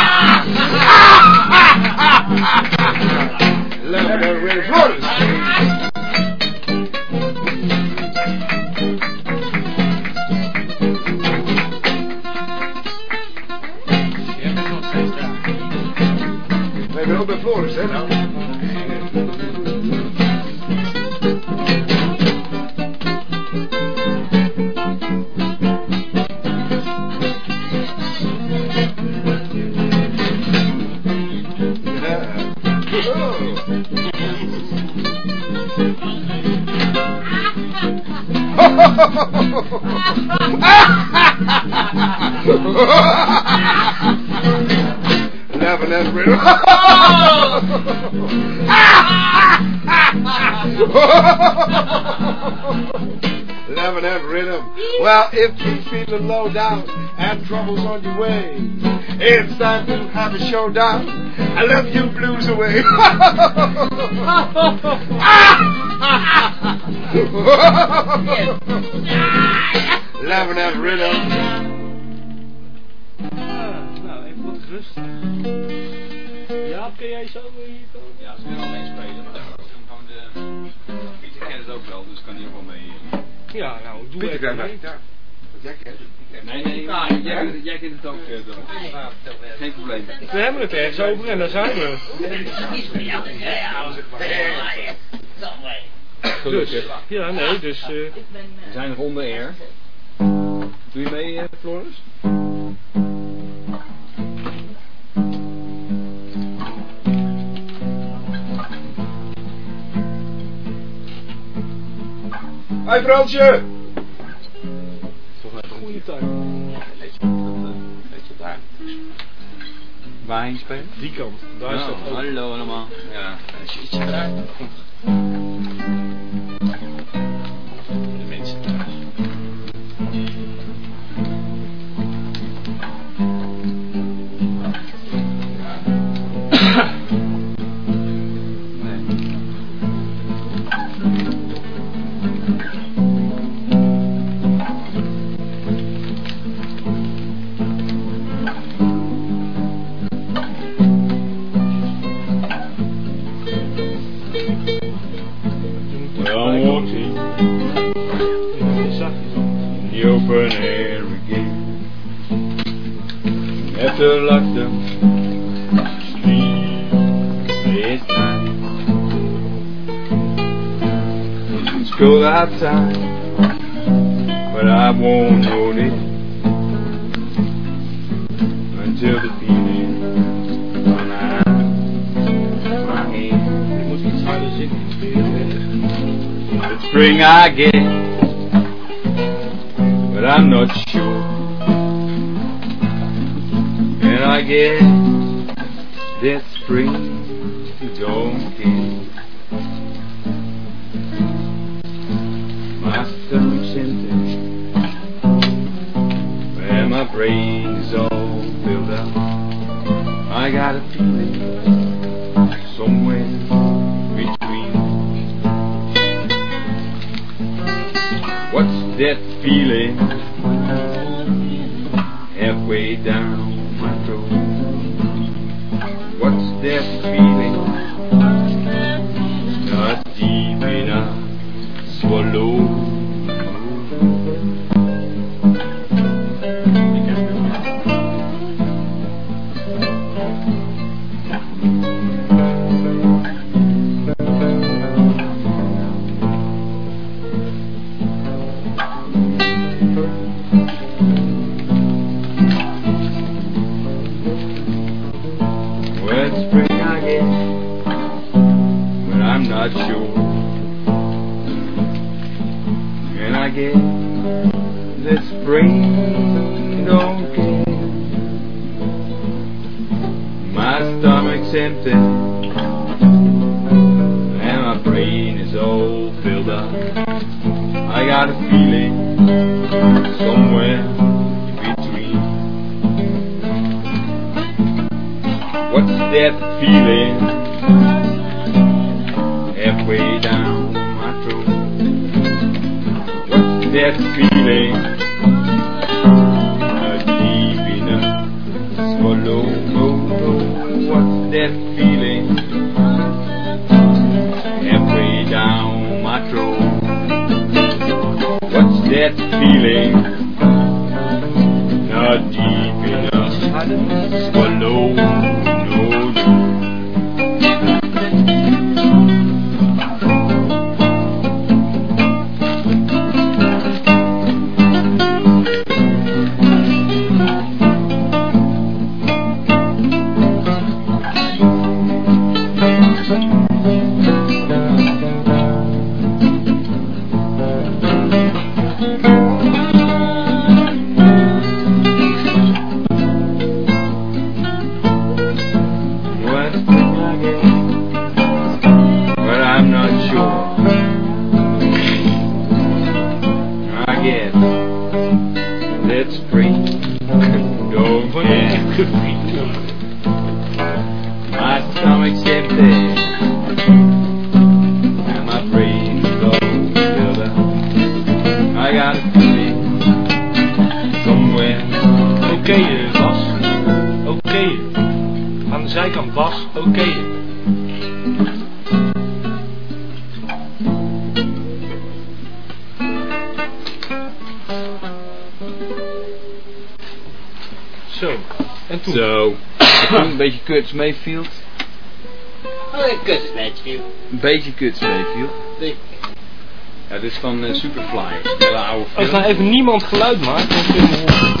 Laughing at riddle. Laughing at rhythm. Well, if you feeling low down and troubles on your way, it's time to have a showdown. I love you blues away. Laughing at rhythm. Kun jij zo hier komen? Ja, ze willen alleen spelen, maar ze doen gewoon de... Pieter kent het ook wel, dus kan hij ook wel mee. Ja, nou, doe Pieter even mee. jij kent. Nee, nee, jij, jij kent het ook, eh. Geen probleem. We hebben het ergens over en daar zijn we. Gelukkig. Ja, nee, dus... eh, We zijn ronde air. Doe je mee, eh, Floris? Hoi Fransje! Toch een goede tuin. Weet je, dat, eh, weet je daar. Waarheen spelen? Die kant. Daar is ook. hallo allemaal. Ja, als je komt could be done. Kuts Mayfield. Oh, Mayfield. Een beetje Kuts Mayfield. Nee. Ja, dit is van eh, Superfly. Een hele oude film. Als nou even niemand geluid maakt, dan kunnen we...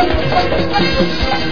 Thank you.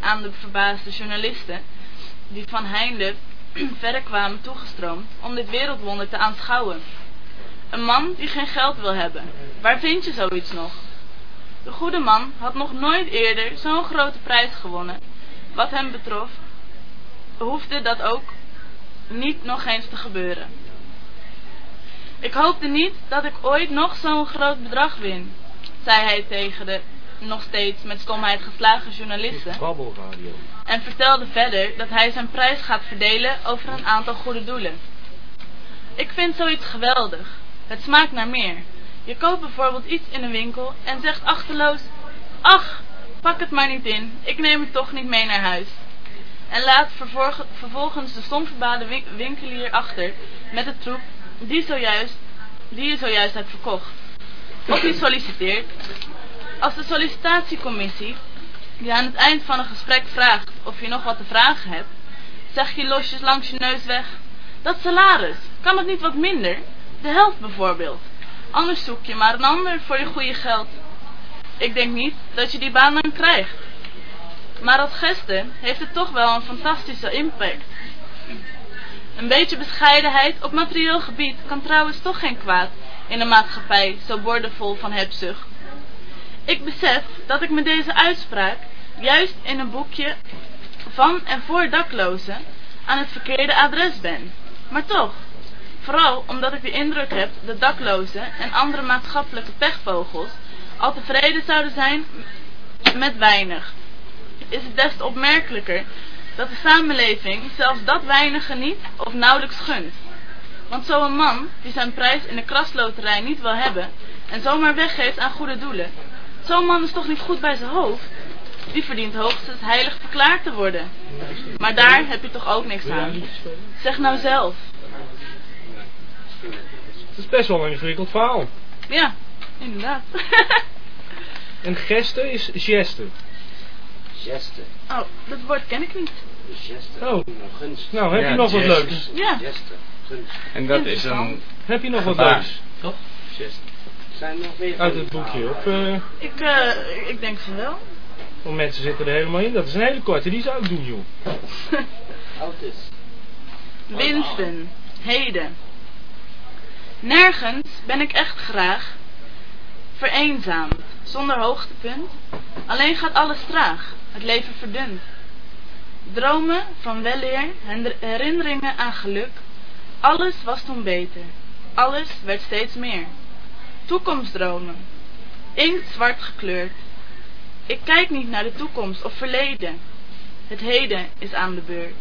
Aan de verbaasde journalisten, die van heinde verder kwamen toegestroomd om dit wereldwonder te aanschouwen. Een man die geen geld wil hebben. Waar vind je zoiets nog? De goede man had nog nooit eerder zo'n grote prijs gewonnen. Wat hem betrof, hoefde dat ook niet nog eens te gebeuren. Ik hoopte niet dat ik ooit nog zo'n groot bedrag win, zei hij tegen de nog steeds met stomheid geslagen journalisten. En vertelde verder dat hij zijn prijs gaat verdelen over een aantal goede doelen. Ik vind zoiets geweldig. Het smaakt naar meer. Je koopt bijvoorbeeld iets in een winkel en zegt achterloos: Ach, pak het maar niet in, ik neem het toch niet mee naar huis. En laat vervolg- vervolgens de stomverbaden win- winkelier achter met de troep die, zojuist, die je zojuist hebt verkocht. Of die solliciteert. Als de sollicitatiecommissie je aan het eind van een gesprek vraagt of je nog wat te vragen hebt, zeg je losjes langs je neus weg. Dat salaris, kan het niet wat minder? De helft bijvoorbeeld. Anders zoek je maar een ander voor je goede geld. Ik denk niet dat je die baan dan krijgt. Maar als gesten heeft het toch wel een fantastische impact. Een beetje bescheidenheid op materieel gebied kan trouwens toch geen kwaad in een maatschappij zo boordevol van hebzucht. Ik besef dat ik met deze uitspraak juist in een boekje van en voor daklozen aan het verkeerde adres ben. Maar toch, vooral omdat ik de indruk heb dat daklozen en andere maatschappelijke pechvogels al tevreden zouden zijn met weinig, is het des te opmerkelijker dat de samenleving zelfs dat weinige niet of nauwelijks gunt. Want zo'n man die zijn prijs in de krasloterij niet wil hebben en zomaar weggeeft aan goede doelen, zo'n man is toch niet goed bij zijn hoofd? Die verdient hoogstens heilig verklaard te worden. Maar daar heb je toch ook niks aan. Zeg nou zelf. Het is best wel een ingewikkeld verhaal. Ja, inderdaad. En gesten is geste. Geste. Oh, dat woord ken ik niet. Geste. Oh. Gunst. Nou, heb Ja, je nog wat geste. leuks? Ja. Geste. Gunst. En dat is een... Heb je nog wat leuks? Toch? Geste. Zijn er nog meer Uit het boekje. Of, eh, Ik, eh, ik denk van wel. want mensen zitten er helemaal in. Dat is een hele korte. Die zou ik doen, joh. Oud is. Winston, heden. Nergens ben ik echt graag vereenzaamd, zonder hoogtepunt. Alleen gaat alles traag, het leven verdunt. Dromen van weleer, herinneringen aan geluk. Alles was toen beter, alles werd steeds meer. Toekomstdromen, inktzwart gekleurd. Ik kijk niet naar de toekomst of verleden. Het heden is aan de beurt.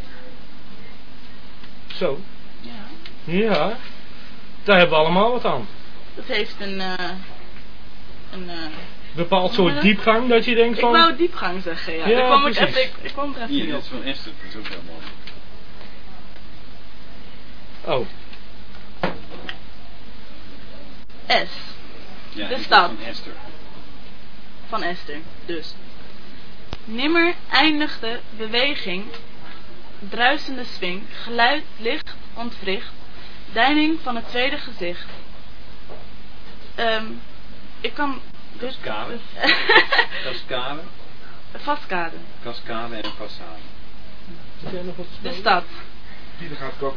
Zo. Ja. Ja. Daar hebben we allemaal wat aan. Dat heeft een, eh een eh, Bepaald Hoe noem soort diepgang dat je denkt ik van... wou diepgang zeggen, ja. Ja, ik, kwam ik, precies. even, ik, ik kwam er even Hier, is van Esther. Dat is ook heel mooi. Oh. S. Ja, De stad. van Esther. Van Esther, dus. Nimmer eindigde beweging, druisende swing, geluid, licht, ontwricht, deining van het tweede gezicht. Ehm, ik kan dus... Cascade. Cascade. Vastkaden. Cascade en façade. Heb jij nog wat te De stad.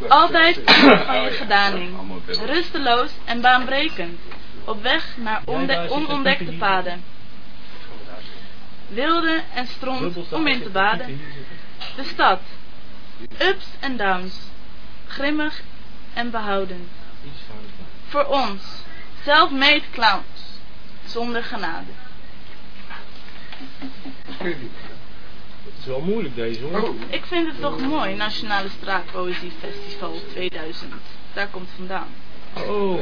Altijd van je ja. gedaning. Rusteloos en baanbrekend. Op weg naar onontdekte paden. Wilde en stront om in te baden. De stad. Ups en downs. Grimmig en behoudend. Fout. Voor ons. Self-made clowns. Zonder genade. Het is wel moeilijk deze hoor. Oh, Ik vind het toch mooi, Nationale Straatpoëzie Festival 2000. Daar komt het vandaan. Oh.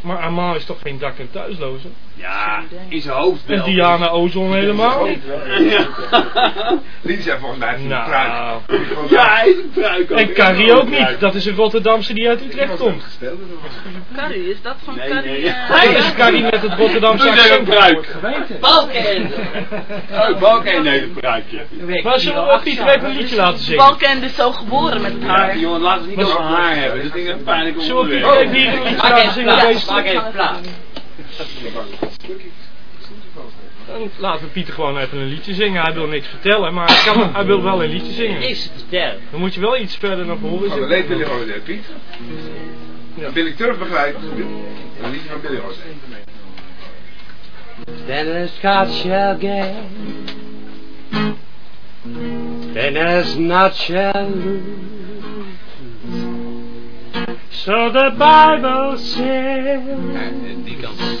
Maar Amal is toch geen dak- en thuisloze? Ja, in zijn hoofd wel. En Diana Ozon helemaal niet? Die zijn volgens mij een Nou. pruik. Ja, hij is een pruik ook. En Carrie ook niet. Dat is een Rotterdamse die uit Utrecht komt. Carrie, is dat van Nee, Carrie? nee. eh, Hij is Carrie met het Rotterdamse accent. pruik. Balken. Oh, Balken heeft een pruikje. Maar zullen we Pieter even een liedje laten zingen? Balken is zo geboren met het Ja, haar. jongen, laten we het niet over haar hebben. Dat is een pijnlijk Zullen we onderwerp. Even hier een liedje laten zingen op deze Maak even plaats. dan laten we Pieter gewoon even een liedje zingen. Hij wil niks vertellen, maar hij, kan, hij wil wel een liedje zingen. Niks te vertellen. Dan moet je wel iets verder naar voren zitten. leed Billy Holiday, Piet. Ja. Billy Turf begrijpt. Een liedje van Billy Holiday. Then Scott shall gain, then So the Bible says,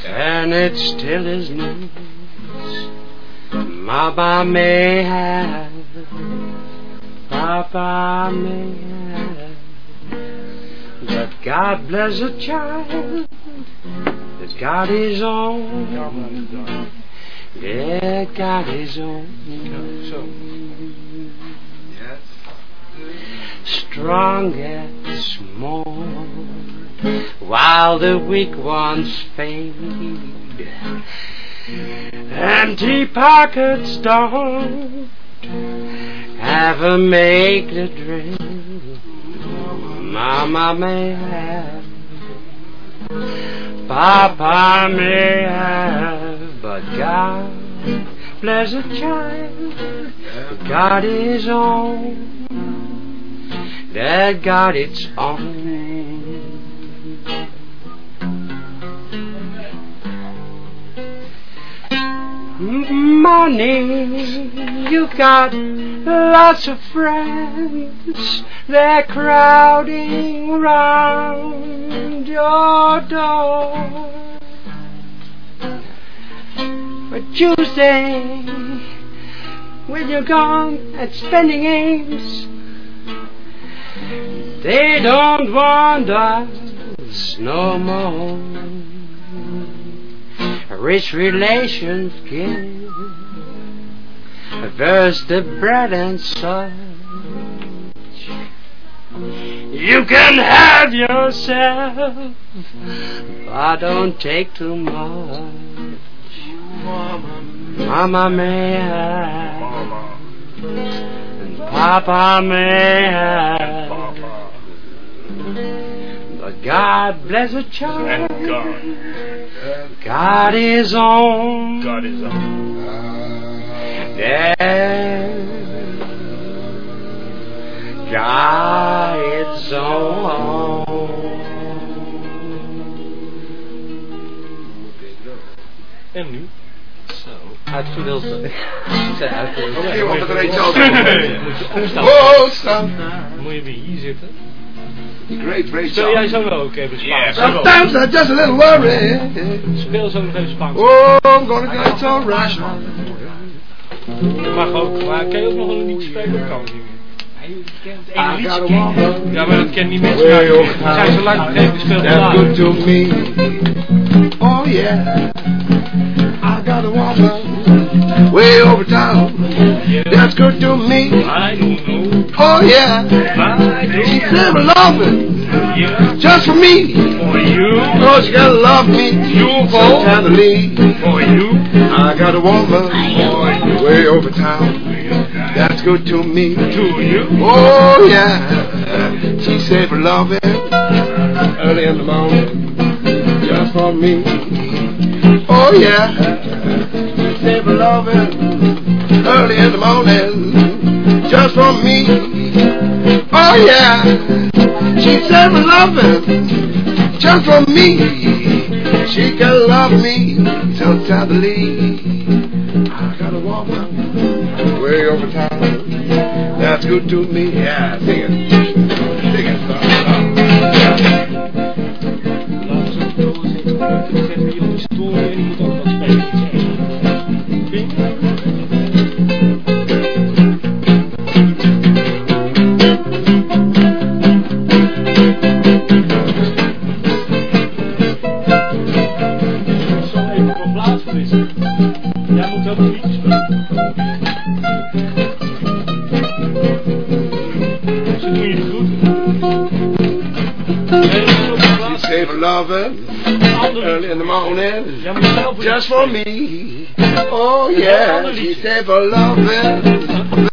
and it still is news. Mama may have, Papa may have, but God bless a child that's got his own. Yeah, got his own. Strong and small, while the weak ones fade. Empty pockets don't ever make the dream. Mama may have, Papa may have, but God bless a child got his own, that got its own. Money, you've got lots of friends, they're crowding round your door. But Tuesday, when you're gone and spending aims, they don't want us no more. Rich relations give verse the bread and such. You can have yourself, but don't take too much. Mama may have, and Papa may have, but God bless a child. And God. God is on. God is on. Yeah. God is on. En nu? Zo. Uitgewilde. Zijn uitgewilde. Oké, want er iets Nee, over. Moet je opstaan. Staan. Dan moet je weer hier zitten. Great, great Speel jij zo wel ook even Spaans? Sometimes I just a little worry. Speel zo nog even Spaans. Oh, I'm gonna get it alright. Dat mag ook, maar kan je ook nog een liedje spelen? Kan niet meer. I got a woman. Ja, maar dat kennen die mensen niet. Die zijn zo lang gegeven, speelt That's good to me. Oh yeah. I got a woman way over town. That's good to me. Oh yeah. She's never loving just for me. Oh, she gotta love me. Tenderly. For you. I got a woman way over town. That's good to me. To you. Oh yeah. She said for loving early in the morning just for me. Oh yeah. She said for loving early in the morning just for me. Oh yeah. She said for loving just for me. She can love me so tenderly. I got a woman way over town. That's good to me. Yeah, sing it. Sing it. Laten ze het doorzetten. Ik zeg weer jullie storen en die moet Liedje spelen. Ze doen dat for loving early in the morning just for me. Oh yeah. Said for loving